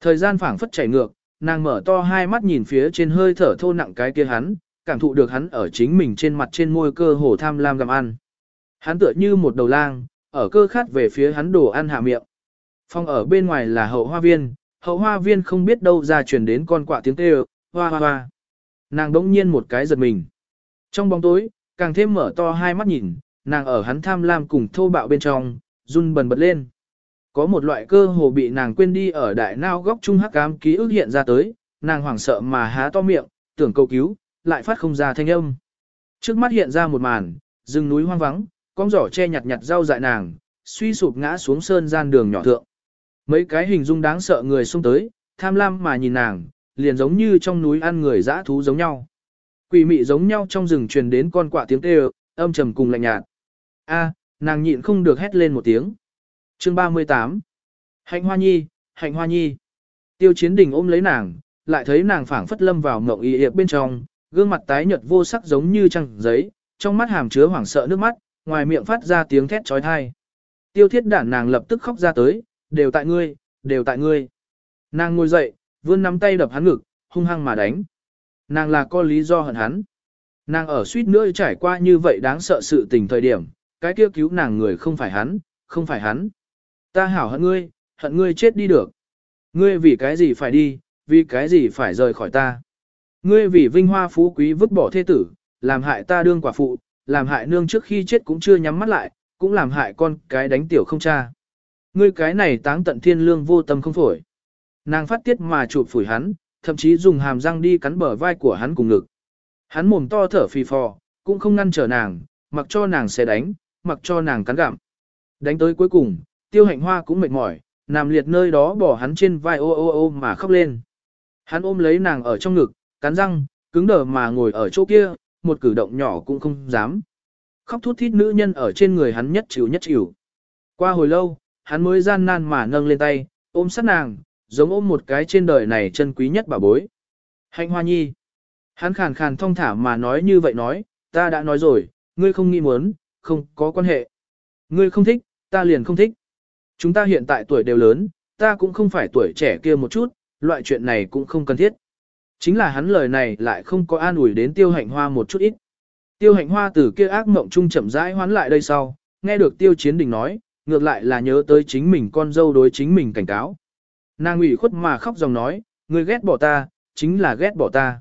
Thời gian phảng phất chảy ngược, nàng mở to hai mắt nhìn phía trên hơi thở thô nặng cái kia hắn, cảm thụ được hắn ở chính mình trên mặt trên môi cơ hồ tham lam gặm ăn. Hắn tựa như một đầu lang, ở cơ khát về phía hắn đồ ăn hạ miệng. Phong ở bên ngoài là hậu hoa viên, hậu hoa viên không biết đâu ra truyền đến con quạ tiếng kêu, hoa hoa hoa. Nàng đống nhiên một cái giật mình. Trong bóng tối, càng thêm mở to hai mắt nhìn, nàng ở hắn tham lam cùng thô bạo bên trong, run bần bật lên. Có một loại cơ hồ bị nàng quên đi ở đại nao góc trung hắc ám ký ức hiện ra tới, nàng hoảng sợ mà há to miệng, tưởng cầu cứu, lại phát không ra thanh âm. Trước mắt hiện ra một màn, rừng núi hoang vắng, con giỏ che nhặt nhặt rau dại nàng, suy sụp ngã xuống sơn gian đường nhỏ thượng. Mấy cái hình dung đáng sợ người xông tới, tham lam mà nhìn nàng, liền giống như trong núi ăn người dã thú giống nhau. Quỷ mị giống nhau trong rừng truyền đến con quạ tiếng kêu, âm trầm cùng lạnh nhạt. A, nàng nhịn không được hét lên một tiếng. Chương 38 Hạnh Hoa Nhi, Hạnh Hoa Nhi. Tiêu Chiến Đình ôm lấy nàng, lại thấy nàng phảng phất lâm vào ngộng y hiệp bên trong, gương mặt tái nhợt vô sắc giống như trăng giấy, trong mắt hàm chứa hoảng sợ nước mắt, ngoài miệng phát ra tiếng thét chói tai. Tiêu Thiết Đản nàng lập tức khóc ra tới, đều tại ngươi, đều tại ngươi. Nàng ngồi dậy, vươn nắm tay đập hắn ngực, hung hăng mà đánh. Nàng là có lý do hận hắn. Nàng ở suýt nữa trải qua như vậy đáng sợ sự tình thời điểm, cái kia cứu nàng người không phải hắn, không phải hắn. Ta hảo hận ngươi, hận ngươi chết đi được. Ngươi vì cái gì phải đi, vì cái gì phải rời khỏi ta. Ngươi vì vinh hoa phú quý vứt bỏ thế tử, làm hại ta đương quả phụ, làm hại nương trước khi chết cũng chưa nhắm mắt lại, cũng làm hại con cái đánh tiểu không cha. Ngươi cái này táng tận thiên lương vô tâm không phổi. Nàng phát tiết mà chụp phủi hắn, thậm chí dùng hàm răng đi cắn bờ vai của hắn cùng ngực. Hắn mồm to thở phì phò, cũng không ngăn trở nàng, mặc cho nàng sẽ đánh, mặc cho nàng cắn gặm. Đánh tới cuối cùng, tiêu hạnh hoa cũng mệt mỏi, nằm liệt nơi đó bỏ hắn trên vai ô ô ô mà khóc lên. Hắn ôm lấy nàng ở trong ngực, cắn răng, cứng đờ mà ngồi ở chỗ kia, một cử động nhỏ cũng không dám. Khóc thút thít nữ nhân ở trên người hắn nhất chịu nhất chịu. Qua hồi lâu, hắn mới gian nan mà nâng lên tay, ôm sát nàng, giống ôm một cái trên đời này chân quý nhất bà bối. Hạnh hoa nhi. Hắn khàn khàn thong thả mà nói như vậy nói, ta đã nói rồi, ngươi không nghĩ muốn, không có quan hệ. Ngươi không thích, ta liền không thích. Chúng ta hiện tại tuổi đều lớn, ta cũng không phải tuổi trẻ kia một chút, loại chuyện này cũng không cần thiết. Chính là hắn lời này lại không có an ủi đến tiêu hạnh hoa một chút ít. Tiêu hạnh hoa từ kia ác mộng trung chậm rãi hoán lại đây sau, nghe được tiêu chiến đình nói, ngược lại là nhớ tới chính mình con dâu đối chính mình cảnh cáo. Nàng ủy khuất mà khóc dòng nói, người ghét bỏ ta, chính là ghét bỏ ta.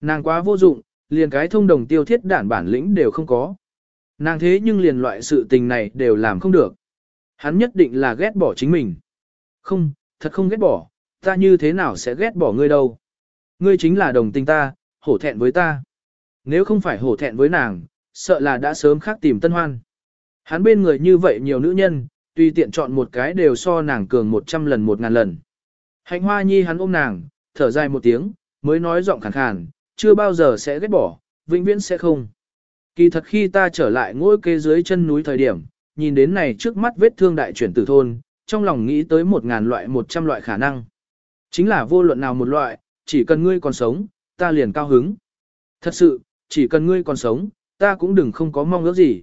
Nàng quá vô dụng, liền cái thông đồng tiêu thiết đản bản lĩnh đều không có. Nàng thế nhưng liền loại sự tình này đều làm không được. Hắn nhất định là ghét bỏ chính mình. Không, thật không ghét bỏ, ta như thế nào sẽ ghét bỏ ngươi đâu. Ngươi chính là đồng tình ta, hổ thẹn với ta. Nếu không phải hổ thẹn với nàng, sợ là đã sớm khác tìm tân hoan. Hắn bên người như vậy nhiều nữ nhân, tùy tiện chọn một cái đều so nàng cường một trăm lần một ngàn lần. Hạnh hoa nhi hắn ôm nàng, thở dài một tiếng, mới nói giọng khàn khàn, chưa bao giờ sẽ ghét bỏ, vĩnh viễn sẽ không. Kỳ thật khi ta trở lại ngôi kê dưới chân núi thời điểm, nhìn đến này trước mắt vết thương đại chuyển tử thôn, trong lòng nghĩ tới một ngàn loại một trăm loại khả năng. Chính là vô luận nào một loại, chỉ cần ngươi còn sống, ta liền cao hứng. Thật sự, chỉ cần ngươi còn sống, ta cũng đừng không có mong ước gì.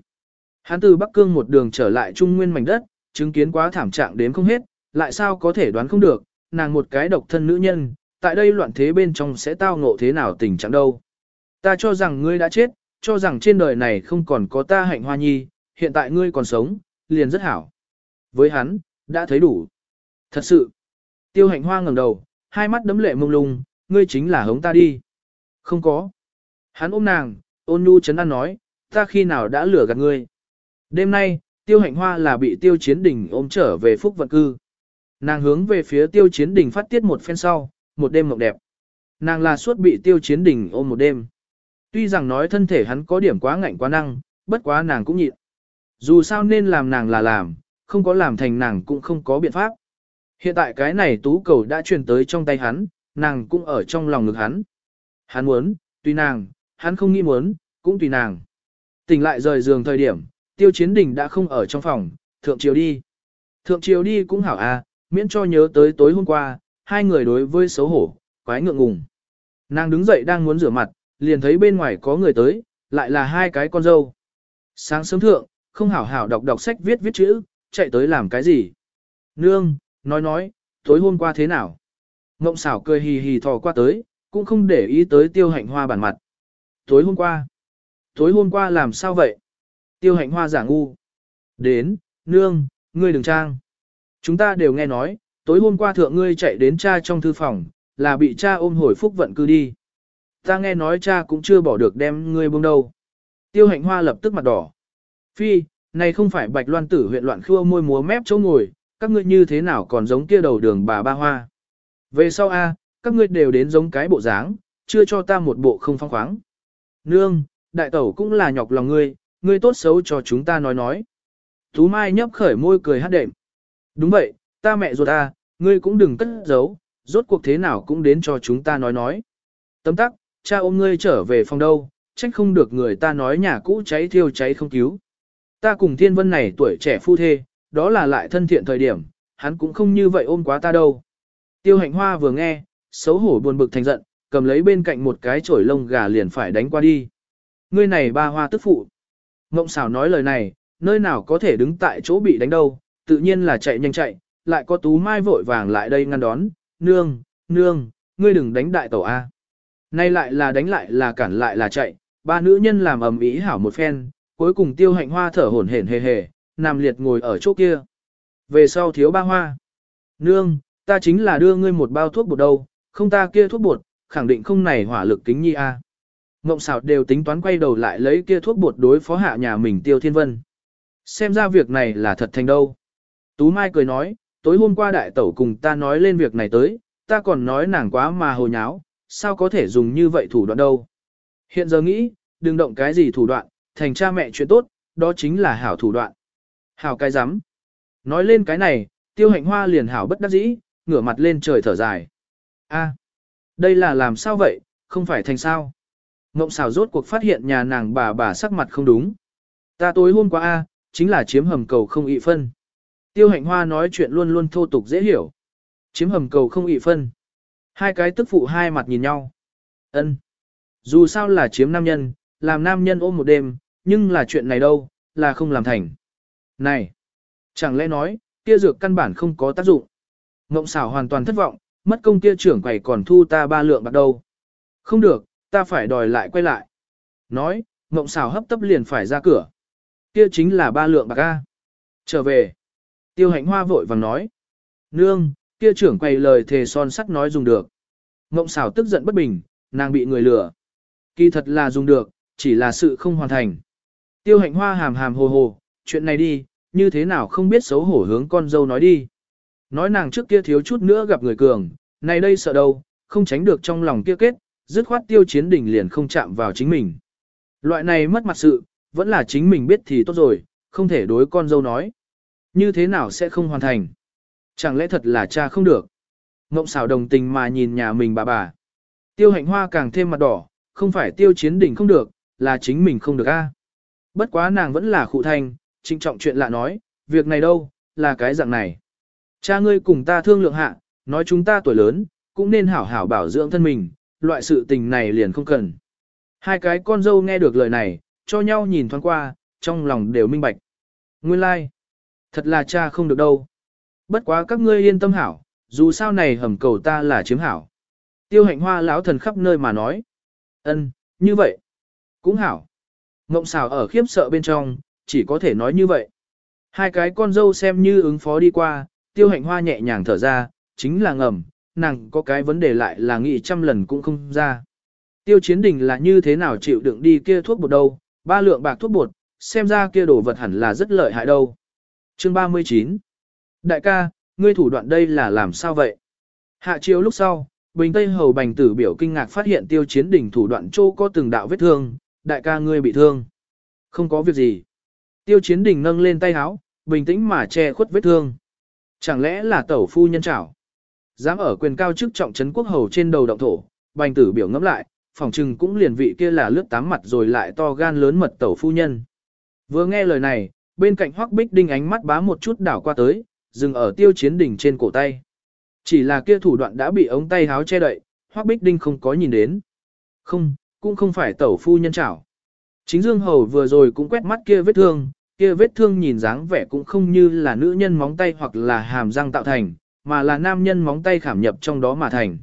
Hắn từ Bắc Cương một đường trở lại Trung Nguyên mảnh đất, chứng kiến quá thảm trạng đến không hết, lại sao có thể đoán không được, nàng một cái độc thân nữ nhân, tại đây loạn thế bên trong sẽ tao ngộ thế nào tình trạng đâu. Ta cho rằng ngươi đã chết, cho rằng trên đời này không còn có ta hạnh hoa nhi, hiện tại ngươi còn sống, liền rất hảo. Với hắn, đã thấy đủ. Thật sự, tiêu hạnh hoa ngẩng đầu, hai mắt đấm lệ mông lung, ngươi chính là hống ta đi. Không có. Hắn ôm nàng, ôn nhu chấn an nói, ta khi nào đã lừa gạt ngươi. Đêm nay, tiêu hạnh hoa là bị tiêu chiến Đình ôm trở về phúc vận cư. Nàng hướng về phía tiêu chiến Đình phát tiết một phen sau, một đêm mộng đẹp. Nàng là suốt bị tiêu chiến Đình ôm một đêm. Tuy rằng nói thân thể hắn có điểm quá ngạnh quá năng, bất quá nàng cũng nhịn. Dù sao nên làm nàng là làm, không có làm thành nàng cũng không có biện pháp. Hiện tại cái này tú cầu đã truyền tới trong tay hắn, nàng cũng ở trong lòng ngực hắn. Hắn muốn, tùy nàng, hắn không nghĩ muốn, cũng tùy nàng. Tỉnh lại rời giường thời điểm, tiêu chiến đình đã không ở trong phòng, thượng triều đi. Thượng triều đi cũng hảo à, miễn cho nhớ tới tối hôm qua, hai người đối với xấu hổ, quái ngượng ngùng. Nàng đứng dậy đang muốn rửa mặt, liền thấy bên ngoài có người tới, lại là hai cái con dâu. Sáng sớm thượng, không hảo hảo đọc đọc sách viết viết chữ, chạy tới làm cái gì? Nương, nói nói, tối hôm qua thế nào? Ngộng xảo cười hì hì thò qua tới, cũng không để ý tới tiêu hạnh hoa bản mặt. Tối hôm qua? Tối hôm qua làm sao vậy? Tiêu hạnh hoa giả ngu. Đến, nương, ngươi đừng trang. Chúng ta đều nghe nói, tối hôm qua thượng ngươi chạy đến cha trong thư phòng, là bị cha ôm hồi phúc vận cư đi. Ta nghe nói cha cũng chưa bỏ được đem ngươi buông đâu. Tiêu hạnh hoa lập tức mặt đỏ. Phi, này không phải bạch loan tử huyện loạn khua môi múa mép chỗ ngồi, các ngươi như thế nào còn giống kia đầu đường bà ba hoa. Về sau a, các ngươi đều đến giống cái bộ dáng, chưa cho ta một bộ không phong khoáng. Nương, đại tẩu cũng là nhọc lòng ngươi, ngươi tốt xấu cho chúng ta nói nói. Tú Mai nhấp khởi môi cười hát đệm. Đúng vậy, ta mẹ ruột ta, ngươi cũng đừng cất giấu, rốt cuộc thế nào cũng đến cho chúng ta nói nói. Tấm tắc, cha ôm ngươi trở về phòng đâu, trách không được người ta nói nhà cũ cháy thiêu cháy không cứu. Ta cùng thiên vân này tuổi trẻ phu thê, đó là lại thân thiện thời điểm, hắn cũng không như vậy ôm quá ta đâu. Tiêu hạnh hoa vừa nghe, xấu hổ buồn bực thành giận, cầm lấy bên cạnh một cái chổi lông gà liền phải đánh qua đi. Ngươi này ba hoa tức phụ. Ngộng xảo nói lời này, nơi nào có thể đứng tại chỗ bị đánh đâu, tự nhiên là chạy nhanh chạy, lại có tú mai vội vàng lại đây ngăn đón, nương, nương, ngươi đừng đánh đại tẩu A. Nay lại là đánh lại là cản lại là chạy, ba nữ nhân làm ầm ĩ hảo một phen, cuối cùng tiêu hạnh hoa thở hổn hển hề hề, nằm liệt ngồi ở chỗ kia. Về sau thiếu ba hoa. Nương, ta chính là đưa ngươi một bao thuốc bột đâu, không ta kia thuốc bột, khẳng định không này hỏa lực kính nhi a. Ngộng xảo đều tính toán quay đầu lại lấy kia thuốc bột đối phó hạ nhà mình tiêu thiên vân. Xem ra việc này là thật thành đâu. Tú Mai cười nói, tối hôm qua đại tẩu cùng ta nói lên việc này tới, ta còn nói nàng quá mà hồ nháo, sao có thể dùng như vậy thủ đoạn đâu. Hiện giờ nghĩ, đừng động cái gì thủ đoạn, thành cha mẹ chuyện tốt, đó chính là hảo thủ đoạn. Hảo cái rắm Nói lên cái này, tiêu hạnh hoa liền hảo bất đắc dĩ, ngửa mặt lên trời thở dài. a đây là làm sao vậy, không phải thành sao. Ngộng xảo rốt cuộc phát hiện nhà nàng bà bà sắc mặt không đúng. Ta tối hôm qua a chính là chiếm hầm cầu không ị phân. Tiêu hạnh hoa nói chuyện luôn luôn thô tục dễ hiểu. Chiếm hầm cầu không ị phân. Hai cái tức phụ hai mặt nhìn nhau. ân Dù sao là chiếm nam nhân, làm nam nhân ôm một đêm, nhưng là chuyện này đâu, là không làm thành. Này! Chẳng lẽ nói, kia dược căn bản không có tác dụng. Ngộng xảo hoàn toàn thất vọng, mất công kia trưởng quầy còn thu ta ba lượng bạc đâu. Không được, ta phải đòi lại quay lại. Nói, ngộng xảo hấp tấp liền phải ra cửa. Kia chính là ba lượng bạc A. Trở về. Tiêu hạnh hoa vội vàng nói. Nương, kia trưởng quầy lời thề son sắt nói dùng được. Ngộng xảo tức giận bất bình, nàng bị người lừa. Kỳ thật là dùng được, chỉ là sự không hoàn thành. Tiêu hạnh hoa hàm hàm hồ hồ, chuyện này đi, như thế nào không biết xấu hổ hướng con dâu nói đi. Nói nàng trước kia thiếu chút nữa gặp người cường, này đây sợ đâu, không tránh được trong lòng kia kết, dứt khoát tiêu chiến đỉnh liền không chạm vào chính mình. Loại này mất mặt sự, vẫn là chính mình biết thì tốt rồi, không thể đối con dâu nói. Như thế nào sẽ không hoàn thành? Chẳng lẽ thật là cha không được? Ngộng xảo đồng tình mà nhìn nhà mình bà bà. Tiêu hạnh hoa càng thêm mặt đỏ, không phải tiêu chiến đỉnh không được, là chính mình không được a. Bất quá nàng vẫn là khụ thanh, trinh trọng chuyện lạ nói, việc này đâu, là cái dạng này. Cha ngươi cùng ta thương lượng hạ, nói chúng ta tuổi lớn, cũng nên hảo hảo bảo dưỡng thân mình, loại sự tình này liền không cần. Hai cái con dâu nghe được lời này, cho nhau nhìn thoáng qua, trong lòng đều minh bạch. Nguyên lai, like. thật là cha không được đâu. Bất quá các ngươi yên tâm hảo, dù sao này hầm cầu ta là chiếm hảo. Tiêu hạnh hoa lão thần khắp nơi mà nói. ân, như vậy. Cũng hảo. Ngộng xào ở khiếp sợ bên trong, chỉ có thể nói như vậy. Hai cái con dâu xem như ứng phó đi qua, tiêu hạnh hoa nhẹ nhàng thở ra, chính là ngầm, nàng có cái vấn đề lại là nghĩ trăm lần cũng không ra. Tiêu chiến đình là như thế nào chịu đựng đi kia thuốc bột đâu, ba lượng bạc thuốc bột, xem ra kia đồ vật hẳn là rất lợi hại đâu. Chương 39 Đại ca, ngươi thủ đoạn đây là làm sao vậy? Hạ chiếu lúc sau, Bình Tây Hầu Bành tử biểu kinh ngạc phát hiện tiêu chiến đỉnh thủ đoạn châu có từng đạo vết thương, đại ca ngươi bị thương. Không có việc gì. Tiêu chiến đỉnh nâng lên tay háo, bình tĩnh mà che khuất vết thương. Chẳng lẽ là tẩu phu nhân trảo? Dám ở quyền cao chức trọng trấn quốc hầu trên đầu động thổ, bành tử biểu ngẫm lại, phòng trừng cũng liền vị kia là lướt tám mặt rồi lại to gan lớn mật tẩu phu nhân. Vừa nghe lời này, bên cạnh Hoắc Bích Đinh ánh mắt bá một chút đảo qua tới, dừng ở tiêu chiến đỉnh trên cổ tay. Chỉ là kia thủ đoạn đã bị ống tay háo che đậy, Hoắc Bích Đinh không có nhìn đến. Không, cũng không phải tẩu phu nhân trảo. Chính Dương Hầu vừa rồi cũng quét mắt kia vết thương, kia vết thương nhìn dáng vẻ cũng không như là nữ nhân móng tay hoặc là hàm răng tạo thành, mà là nam nhân móng tay khảm nhập trong đó mà thành.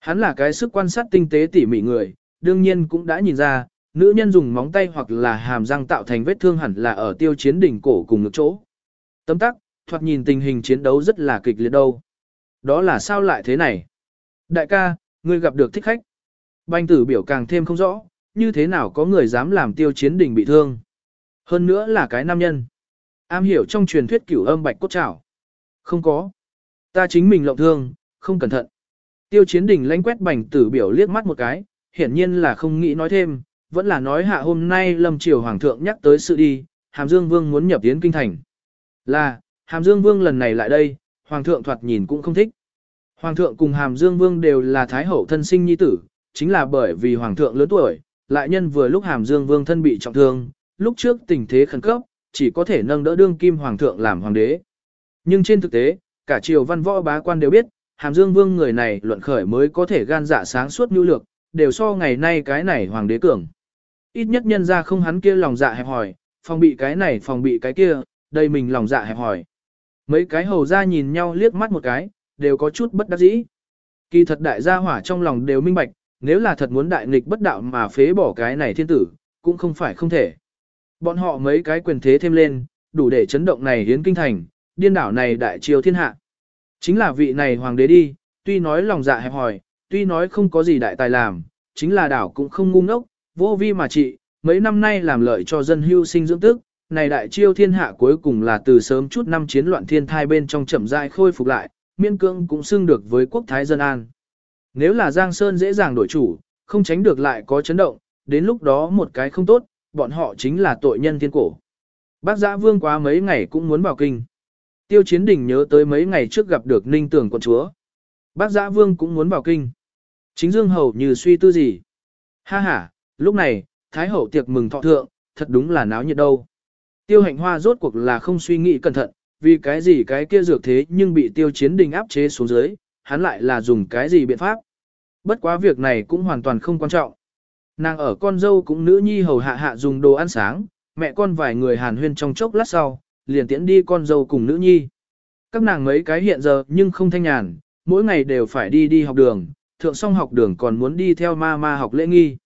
Hắn là cái sức quan sát tinh tế tỉ mỉ người, đương nhiên cũng đã nhìn ra, nữ nhân dùng móng tay hoặc là hàm răng tạo thành vết thương hẳn là ở tiêu chiến đỉnh cổ cùng ngực chỗ. Tấm tắc, thoạt nhìn tình hình chiến đấu rất là kịch liệt đâu. Đó là sao lại thế này? Đại ca, ngươi gặp được thích khách. Banh tử biểu càng thêm không rõ, như thế nào có người dám làm tiêu chiến đỉnh bị thương. Hơn nữa là cái nam nhân. Am hiểu trong truyền thuyết cửu âm bạch cốt trảo. Không có. Ta chính mình lộng thương, không cẩn thận. Tiêu chiến đỉnh lánh quét bành tử biểu liếc mắt một cái, hiển nhiên là không nghĩ nói thêm, vẫn là nói hạ hôm nay lâm triều hoàng thượng nhắc tới sự đi, hàm dương vương muốn nhập tiến kinh thành. Là, hàm dương vương lần này lại đây, hoàng thượng thoạt nhìn cũng không thích. Hoàng thượng cùng hàm dương vương đều là thái hậu thân sinh nhi tử, chính là bởi vì hoàng thượng lớn tuổi, lại nhân vừa lúc hàm dương vương thân bị trọng thương, lúc trước tình thế khẩn cấp, chỉ có thể nâng đỡ đương kim hoàng thượng làm hoàng đế. Nhưng trên thực tế, cả triều văn võ bá quan đều biết, hàm dương vương người này luận khởi mới có thể gan dạ sáng suốt nhu lược, đều so ngày nay cái này hoàng đế cường. Ít nhất nhân ra không hắn kia lòng dạ hẹp hỏi, phòng bị cái này phòng bị cái kia, đây mình lòng dạ hẹp hỏi. Mấy cái hầu ra nhìn nhau liếc mắt một cái, đều có chút bất đắc dĩ. Kỳ thật đại gia hỏa trong lòng đều minh bạch, nếu là thật muốn đại nghịch bất đạo mà phế bỏ cái này thiên tử, cũng không phải không thể. Bọn họ mấy cái quyền thế thêm lên, đủ để chấn động này hiến kinh thành, điên đảo này đại triều thiên hạ. Chính là vị này hoàng đế đi, tuy nói lòng dạ hẹp hòi, tuy nói không có gì đại tài làm, chính là đảo cũng không ngu ngốc, vô vi mà trị, mấy năm nay làm lợi cho dân hưu sinh dưỡng tức, này đại chiêu thiên hạ cuối cùng là từ sớm chút năm chiến loạn thiên thai bên trong chậm rãi khôi phục lại, miên cương cũng xưng được với quốc thái dân an. Nếu là Giang Sơn dễ dàng đổi chủ, không tránh được lại có chấn động, đến lúc đó một cái không tốt, bọn họ chính là tội nhân thiên cổ. Bác giã vương quá mấy ngày cũng muốn vào kinh. Tiêu chiến đình nhớ tới mấy ngày trước gặp được ninh tưởng quận chúa. Bác giã vương cũng muốn vào kinh. Chính dương hầu như suy tư gì. Ha ha, lúc này, thái hậu tiệc mừng thọ thượng, thật đúng là náo nhiệt đâu. Tiêu hạnh hoa rốt cuộc là không suy nghĩ cẩn thận, vì cái gì cái kia dược thế nhưng bị tiêu chiến đình áp chế xuống dưới, hắn lại là dùng cái gì biện pháp. Bất quá việc này cũng hoàn toàn không quan trọng. Nàng ở con dâu cũng nữ nhi hầu hạ hạ dùng đồ ăn sáng, mẹ con vài người hàn huyên trong chốc lát sau, liền tiễn đi con dâu cùng nữ nhi. Các nàng mấy cái hiện giờ nhưng không thanh nhàn, mỗi ngày đều phải đi đi học đường, thượng xong học đường còn muốn đi theo ma ma học lễ nghi.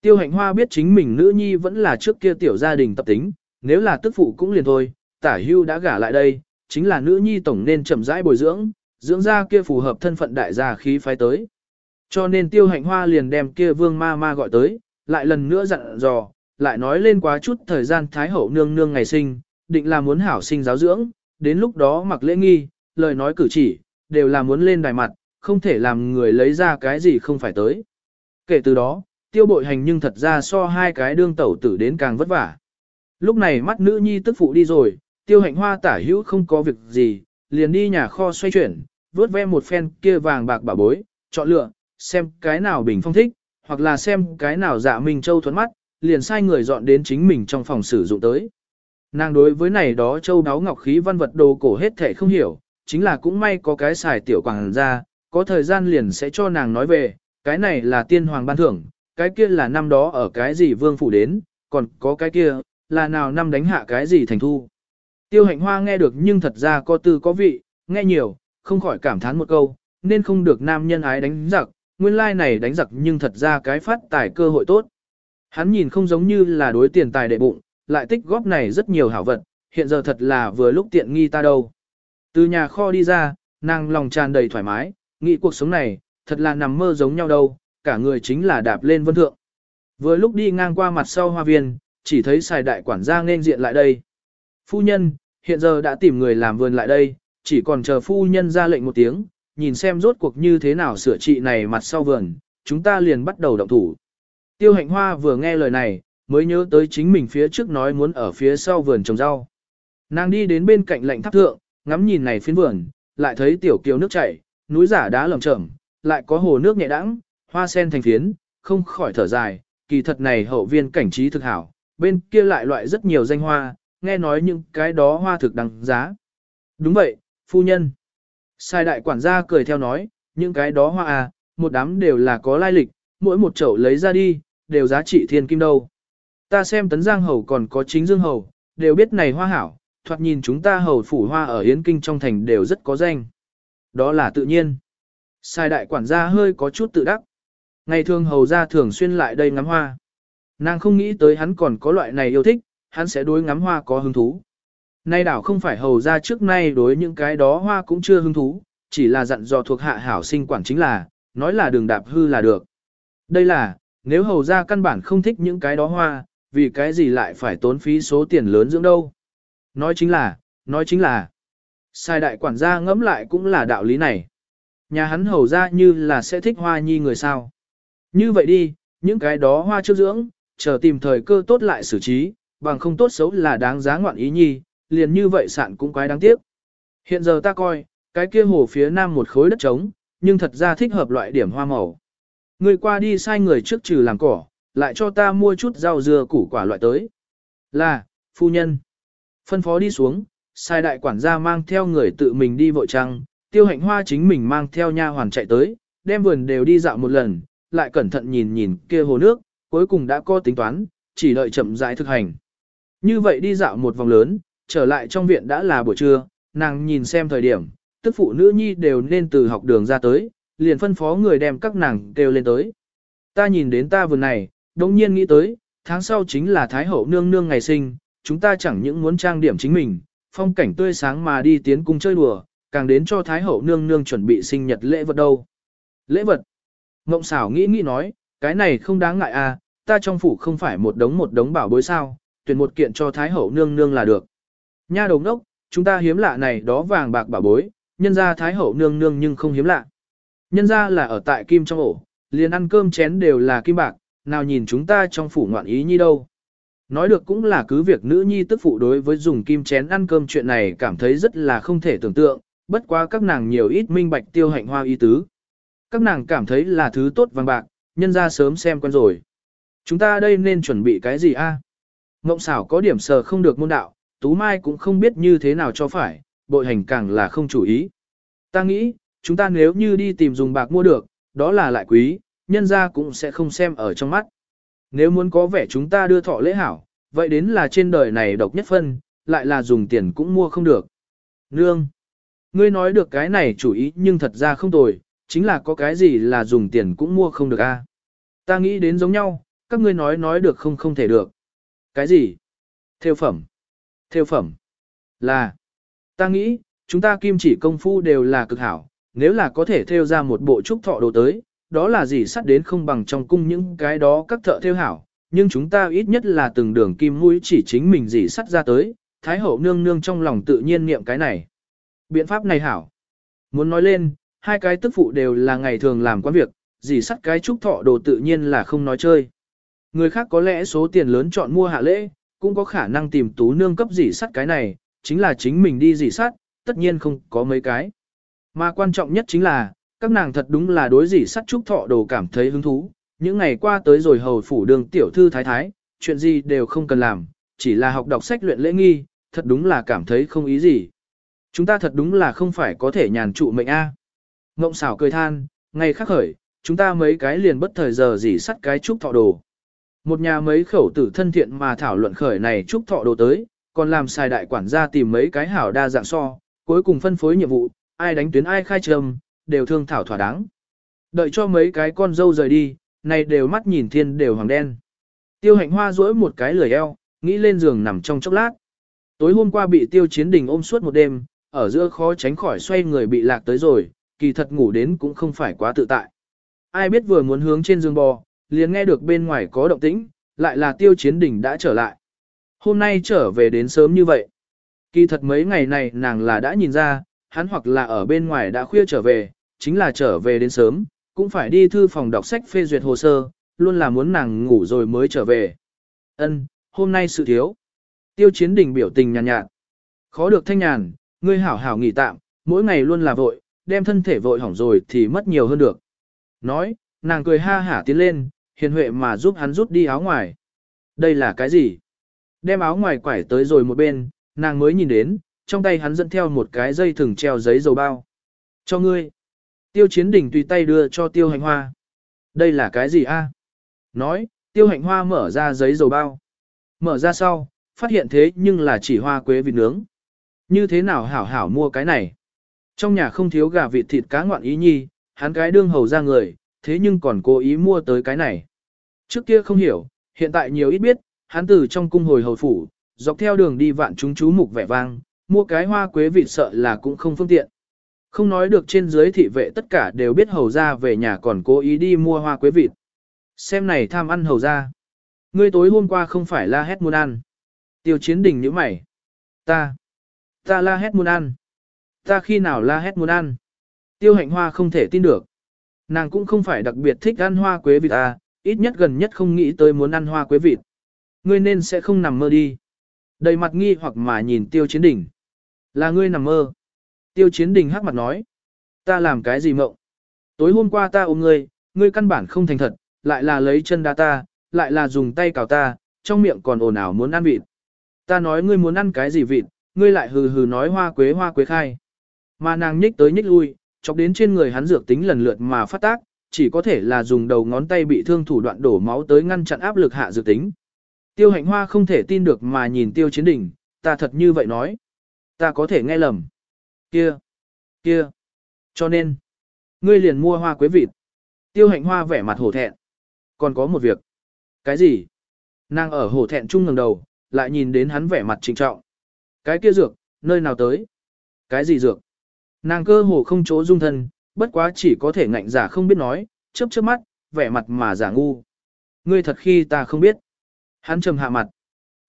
Tiêu hạnh hoa biết chính mình nữ nhi vẫn là trước kia tiểu gia đình tập tính, nếu là tức phụ cũng liền thôi, tả hưu đã gả lại đây, chính là nữ nhi tổng nên chậm rãi bồi dưỡng, dưỡng ra kia phù hợp thân phận đại gia khí phái tới. Cho nên tiêu hạnh hoa liền đem kia vương ma ma gọi tới, lại lần nữa dặn dò, lại nói lên quá chút thời gian thái hậu nương nương ngày sinh, định là muốn hảo sinh giáo dưỡng, đến lúc đó mặc lễ nghi, lời nói cử chỉ, đều là muốn lên đài mặt, không thể làm người lấy ra cái gì không phải tới. Kể từ đó, tiêu bội hành nhưng thật ra so hai cái đương tẩu tử đến càng vất vả. Lúc này mắt nữ nhi tức phụ đi rồi, tiêu hạnh hoa tả hữu không có việc gì, liền đi nhà kho xoay chuyển, vớt ve một phen kia vàng bạc bà bối, chọn lựa, xem cái nào bình phong thích, hoặc là xem cái nào dạ Minh Châu thuẫn mắt, liền sai người dọn đến chính mình trong phòng sử dụng tới. Nàng đối với này đó châu đáo ngọc khí văn vật đồ cổ hết thể không hiểu, chính là cũng may có cái xài tiểu quảng ra, có thời gian liền sẽ cho nàng nói về, cái này là tiên hoàng ban thưởng, cái kia là năm đó ở cái gì vương phủ đến, còn có cái kia, là nào năm đánh hạ cái gì thành thu. Tiêu hạnh hoa nghe được nhưng thật ra có tư có vị, nghe nhiều, không khỏi cảm thán một câu, nên không được nam nhân ái đánh giặc, nguyên lai này đánh giặc nhưng thật ra cái phát tài cơ hội tốt. Hắn nhìn không giống như là đối tiền tài đệ bụng, lại tích góp này rất nhiều hảo vật, hiện giờ thật là vừa lúc tiện nghi ta đâu. Từ nhà kho đi ra, nàng lòng tràn đầy thoải mái, nghĩ cuộc sống này, thật là nằm mơ giống nhau đâu, cả người chính là đạp lên vân thượng. Vừa lúc đi ngang qua mặt sau hoa viên, chỉ thấy xài đại quản gia nên diện lại đây. Phu nhân, hiện giờ đã tìm người làm vườn lại đây, chỉ còn chờ phu nhân ra lệnh một tiếng, nhìn xem rốt cuộc như thế nào sửa trị này mặt sau vườn, chúng ta liền bắt đầu động thủ. Tiêu hạnh hoa vừa nghe lời này, mới nhớ tới chính mình phía trước nói muốn ở phía sau vườn trồng rau. Nàng đi đến bên cạnh lạnh tháp thượng, ngắm nhìn này phiến vườn, lại thấy tiểu kiều nước chảy, núi giả đá lởm chởm, lại có hồ nước nhẹ đãng, hoa sen thành phiến, không khỏi thở dài, kỳ thật này hậu viên cảnh trí thực hảo, bên kia lại loại rất nhiều danh hoa, nghe nói những cái đó hoa thực đăng giá. Đúng vậy, phu nhân. Sai đại quản gia cười theo nói, những cái đó hoa à, một đám đều là có lai lịch, mỗi một chậu lấy ra đi, đều giá trị thiên kim đâu. Ta xem tấn giang hầu còn có chính dương hầu, đều biết này hoa hảo, thoạt nhìn chúng ta hầu phủ hoa ở Yến Kinh trong thành đều rất có danh. Đó là tự nhiên. Sai đại quản gia hơi có chút tự đắc. Ngày thường hầu gia thường xuyên lại đây ngắm hoa. Nàng không nghĩ tới hắn còn có loại này yêu thích, hắn sẽ đối ngắm hoa có hứng thú. Nay đảo không phải hầu ra trước nay đối những cái đó hoa cũng chưa hứng thú, chỉ là dặn dò thuộc hạ hảo sinh quản chính là, nói là đường đạp hư là được. Đây là, nếu hầu ra căn bản không thích những cái đó hoa, vì cái gì lại phải tốn phí số tiền lớn dưỡng đâu. Nói chính là, nói chính là, sai đại quản gia ngẫm lại cũng là đạo lý này. Nhà hắn hầu ra như là sẽ thích hoa nhi người sao. Như vậy đi, những cái đó hoa chưa dưỡng, chờ tìm thời cơ tốt lại xử trí, bằng không tốt xấu là đáng giá ngoạn ý nhi, liền như vậy sạn cũng quái đáng tiếc. Hiện giờ ta coi, cái kia hồ phía nam một khối đất trống, nhưng thật ra thích hợp loại điểm hoa màu. Người qua đi sai người trước trừ làm cỏ, lại cho ta mua chút rau dưa củ quả loại tới. Là, phu nhân. Phân phó đi xuống, sai đại quản gia mang theo người tự mình đi vội trăng, tiêu hạnh hoa chính mình mang theo nha hoàn chạy tới, đem vườn đều đi dạo một lần, lại cẩn thận nhìn nhìn kia hồ nước, cuối cùng đã có tính toán, chỉ đợi chậm rãi thực hành. Như vậy đi dạo một vòng lớn, trở lại trong viện đã là buổi trưa, nàng nhìn xem thời điểm, tức phụ nữ nhi đều nên từ học đường ra tới, liền phân phó người đem các nàng kêu lên tới. Ta nhìn đến ta vườn này, đồng nhiên nghĩ tới, tháng sau chính là Thái Hậu nương nương ngày sinh, chúng ta chẳng những muốn trang điểm chính mình, phong cảnh tươi sáng mà đi tiến cung chơi đùa, càng đến cho Thái Hậu nương nương chuẩn bị sinh nhật lễ vật đâu. Lễ vật? Mộng xảo nghĩ nghĩ nói, cái này không đáng ngại à, ta trong phủ không phải một đống một đống bảo bối sao, tuyển một kiện cho Thái Hậu nương nương là được. Nha đồng đốc, chúng ta hiếm lạ này đó vàng bạc bảo bối, nhân ra Thái Hậu nương nương nhưng không hiếm lạ. Nhân ra là ở tại kim trong ổ, liền ăn cơm chén đều là kim bạc, nào nhìn chúng ta trong phủ ngoạn ý nhi đâu. Nói được cũng là cứ việc nữ nhi tức phụ đối với dùng kim chén ăn cơm chuyện này cảm thấy rất là không thể tưởng tượng, bất quá các nàng nhiều ít minh bạch tiêu hạnh hoa y tứ. Các nàng cảm thấy là thứ tốt vàng bạc, nhân ra sớm xem quen rồi. Chúng ta đây nên chuẩn bị cái gì a? Ngộng xảo có điểm sờ không được môn đạo, Tú Mai cũng không biết như thế nào cho phải, bội hành càng là không chủ ý. Ta nghĩ, chúng ta nếu như đi tìm dùng bạc mua được, đó là lại quý, nhân ra cũng sẽ không xem ở trong mắt. Nếu muốn có vẻ chúng ta đưa thọ lễ hảo, vậy đến là trên đời này độc nhất phân, lại là dùng tiền cũng mua không được. Nương! Ngươi nói được cái này chủ ý nhưng thật ra không tồi, chính là có cái gì là dùng tiền cũng mua không được a. Ta nghĩ đến giống nhau, các ngươi nói nói được không không thể được. Cái gì? Theo phẩm. Theo phẩm. Là. Ta nghĩ, chúng ta kim chỉ công phu đều là cực hảo, nếu là có thể theo ra một bộ trúc thọ đồ tới, đó là gì sắt đến không bằng trong cung những cái đó các thợ theo hảo, nhưng chúng ta ít nhất là từng đường kim mũi chỉ chính mình gì sắt ra tới, Thái hậu nương nương trong lòng tự nhiên niệm cái này. Biện pháp này hảo. Muốn nói lên, hai cái tức phụ đều là ngày thường làm quan việc, gì sắt cái trúc thọ đồ tự nhiên là không nói chơi. Người khác có lẽ số tiền lớn chọn mua hạ lễ, cũng có khả năng tìm tú nương cấp dỉ sắt cái này, chính là chính mình đi dỉ sắt, tất nhiên không có mấy cái. Mà quan trọng nhất chính là, các nàng thật đúng là đối dỉ sắt trúc thọ đồ cảm thấy hứng thú, những ngày qua tới rồi hầu phủ đường tiểu thư thái thái, chuyện gì đều không cần làm, chỉ là học đọc sách luyện lễ nghi, thật đúng là cảm thấy không ý gì. Chúng ta thật đúng là không phải có thể nhàn trụ mệnh A. À. Ngộng xảo cười than, ngày khắc khởi, chúng ta mấy cái liền bất thời giờ dỉ sắt cái trúc thọ đồ. Một nhà mấy khẩu tử thân thiện mà thảo luận khởi này trúc thọ đồ tới, còn làm sai đại quản gia tìm mấy cái hảo đa dạng so, cuối cùng phân phối nhiệm vụ, ai đánh tuyến ai khai trầm, đều thương thảo thỏa đáng. Đợi cho mấy cái con dâu rời đi, này đều mắt nhìn thiên đều hoàng đen. Tiêu hạnh hoa duỗi một cái lười eo, nghĩ lên giường nằm trong chốc lát. Tối hôm qua bị tiêu chiến đình ôm suốt một đêm, ở giữa khó tránh khỏi xoay người bị lạc tới rồi, kỳ thật ngủ đến cũng không phải quá tự tại. Ai biết vừa muốn hướng trên giường bò, liền nghe được bên ngoài có động tĩnh, lại là tiêu chiến Đỉnh đã trở lại. Hôm nay trở về đến sớm như vậy. Kỳ thật mấy ngày này nàng là đã nhìn ra, hắn hoặc là ở bên ngoài đã khuya trở về, chính là trở về đến sớm, cũng phải đi thư phòng đọc sách phê duyệt hồ sơ, luôn là muốn nàng ngủ rồi mới trở về. Ân, hôm nay sự thiếu. Tiêu chiến Đỉnh biểu tình nhàn nhạt, nhạt. Khó được thanh nhàn, ngươi hảo hảo nghỉ tạm, mỗi ngày luôn là vội, đem thân thể vội hỏng rồi thì mất nhiều hơn được. Nói, nàng cười ha hả tiến lên, hiền huệ mà giúp hắn rút đi áo ngoài. Đây là cái gì? Đem áo ngoài quải tới rồi một bên, nàng mới nhìn đến, trong tay hắn dẫn theo một cái dây thừng treo giấy dầu bao. Cho ngươi. Tiêu chiến đỉnh tùy tay đưa cho tiêu hành hoa. Đây là cái gì a? Nói, tiêu hành hoa mở ra giấy dầu bao. Mở ra sau, phát hiện thế nhưng là chỉ hoa quế vịt nướng. Như thế nào hảo hảo mua cái này? Trong nhà không thiếu gà vịt thịt cá ngoạn ý nhi, hắn cái đương hầu ra người, thế nhưng còn cố ý mua tới cái này. Trước kia không hiểu, hiện tại nhiều ít biết, hắn từ trong cung hồi hầu phủ, dọc theo đường đi vạn chúng chú mục vẻ vang, mua cái hoa quế vịt sợ là cũng không phương tiện. Không nói được trên dưới thị vệ tất cả đều biết hầu ra về nhà còn cố ý đi mua hoa quế vịt. Xem này tham ăn hầu ra. Ngươi tối hôm qua không phải la hét muốn ăn. Tiêu chiến đình như mày. Ta. Ta la hét muốn ăn. Ta khi nào la hét muốn ăn. Tiêu hạnh hoa không thể tin được. Nàng cũng không phải đặc biệt thích ăn hoa quế vịt à, ít nhất gần nhất không nghĩ tới muốn ăn hoa quế vịt. Ngươi nên sẽ không nằm mơ đi. Đầy mặt nghi hoặc mà nhìn tiêu chiến đỉnh. Là ngươi nằm mơ. Tiêu chiến Đỉnh hắc mặt nói. Ta làm cái gì mộng? Tối hôm qua ta ôm ngươi, ngươi căn bản không thành thật, lại là lấy chân đá ta, lại là dùng tay cào ta, trong miệng còn ồn ào muốn ăn vịt. Ta nói ngươi muốn ăn cái gì vịt, ngươi lại hừ hừ nói hoa quế hoa quế khai. Mà nàng nhích tới nhích lui, chọc đến trên người hắn dược tính lần lượt mà phát tác, chỉ có thể là dùng đầu ngón tay bị thương thủ đoạn đổ máu tới ngăn chặn áp lực hạ dự tính. Tiêu hạnh hoa không thể tin được mà nhìn tiêu chiến đỉnh, ta thật như vậy nói. Ta có thể nghe lầm. Kia, kia. Cho nên, ngươi liền mua hoa quế vịt. Tiêu hạnh hoa vẻ mặt hổ thẹn. Còn có một việc. Cái gì? Nàng ở hổ thẹn chung ngẩng đầu, lại nhìn đến hắn vẻ mặt trịnh trọng. Cái kia dược, nơi nào tới? Cái gì dược? Nàng cơ hồ không chỗ dung thân, bất quá chỉ có thể ngạnh giả không biết nói, chớp chớp mắt, vẻ mặt mà giả ngu. Ngươi thật khi ta không biết. Hắn trầm hạ mặt.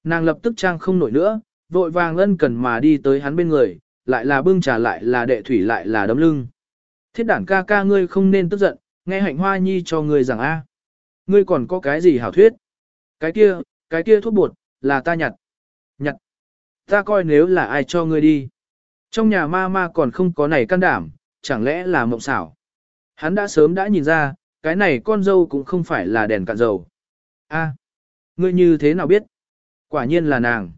Nàng lập tức trang không nổi nữa, vội vàng ân cần mà đi tới hắn bên người, lại là bưng trà lại là đệ thủy lại là đấm lưng. Thiết đảng ca ca ngươi không nên tức giận, nghe hạnh hoa nhi cho ngươi rằng a, Ngươi còn có cái gì hảo thuyết? Cái kia, cái kia thuốc bột, là ta nhặt. Nhặt. Ta coi nếu là ai cho ngươi đi. Trong nhà ma ma còn không có này can đảm, chẳng lẽ là mộng xảo. Hắn đã sớm đã nhìn ra, cái này con dâu cũng không phải là đèn cạn dầu. A, ngươi như thế nào biết? Quả nhiên là nàng.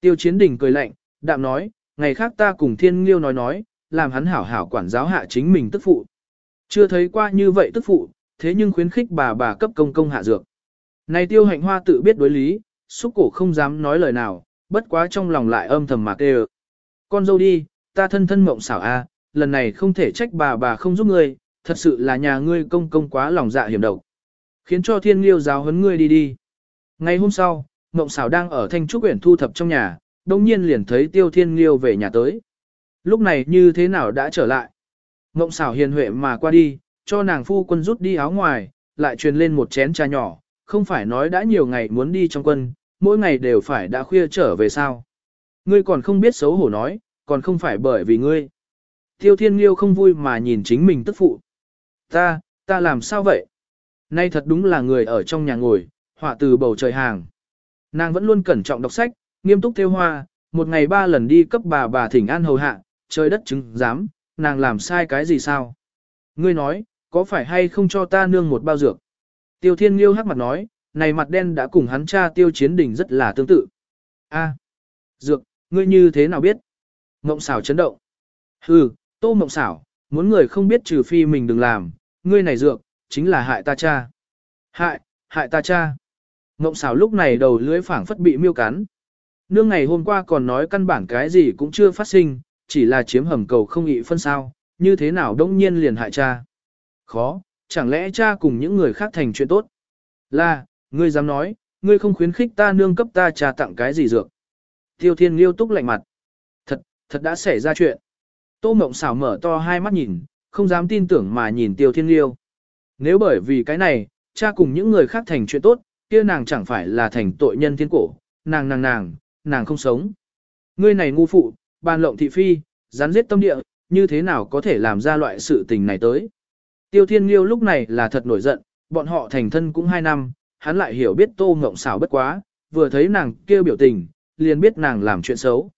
Tiêu chiến đình cười lạnh, đạm nói, ngày khác ta cùng thiên liêu nói nói, làm hắn hảo hảo quản giáo hạ chính mình tức phụ. Chưa thấy qua như vậy tức phụ, thế nhưng khuyến khích bà bà cấp công công hạ dược. Này tiêu hạnh hoa tự biết đối lý, xúc cổ không dám nói lời nào, bất quá trong lòng lại âm thầm mạc đê Con dâu đi, ta thân thân mộng xảo a, lần này không thể trách bà bà không giúp ngươi, thật sự là nhà ngươi công công quá lòng dạ hiểm độc. Khiến cho thiên liêu giáo huấn ngươi đi đi. Ngày hôm sau, Ngộng xảo đang ở thanh trúc quyển thu thập trong nhà, đông nhiên liền thấy tiêu thiên liêu về nhà tới. Lúc này như thế nào đã trở lại? Ngộng xảo hiền huệ mà qua đi, cho nàng phu quân rút đi áo ngoài, lại truyền lên một chén trà nhỏ, không phải nói đã nhiều ngày muốn đi trong quân, mỗi ngày đều phải đã khuya trở về sao. Ngươi còn không biết xấu hổ nói, còn không phải bởi vì ngươi. Tiêu thiên liêu không vui mà nhìn chính mình tức phụ. Ta, ta làm sao vậy? Nay thật đúng là người ở trong nhà ngồi, họa từ bầu trời hàng. Nàng vẫn luôn cẩn trọng đọc sách, nghiêm túc theo hoa, một ngày ba lần đi cấp bà bà thỉnh an hầu hạ, trời đất chứng dám, nàng làm sai cái gì sao? Ngươi nói, có phải hay không cho ta nương một bao dược? Tiêu Thiên Liêu hắc mặt nói, này mặt đen đã cùng hắn cha Tiêu Chiến Đình rất là tương tự. A, dược, ngươi như thế nào biết? Ngộng xảo chấn động. Hừ, tô mộng xảo, muốn người không biết trừ phi mình đừng làm, ngươi này dược, chính là hại ta cha. Hại, hại ta cha. Mộng xảo lúc này đầu lưỡi phảng phất bị miêu cắn. Nương ngày hôm qua còn nói căn bản cái gì cũng chưa phát sinh, chỉ là chiếm hầm cầu không ị phân sao, như thế nào đông nhiên liền hại cha. Khó, chẳng lẽ cha cùng những người khác thành chuyện tốt? Là, ngươi dám nói, ngươi không khuyến khích ta nương cấp ta cha tặng cái gì dược. Tiêu thiên liêu túc lạnh mặt. Thật, thật đã xảy ra chuyện. Tô mộng xảo mở to hai mắt nhìn, không dám tin tưởng mà nhìn tiêu thiên liêu. Nếu bởi vì cái này, cha cùng những người khác thành chuyện tốt, kia nàng chẳng phải là thành tội nhân thiên cổ, nàng nàng nàng, nàng không sống. Ngươi này ngu phụ, bàn lộng thị phi, rắn giết tâm địa, như thế nào có thể làm ra loại sự tình này tới. Tiêu Thiên Liêu lúc này là thật nổi giận, bọn họ thành thân cũng hai năm, hắn lại hiểu biết tô ngộng xảo bất quá, vừa thấy nàng kêu biểu tình, liền biết nàng làm chuyện xấu.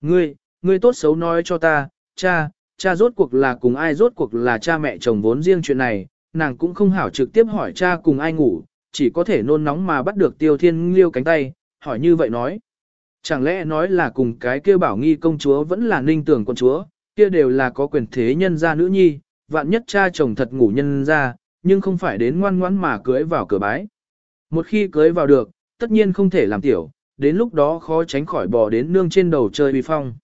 Ngươi, ngươi tốt xấu nói cho ta, cha, cha rốt cuộc là cùng ai rốt cuộc là cha mẹ chồng vốn riêng chuyện này, nàng cũng không hảo trực tiếp hỏi cha cùng ai ngủ, chỉ có thể nôn nóng mà bắt được tiêu thiên liêu cánh tay, hỏi như vậy nói. Chẳng lẽ nói là cùng cái kia bảo nghi công chúa vẫn là ninh tưởng con chúa, kia đều là có quyền thế nhân gia nữ nhi, vạn nhất cha chồng thật ngủ nhân ra, nhưng không phải đến ngoan ngoãn mà cưới vào cửa bái. Một khi cưới vào được, tất nhiên không thể làm tiểu, đến lúc đó khó tránh khỏi bò đến nương trên đầu chơi bị phong.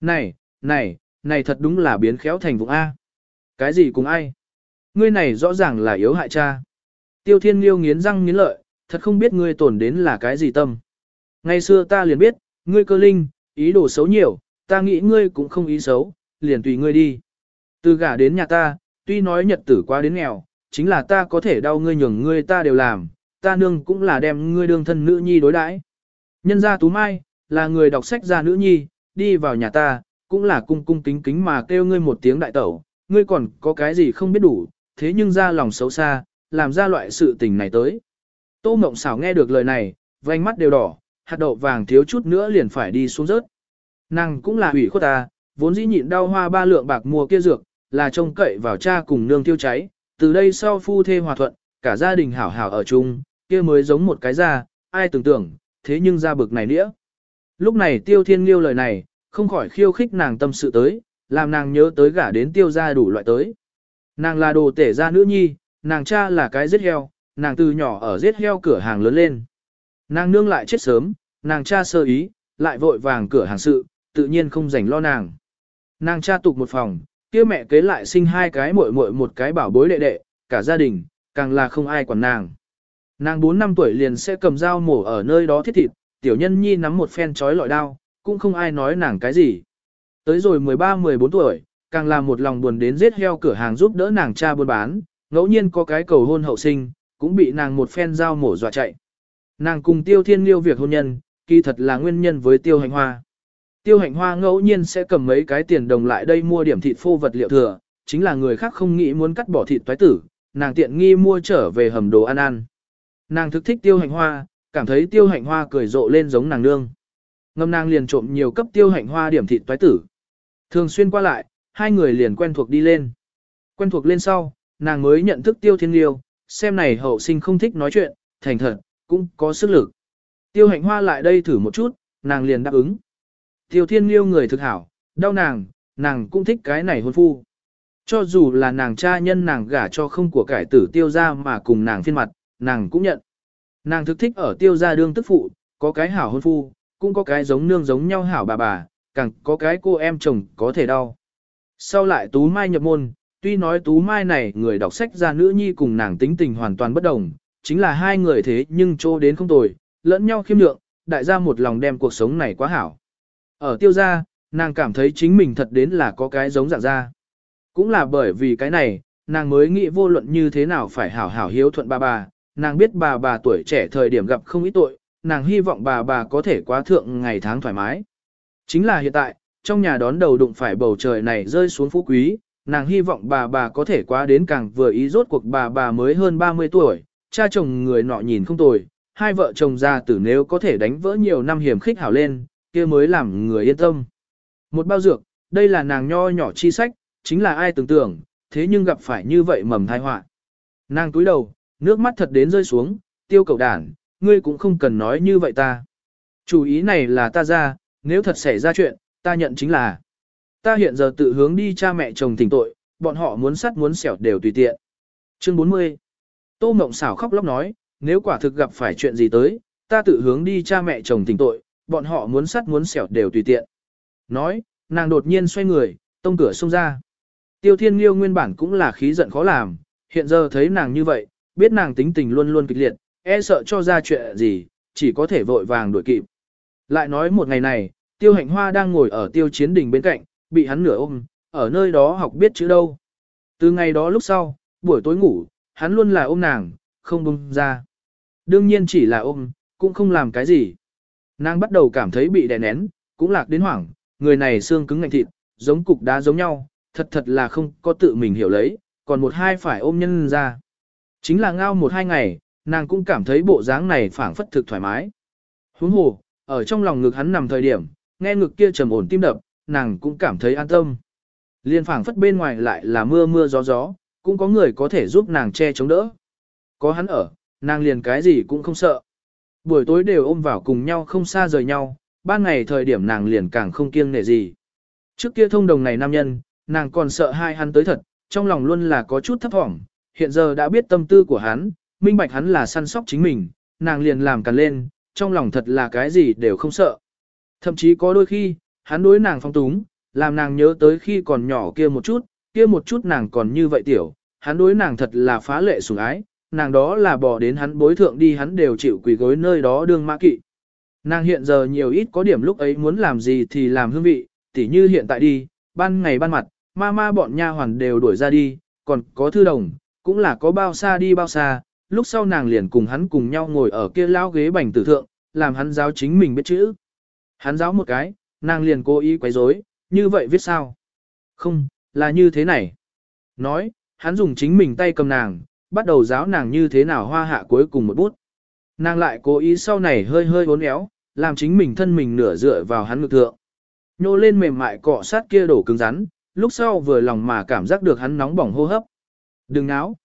Này, này, này thật đúng là biến khéo thành vùng A. Cái gì cùng ai? Ngươi này rõ ràng là yếu hại cha. Tiêu thiên liêu nghiến răng nghiến lợi, thật không biết ngươi tổn đến là cái gì tâm. Ngày xưa ta liền biết, ngươi cơ linh, ý đồ xấu nhiều, ta nghĩ ngươi cũng không ý xấu, liền tùy ngươi đi. Từ gả đến nhà ta, tuy nói nhật tử qua đến nghèo, chính là ta có thể đau ngươi nhường ngươi ta đều làm, ta nương cũng là đem ngươi đương thân nữ nhi đối đãi. Nhân gia Tú Mai, là người đọc sách gia nữ nhi, đi vào nhà ta, cũng là cung cung kính kính mà kêu ngươi một tiếng đại tẩu, ngươi còn có cái gì không biết đủ, thế nhưng ra lòng xấu xa, làm ra loại sự tình này tới. Tô Mộng xảo nghe được lời này, vành mắt đều đỏ, hạt đậu vàng thiếu chút nữa liền phải đi xuống rớt. Nàng cũng là ủy khuất ta, vốn dĩ nhịn đau hoa ba lượng bạc mua kia dược, là trông cậy vào cha cùng nương tiêu cháy, từ đây sau phu thê hòa thuận, cả gia đình hảo hảo ở chung, kia mới giống một cái ra, ai tưởng tưởng, thế nhưng ra bực này nữa. Lúc này tiêu thiên liêu lời này, không khỏi khiêu khích nàng tâm sự tới, làm nàng nhớ tới gả đến tiêu gia đủ loại tới. Nàng là đồ tể gia nữ nhi, nàng cha là cái giết heo, nàng từ nhỏ ở giết heo cửa hàng lớn lên. Nàng nương lại chết sớm, nàng cha sơ ý, lại vội vàng cửa hàng sự, tự nhiên không rảnh lo nàng. Nàng cha tục một phòng, kia mẹ kế lại sinh hai cái muội muội một cái bảo bối đệ đệ, cả gia đình, càng là không ai quản nàng. Nàng 4 năm tuổi liền sẽ cầm dao mổ ở nơi đó thiết thịt, tiểu nhân nhi nắm một phen chói lọi đao, cũng không ai nói nàng cái gì. Tới rồi 13-14 tuổi, càng là một lòng buồn đến giết heo cửa hàng giúp đỡ nàng cha buôn bán, ngẫu nhiên có cái cầu hôn hậu sinh, cũng bị nàng một phen dao mổ dọa chạy. Nàng cùng tiêu thiên liêu việc hôn nhân, kỳ thật là nguyên nhân với tiêu hành hoa. Tiêu Hành hoa ngẫu nhiên sẽ cầm mấy cái tiền đồng lại đây mua điểm thịt phô vật liệu thừa, chính là người khác không nghĩ muốn cắt bỏ thịt toái tử, nàng tiện nghi mua trở về hầm đồ ăn ăn. Nàng thực thích tiêu Hành hoa, cảm thấy tiêu Hành hoa cười rộ lên giống nàng nương. Ngâm nàng liền trộm nhiều cấp tiêu hạnh hoa điểm thịt toái tử. Thường xuyên qua lại, hai người liền quen thuộc đi lên. Quen thuộc lên sau, nàng mới nhận thức tiêu thiên liêu, xem này hậu sinh không thích nói chuyện, thành thật, cũng có sức lực. Tiêu hạnh hoa lại đây thử một chút, nàng liền đáp ứng. Tiêu thiên liêu người thực hảo, đau nàng, nàng cũng thích cái này hôn phu. Cho dù là nàng cha nhân nàng gả cho không của cải tử tiêu ra mà cùng nàng phiên mặt, nàng cũng nhận. Nàng thực thích ở tiêu gia đương tức phụ, có cái hảo hôn phu, cũng có cái giống nương giống nhau hảo bà bà, càng có cái cô em chồng có thể đau. Sau lại Tú Mai nhập môn, tuy nói Tú Mai này người đọc sách ra nữ nhi cùng nàng tính tình hoàn toàn bất đồng, chính là hai người thế nhưng trô đến không tồi, lẫn nhau khiêm lượng, đại gia một lòng đem cuộc sống này quá hảo. Ở tiêu gia, nàng cảm thấy chính mình thật đến là có cái giống dạng ra. Cũng là bởi vì cái này, nàng mới nghĩ vô luận như thế nào phải hảo hảo hiếu thuận bà bà, nàng biết bà bà tuổi trẻ thời điểm gặp không ít tội, nàng hy vọng bà bà có thể quá thượng ngày tháng thoải mái. Chính là hiện tại, trong nhà đón đầu đụng phải bầu trời này rơi xuống phú quý, nàng hy vọng bà bà có thể quá đến càng vừa ý rốt cuộc bà bà mới hơn 30 tuổi, cha chồng người nọ nhìn không tồi, hai vợ chồng già tử nếu có thể đánh vỡ nhiều năm hiểm khích hảo lên, kia mới làm người yên tâm. Một bao dược, đây là nàng nho nhỏ chi sách, chính là ai tưởng tưởng, thế nhưng gặp phải như vậy mầm thai họa. Nàng túi đầu, nước mắt thật đến rơi xuống, tiêu cầu đản, ngươi cũng không cần nói như vậy ta. Chủ ý này là ta ra, nếu thật xảy ra chuyện, ta nhận chính là. Ta hiện giờ tự hướng đi cha mẹ chồng tỉnh tội, bọn họ muốn sắt muốn xẻo đều tùy tiện. Chương 40 Tô Mộng xảo khóc lóc nói, nếu quả thực gặp phải chuyện gì tới, ta tự hướng đi cha mẹ chồng tỉnh tội, bọn họ muốn sắt muốn xẻo đều tùy tiện. Nói, nàng đột nhiên xoay người, tông cửa xông ra. Tiêu Thiên Liêu nguyên bản cũng là khí giận khó làm, hiện giờ thấy nàng như vậy, biết nàng tính tình luôn luôn kịch liệt, e sợ cho ra chuyện gì, chỉ có thể vội vàng đuổi kịp. Lại nói một ngày này, Tiêu Hạnh Hoa đang ngồi ở Tiêu Chiến Đình bên cạnh, bị hắn nửa ôm, ở nơi đó học biết chữ đâu. Từ ngày đó lúc sau, buổi tối ngủ, hắn luôn là ôm nàng, không buông ra. Đương nhiên chỉ là ôm, cũng không làm cái gì. Nàng bắt đầu cảm thấy bị đè nén, cũng lạc đến hoảng, người này xương cứng ngạnh thịt, giống cục đá giống nhau, thật thật là không có tự mình hiểu lấy, còn một hai phải ôm nhân ra. Chính là ngao một hai ngày, nàng cũng cảm thấy bộ dáng này phảng phất thực thoải mái. Huống hồ, ở trong lòng ngực hắn nằm thời điểm, nghe ngực kia trầm ổn tim đập, nàng cũng cảm thấy an tâm. Liên phảng phất bên ngoài lại là mưa mưa gió gió, cũng có người có thể giúp nàng che chống đỡ. Có hắn ở, nàng liền cái gì cũng không sợ. Buổi tối đều ôm vào cùng nhau không xa rời nhau, ban ngày thời điểm nàng liền càng không kiêng nể gì. Trước kia thông đồng này nam nhân, nàng còn sợ hai hắn tới thật, trong lòng luôn là có chút thấp thỏm, hiện giờ đã biết tâm tư của hắn, minh bạch hắn là săn sóc chính mình, nàng liền làm càng lên, trong lòng thật là cái gì đều không sợ. Thậm chí có đôi khi, hắn đối nàng phong túng, làm nàng nhớ tới khi còn nhỏ kia một chút, kia một chút nàng còn như vậy tiểu, hắn đối nàng thật là phá lệ sủng ái, nàng đó là bỏ đến hắn bối thượng đi hắn đều chịu quỳ gối nơi đó đương mã kỵ. Nàng hiện giờ nhiều ít có điểm lúc ấy muốn làm gì thì làm hương vị, tỉ như hiện tại đi, ban ngày ban mặt, ma ma bọn nha hoàn đều đuổi ra đi, còn có thư đồng, cũng là có bao xa đi bao xa, lúc sau nàng liền cùng hắn cùng nhau ngồi ở kia lao ghế bành tử thượng, làm hắn giáo chính mình biết chữ. Hắn giáo một cái, nàng liền cố ý quấy rối, như vậy viết sao? Không, là như thế này. Nói, hắn dùng chính mình tay cầm nàng, bắt đầu giáo nàng như thế nào hoa hạ cuối cùng một bút. Nàng lại cố ý sau này hơi hơi uốn éo, làm chính mình thân mình nửa dựa vào hắn ngực thượng. Nhô lên mềm mại cọ sát kia đổ cứng rắn, lúc sau vừa lòng mà cảm giác được hắn nóng bỏng hô hấp. Đừng náo.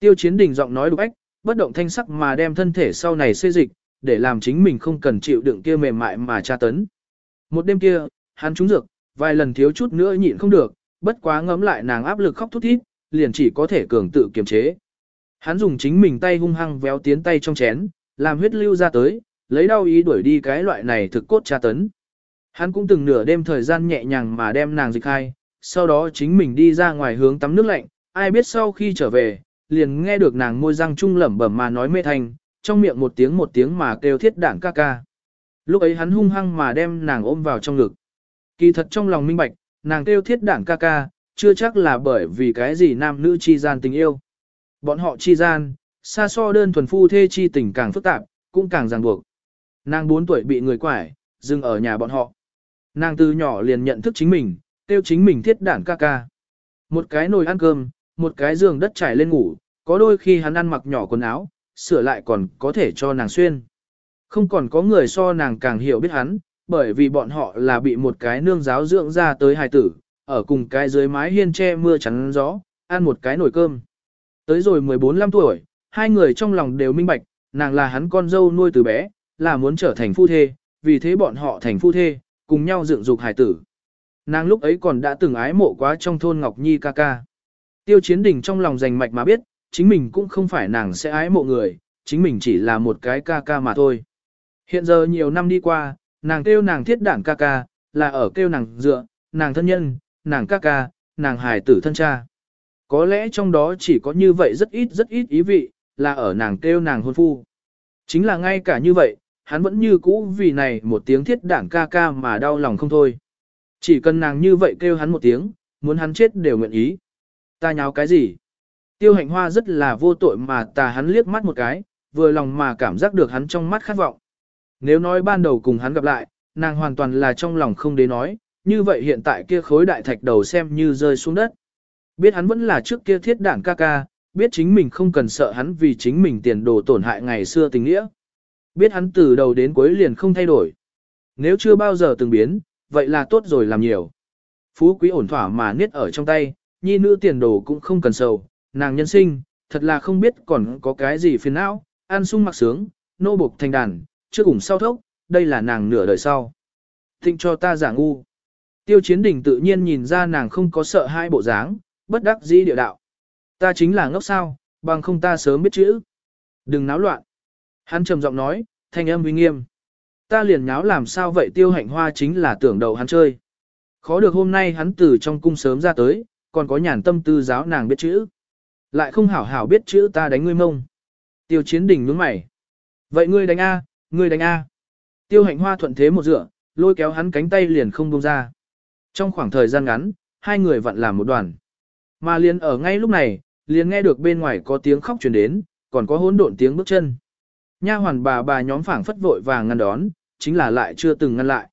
Tiêu chiến đình giọng nói đục ách, bất động thanh sắc mà đem thân thể sau này xê dịch, để làm chính mình không cần chịu đựng kia mềm mại mà tra tấn. Một đêm kia, hắn trúng dược, vài lần thiếu chút nữa nhịn không được, bất quá ngấm lại nàng áp lực khóc thút thít, liền chỉ có thể cường tự kiềm chế. Hắn dùng chính mình tay hung hăng véo tiến tay trong chén, làm huyết lưu ra tới, lấy đau ý đuổi đi cái loại này thực cốt tra tấn. Hắn cũng từng nửa đêm thời gian nhẹ nhàng mà đem nàng dịch hai, sau đó chính mình đi ra ngoài hướng tắm nước lạnh, ai biết sau khi trở về, liền nghe được nàng môi răng trung lẩm bẩm mà nói mê thành, trong miệng một tiếng một tiếng mà kêu thiết đảng ca ca. Lúc ấy hắn hung hăng mà đem nàng ôm vào trong ngực. Kỳ thật trong lòng minh bạch, nàng kêu thiết đảng ca ca, chưa chắc là bởi vì cái gì nam nữ chi gian tình yêu. Bọn họ chi gian, xa so đơn thuần phu thê chi tình càng phức tạp, cũng càng ràng buộc. Nàng 4 tuổi bị người quải, dừng ở nhà bọn họ. Nàng từ nhỏ liền nhận thức chính mình, tiêu chính mình thiết đảng ca ca. Một cái nồi ăn cơm, một cái giường đất trải lên ngủ, có đôi khi hắn ăn mặc nhỏ quần áo, sửa lại còn có thể cho nàng xuyên. Không còn có người so nàng càng hiểu biết hắn, bởi vì bọn họ là bị một cái nương giáo dưỡng ra tới hài tử, ở cùng cái dưới mái hiên che mưa chắn gió, ăn một cái nồi cơm. Tới rồi 14-15 tuổi, hai người trong lòng đều minh bạch, nàng là hắn con dâu nuôi từ bé, là muốn trở thành phu thê, vì thế bọn họ thành phu thê, cùng nhau dựng dục hài tử. Nàng lúc ấy còn đã từng ái mộ quá trong thôn Ngọc Nhi ca ca. Tiêu chiến đình trong lòng rành mạch mà biết, chính mình cũng không phải nàng sẽ ái mộ người, chính mình chỉ là một cái ca ca mà thôi. Hiện giờ nhiều năm đi qua, nàng kêu nàng thiết đảng ca ca, là ở kêu nàng dựa, nàng thân nhân, nàng ca ca, nàng hài tử thân cha. Có lẽ trong đó chỉ có như vậy rất ít rất ít ý vị, là ở nàng kêu nàng hôn phu. Chính là ngay cả như vậy, hắn vẫn như cũ vì này một tiếng thiết đảng ca ca mà đau lòng không thôi. Chỉ cần nàng như vậy kêu hắn một tiếng, muốn hắn chết đều nguyện ý. Ta nháo cái gì? Tiêu hạnh hoa rất là vô tội mà ta hắn liếc mắt một cái, vừa lòng mà cảm giác được hắn trong mắt khát vọng. Nếu nói ban đầu cùng hắn gặp lại, nàng hoàn toàn là trong lòng không đến nói, như vậy hiện tại kia khối đại thạch đầu xem như rơi xuống đất. Biết hắn vẫn là trước kia thiết đảng ca ca, biết chính mình không cần sợ hắn vì chính mình tiền đồ tổn hại ngày xưa tình nghĩa. Biết hắn từ đầu đến cuối liền không thay đổi. Nếu chưa bao giờ từng biến, vậy là tốt rồi làm nhiều. Phú quý ổn thỏa mà niết ở trong tay, nhi nữ tiền đồ cũng không cần sầu, nàng nhân sinh, thật là không biết còn có cái gì phiền não, an sung mặc sướng, nô bộc thành đàn, trước cùng sau thốc, đây là nàng nửa đời sau. Thịnh cho ta giả ngu. Tiêu chiến đỉnh tự nhiên nhìn ra nàng không có sợ hai bộ dáng, bất đắc dĩ địa đạo. Ta chính là ngốc sao, bằng không ta sớm biết chữ. Đừng náo loạn. Hắn trầm giọng nói, thanh âm uy nghiêm. Ta liền nháo làm sao vậy tiêu hạnh hoa chính là tưởng đầu hắn chơi. Khó được hôm nay hắn từ trong cung sớm ra tới, còn có nhàn tâm tư giáo nàng biết chữ. Lại không hảo hảo biết chữ ta đánh ngươi mông. Tiêu chiến đỉnh nhướng mày. Vậy ngươi đánh A, ngươi đánh A. Tiêu hạnh hoa thuận thế một dựa, lôi kéo hắn cánh tay liền không buông ra. Trong khoảng thời gian ngắn, hai người vặn làm một đoàn. Mà liền ở ngay lúc này, liền nghe được bên ngoài có tiếng khóc truyền đến, còn có hỗn độn tiếng bước chân. Nha hoàn bà bà nhóm phảng phất vội vàng ngăn đón, chính là lại chưa từng ngăn lại.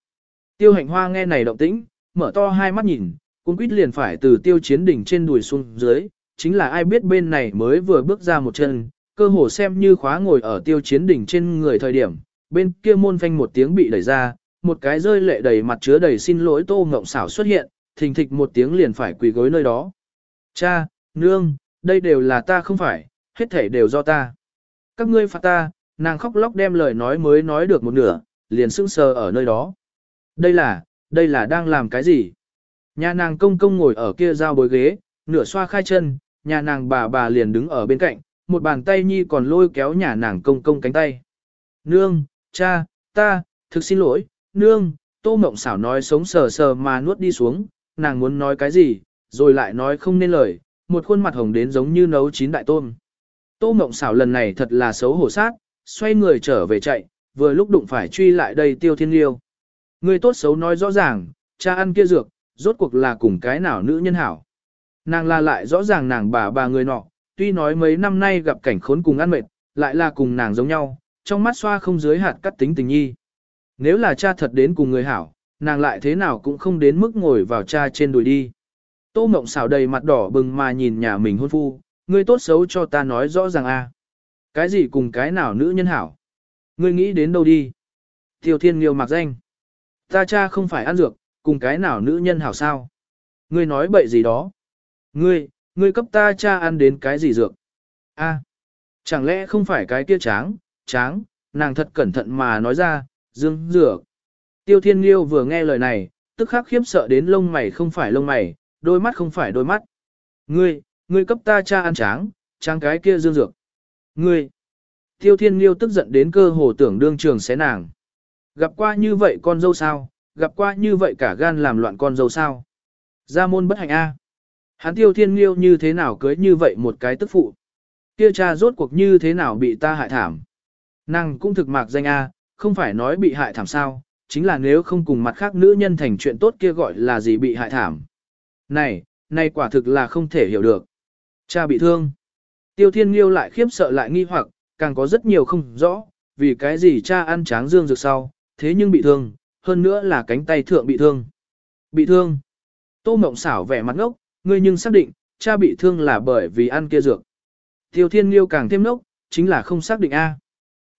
Tiêu hạnh hoa nghe này động tĩnh, mở to hai mắt nhìn, cũng quýt liền phải từ tiêu chiến đỉnh trên đùi xuống dưới, chính là ai biết bên này mới vừa bước ra một chân, cơ hồ xem như khóa ngồi ở tiêu chiến đỉnh trên người thời điểm, bên kia môn phanh một tiếng bị đẩy ra, một cái rơi lệ đầy mặt chứa đầy xin lỗi tô ngộng xảo xuất hiện, thình thịch một tiếng liền phải quỳ gối nơi đó. Cha, nương, đây đều là ta không phải, hết thể đều do ta. Các ngươi phạt ta, nàng khóc lóc đem lời nói mới nói được một nửa, liền sững sờ ở nơi đó. Đây là, đây là đang làm cái gì? Nhà nàng công công ngồi ở kia giao bối ghế, nửa xoa khai chân, nhà nàng bà bà liền đứng ở bên cạnh, một bàn tay nhi còn lôi kéo nhà nàng công công cánh tay. Nương, cha, ta, thực xin lỗi, nương, tô mộng xảo nói sống sờ sờ mà nuốt đi xuống, nàng muốn nói cái gì, rồi lại nói không nên lời, một khuôn mặt hồng đến giống như nấu chín đại tôm. Tô mộng xảo lần này thật là xấu hổ sát, xoay người trở về chạy, vừa lúc đụng phải truy lại đây tiêu thiên liêu. Người tốt xấu nói rõ ràng, cha ăn kia dược, rốt cuộc là cùng cái nào nữ nhân hảo. Nàng là lại rõ ràng nàng bà bà người nọ, tuy nói mấy năm nay gặp cảnh khốn cùng ăn mệt, lại là cùng nàng giống nhau, trong mắt xoa không dưới hạt cắt tính tình nhi. Nếu là cha thật đến cùng người hảo, nàng lại thế nào cũng không đến mức ngồi vào cha trên đùi đi. Tô mộng xảo đầy mặt đỏ bừng mà nhìn nhà mình hôn phu, ngươi tốt xấu cho ta nói rõ ràng a Cái gì cùng cái nào nữ nhân hảo? Ngươi nghĩ đến đâu đi? Tiêu thiên nghiêu mặc danh. Ta cha không phải ăn dược, cùng cái nào nữ nhân hảo sao? Ngươi nói bậy gì đó? Ngươi, ngươi cấp ta cha ăn đến cái gì dược? A, chẳng lẽ không phải cái kia tráng, tráng, nàng thật cẩn thận mà nói ra, dương dược. Tiêu thiên liêu vừa nghe lời này, tức khắc khiếp sợ đến lông mày không phải lông mày, đôi mắt không phải đôi mắt. Ngươi, ngươi cấp ta cha ăn tráng, tráng cái kia dương dược. Ngươi, tiêu thiên liêu tức giận đến cơ hồ tưởng đương trường xé nàng. Gặp qua như vậy con dâu sao, gặp qua như vậy cả gan làm loạn con dâu sao. Gia môn bất hạnh A. Hắn tiêu thiên nghiêu như thế nào cưới như vậy một cái tức phụ. Kia cha rốt cuộc như thế nào bị ta hại thảm. Nàng cũng thực mạc danh A, không phải nói bị hại thảm sao, chính là nếu không cùng mặt khác nữ nhân thành chuyện tốt kia gọi là gì bị hại thảm. Này, này quả thực là không thể hiểu được. Cha bị thương. Tiêu thiên nghiêu lại khiếp sợ lại nghi hoặc, càng có rất nhiều không rõ, vì cái gì cha ăn tráng dương dược sau, thế nhưng bị thương, hơn nữa là cánh tay thượng bị thương. Bị thương. Tô mộng xảo vẻ mặt ngốc, ngươi nhưng xác định, cha bị thương là bởi vì ăn kia dược. Tiêu thiên liêu càng thêm ngốc, chính là không xác định A.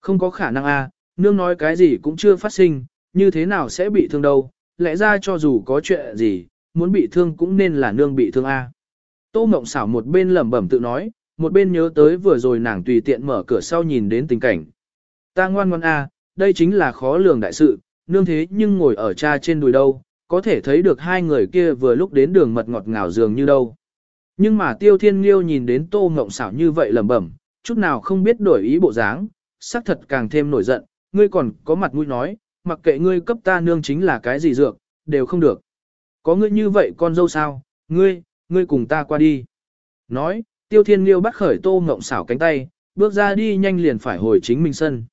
Không có khả năng A, nương nói cái gì cũng chưa phát sinh, như thế nào sẽ bị thương đâu, lẽ ra cho dù có chuyện gì, muốn bị thương cũng nên là nương bị thương a. Tô Mộng xảo một bên lẩm bẩm tự nói, một bên nhớ tới vừa rồi nàng tùy tiện mở cửa sau nhìn đến tình cảnh. Ta ngoan ngoan a, đây chính là khó lường đại sự, nương thế nhưng ngồi ở cha trên đùi đâu, có thể thấy được hai người kia vừa lúc đến đường mật ngọt ngào dường như đâu. Nhưng mà Tiêu Thiên Liêu nhìn đến Tô ngộng xảo như vậy lẩm bẩm, chút nào không biết đổi ý bộ dáng, sắc thật càng thêm nổi giận, ngươi còn có mặt mũi nói, mặc kệ ngươi cấp ta nương chính là cái gì dược, đều không được. Có ngươi như vậy con dâu sao, ngươi, ngươi cùng ta qua đi. Nói, Tiêu Thiên Liêu bắt khởi Tô ngộng xảo cánh tay, bước ra đi nhanh liền phải hồi chính mình sân.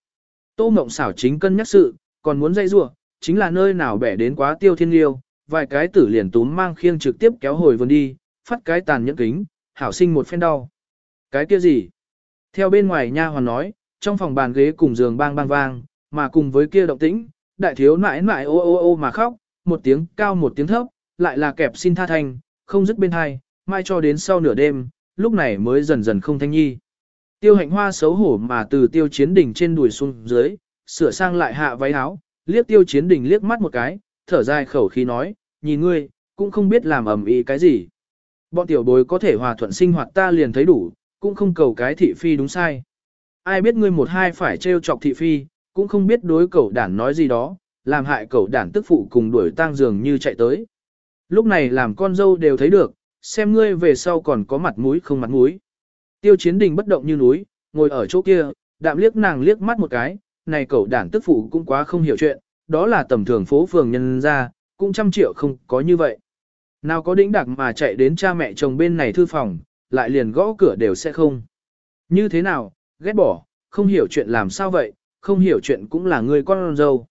Tô ngộng xảo chính cân nhắc sự, còn muốn dây rua, chính là nơi nào bẻ đến quá Tiêu Thiên Liêu, vài cái tử liền túm mang khiêng trực tiếp kéo hồi vườn đi, phát cái tàn nhẫn kính, hảo sinh một phen đau. Cái kia gì? Theo bên ngoài nha hoàn nói, trong phòng bàn ghế cùng giường bang bang vang, mà cùng với kia động tĩnh, đại thiếu nãi nãi ô ô ô mà khóc, một tiếng cao một tiếng thấp, lại là kẹp xin tha thành, không dứt bên hai, mai cho đến sau nửa đêm, lúc này mới dần dần không thanh nhi. Tiêu hạnh hoa xấu hổ mà từ tiêu chiến đỉnh trên đùi xuống dưới, sửa sang lại hạ váy áo, liếc tiêu chiến Đình liếc mắt một cái, thở dài khẩu khí nói, nhìn ngươi, cũng không biết làm ầm ĩ cái gì. Bọn tiểu bối có thể hòa thuận sinh hoạt ta liền thấy đủ, cũng không cầu cái thị phi đúng sai. Ai biết ngươi một hai phải trêu chọc thị phi, cũng không biết đối cầu đản nói gì đó, làm hại cầu đản tức phụ cùng đuổi tang giường như chạy tới. Lúc này làm con dâu đều thấy được, xem ngươi về sau còn có mặt mũi không mặt mũi. Tiêu chiến đình bất động như núi, ngồi ở chỗ kia, đạm liếc nàng liếc mắt một cái, này cậu đản tức phụ cũng quá không hiểu chuyện, đó là tầm thường phố phường nhân ra, cũng trăm triệu không có như vậy. Nào có đĩnh đặc mà chạy đến cha mẹ chồng bên này thư phòng, lại liền gõ cửa đều sẽ không. Như thế nào, ghét bỏ, không hiểu chuyện làm sao vậy, không hiểu chuyện cũng là người con dâu.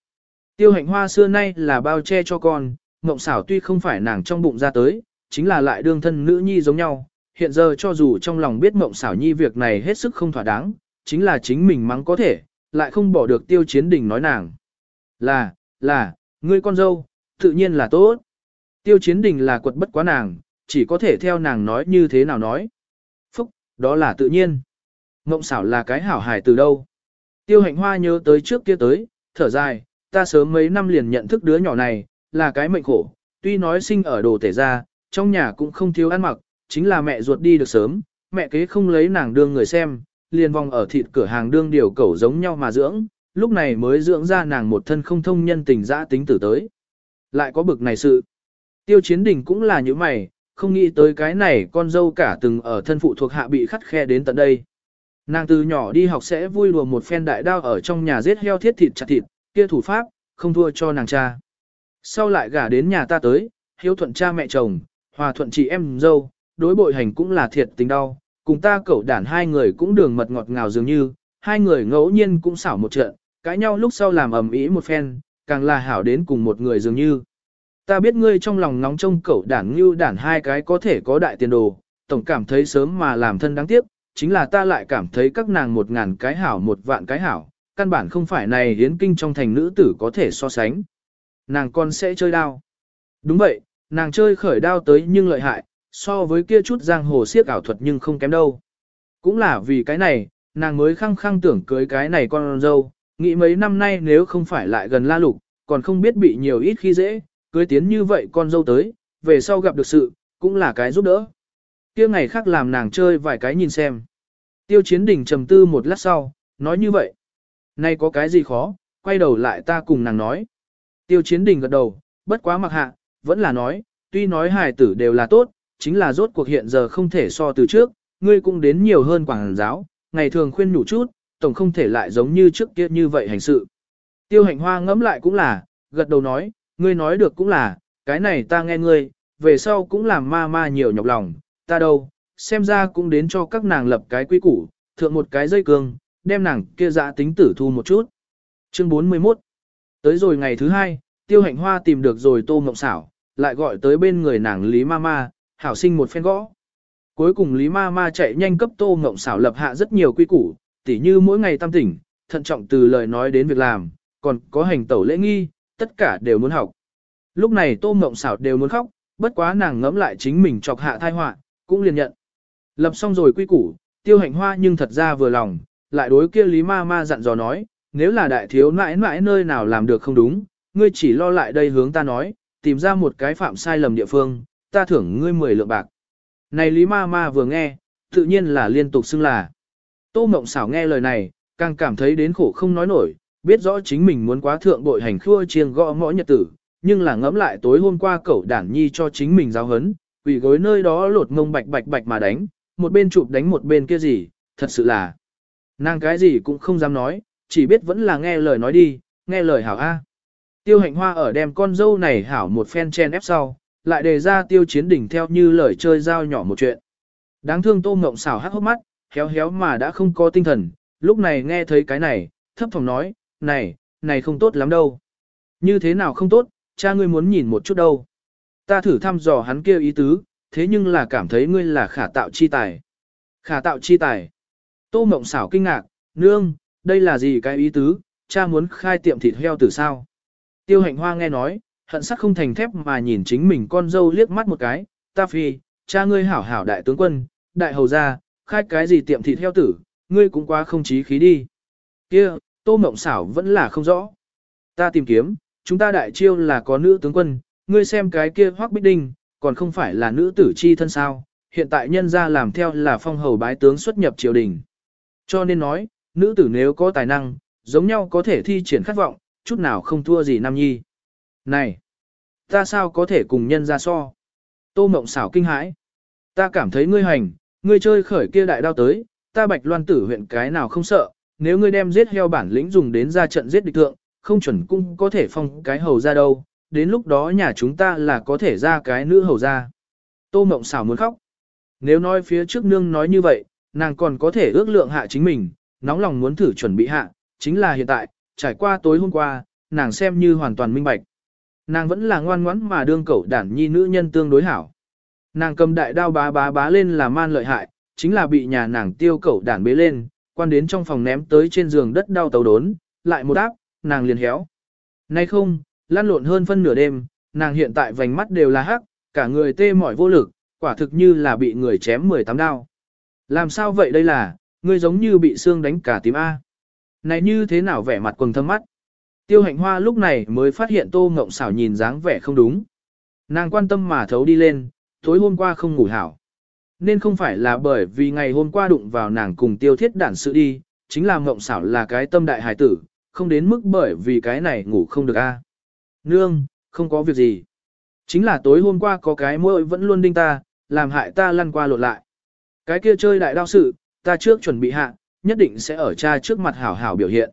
Tiêu hạnh hoa xưa nay là bao che cho con, mộng xảo tuy không phải nàng trong bụng ra tới, chính là lại đương thân nữ nhi giống nhau. Hiện giờ cho dù trong lòng biết mộng xảo nhi việc này hết sức không thỏa đáng, chính là chính mình mắng có thể, lại không bỏ được tiêu chiến đình nói nàng. Là, là, ngươi con dâu, tự nhiên là tốt. Tiêu chiến đình là quật bất quá nàng, chỉ có thể theo nàng nói như thế nào nói. Phúc, đó là tự nhiên. Ngộng xảo là cái hảo hài từ đâu. Tiêu hạnh hoa nhớ tới trước kia tới, thở dài, ta sớm mấy năm liền nhận thức đứa nhỏ này, là cái mệnh khổ, tuy nói sinh ở đồ tể ra, trong nhà cũng không thiếu ăn mặc, chính là mẹ ruột đi được sớm, mẹ kế không lấy nàng đương người xem, liền vòng ở thịt cửa hàng đương điều cẩu giống nhau mà dưỡng, lúc này mới dưỡng ra nàng một thân không thông nhân tình dã tính tử tới. Lại có bực này sự. Tiêu chiến đình cũng là như mày, không nghĩ tới cái này con dâu cả từng ở thân phụ thuộc hạ bị khắt khe đến tận đây. Nàng từ nhỏ đi học sẽ vui đùa một phen đại đao ở trong nhà giết heo thiết thịt chặt thịt, kia thủ pháp, không thua cho nàng cha. Sau lại gả đến nhà ta tới, hiếu thuận cha mẹ chồng, hòa thuận chị em dâu, đối bội hành cũng là thiệt tình đau, cùng ta cậu đản hai người cũng đường mật ngọt ngào dường như, hai người ngẫu nhiên cũng xảo một trận, cãi nhau lúc sau làm ầm ĩ một phen, càng là hảo đến cùng một người dường như. Ta biết ngươi trong lòng nóng trông cậu đản như đản hai cái có thể có đại tiền đồ, tổng cảm thấy sớm mà làm thân đáng tiếc, chính là ta lại cảm thấy các nàng một ngàn cái hảo một vạn cái hảo, căn bản không phải này hiến kinh trong thành nữ tử có thể so sánh. Nàng con sẽ chơi đao. Đúng vậy, nàng chơi khởi đao tới nhưng lợi hại, so với kia chút giang hồ siếc ảo thuật nhưng không kém đâu. Cũng là vì cái này, nàng mới khăng khăng tưởng cưới cái này con dâu, nghĩ mấy năm nay nếu không phải lại gần la lục, còn không biết bị nhiều ít khi dễ, cưới tiến như vậy con dâu tới, về sau gặp được sự, cũng là cái giúp đỡ. kia ngày khác làm nàng chơi vài cái nhìn xem. Tiêu chiến đỉnh trầm tư một lát sau, nói như vậy. Nay có cái gì khó, quay đầu lại ta cùng nàng nói. Tiêu chiến đỉnh gật đầu, bất quá mặc hạ, vẫn là nói, tuy nói hài tử đều là tốt, chính là rốt cuộc hiện giờ không thể so từ trước, ngươi cũng đến nhiều hơn quảng giáo, ngày thường khuyên nhủ chút, tổng không thể lại giống như trước kia như vậy hành sự. Tiêu hạnh hoa ngẫm lại cũng là, gật đầu nói, ngươi nói được cũng là, cái này ta nghe ngươi, về sau cũng làm ma ma nhiều nhọc lòng, ta đâu, xem ra cũng đến cho các nàng lập cái quy củ, thượng một cái dây cương, đem nàng kia dạ tính tử thu một chút. Chương 41 Tới rồi ngày thứ hai, tiêu hạnh hoa tìm được rồi tô mộng xảo, lại gọi tới bên người nàng Lý ma ma hảo sinh một phen gõ. Cuối cùng Lý Ma Ma chạy nhanh cấp tô Ngộng xảo lập hạ rất nhiều quy củ, tỉ như mỗi ngày tam tỉnh, thận trọng từ lời nói đến việc làm, còn có hành tẩu lễ nghi, tất cả đều muốn học. Lúc này tô Ngộng xảo đều muốn khóc, bất quá nàng ngẫm lại chính mình chọc hạ thai họa cũng liền nhận. Lập xong rồi quy củ, tiêu hạnh hoa nhưng thật ra vừa lòng, lại đối kia Lý Ma Ma dặn dò nói, nếu là đại thiếu nãi nãi nơi nào làm được không đúng, ngươi chỉ lo lại đây hướng ta nói, tìm ra một cái phạm sai lầm địa phương, ta thưởng ngươi 10 lượng bạc. Này Lý Ma Ma vừa nghe, tự nhiên là liên tục xưng là. Tô Mộng xảo nghe lời này, càng cảm thấy đến khổ không nói nổi, biết rõ chính mình muốn quá thượng bội hành khua chiêng gõ ngõ nhật tử, nhưng là ngẫm lại tối hôm qua cậu đản nhi cho chính mình giáo hấn, quỷ gối nơi đó lột ngông bạch bạch bạch mà đánh, một bên chụp đánh một bên kia gì, thật sự là. Nàng cái gì cũng không dám nói, chỉ biết vẫn là nghe lời nói đi, nghe lời hảo A. Tiêu hạnh hoa ở đem con dâu này hảo một phen chen ép sau, lại đề ra tiêu chiến đỉnh theo như lời chơi dao nhỏ một chuyện. Đáng thương tô mộng xảo hắt hốc mắt, héo héo mà đã không có tinh thần, lúc này nghe thấy cái này, thấp phòng nói, này, này không tốt lắm đâu. Như thế nào không tốt, cha ngươi muốn nhìn một chút đâu. Ta thử thăm dò hắn kêu ý tứ, thế nhưng là cảm thấy ngươi là khả tạo chi tài. Khả tạo chi tài. Tô mộng xảo kinh ngạc, nương, đây là gì cái ý tứ, cha muốn khai tiệm thịt heo từ sao. Tiêu hạnh hoa nghe nói, hận sắc không thành thép mà nhìn chính mình con dâu liếc mắt một cái, ta phi, cha ngươi hảo hảo đại tướng quân, đại hầu gia, khai cái gì tiệm thịt heo tử, ngươi cũng quá không chí khí đi. Kia, tô mộng xảo vẫn là không rõ. Ta tìm kiếm, chúng ta đại chiêu là có nữ tướng quân, ngươi xem cái kia hoắc bích đinh, còn không phải là nữ tử chi thân sao, hiện tại nhân ra làm theo là phong hầu bái tướng xuất nhập triều đình. Cho nên nói, nữ tử nếu có tài năng, giống nhau có thể thi triển khát vọng, chút nào không thua gì nam nhi. Này, ta sao có thể cùng nhân ra so? Tô mộng xảo kinh hãi. Ta cảm thấy ngươi hành, ngươi chơi khởi kia đại đao tới, ta bạch loan tử huyện cái nào không sợ, nếu ngươi đem giết heo bản lĩnh dùng đến ra trận giết địch thượng, không chuẩn cũng có thể phong cái hầu ra đâu, đến lúc đó nhà chúng ta là có thể ra cái nữ hầu ra. Tô mộng xảo muốn khóc. Nếu nói phía trước nương nói như vậy, nàng còn có thể ước lượng hạ chính mình, nóng lòng muốn thử chuẩn bị hạ, chính là hiện tại, trải qua tối hôm qua, nàng xem như hoàn toàn minh bạch. Nàng vẫn là ngoan ngoãn mà đương cẩu đản nhi nữ nhân tương đối hảo. Nàng cầm đại đao bá bá bá lên là man lợi hại, chính là bị nhà nàng tiêu cẩu đản bế lên, quan đến trong phòng ném tới trên giường đất đau tàu đốn, lại một áp, nàng liền héo. Nay không, lăn lộn hơn phân nửa đêm, nàng hiện tại vành mắt đều là hắc, cả người tê mỏi vô lực, quả thực như là bị người chém 18 đao. Làm sao vậy đây là, ngươi giống như bị xương đánh cả tím A. Này như thế nào vẻ mặt quần thâm mắt. Tiêu hạnh hoa lúc này mới phát hiện tô ngộng xảo nhìn dáng vẻ không đúng. Nàng quan tâm mà thấu đi lên, tối hôm qua không ngủ hảo. Nên không phải là bởi vì ngày hôm qua đụng vào nàng cùng tiêu thiết đản sự đi, chính là ngộng xảo là cái tâm đại hài tử, không đến mức bởi vì cái này ngủ không được a. À. Nương, không có việc gì. Chính là tối hôm qua có cái mũi vẫn luôn đinh ta, làm hại ta lăn qua lộn lại. Cái kia chơi đại đao sự, ta trước chuẩn bị hạ, nhất định sẽ ở cha trước mặt hảo hảo biểu hiện.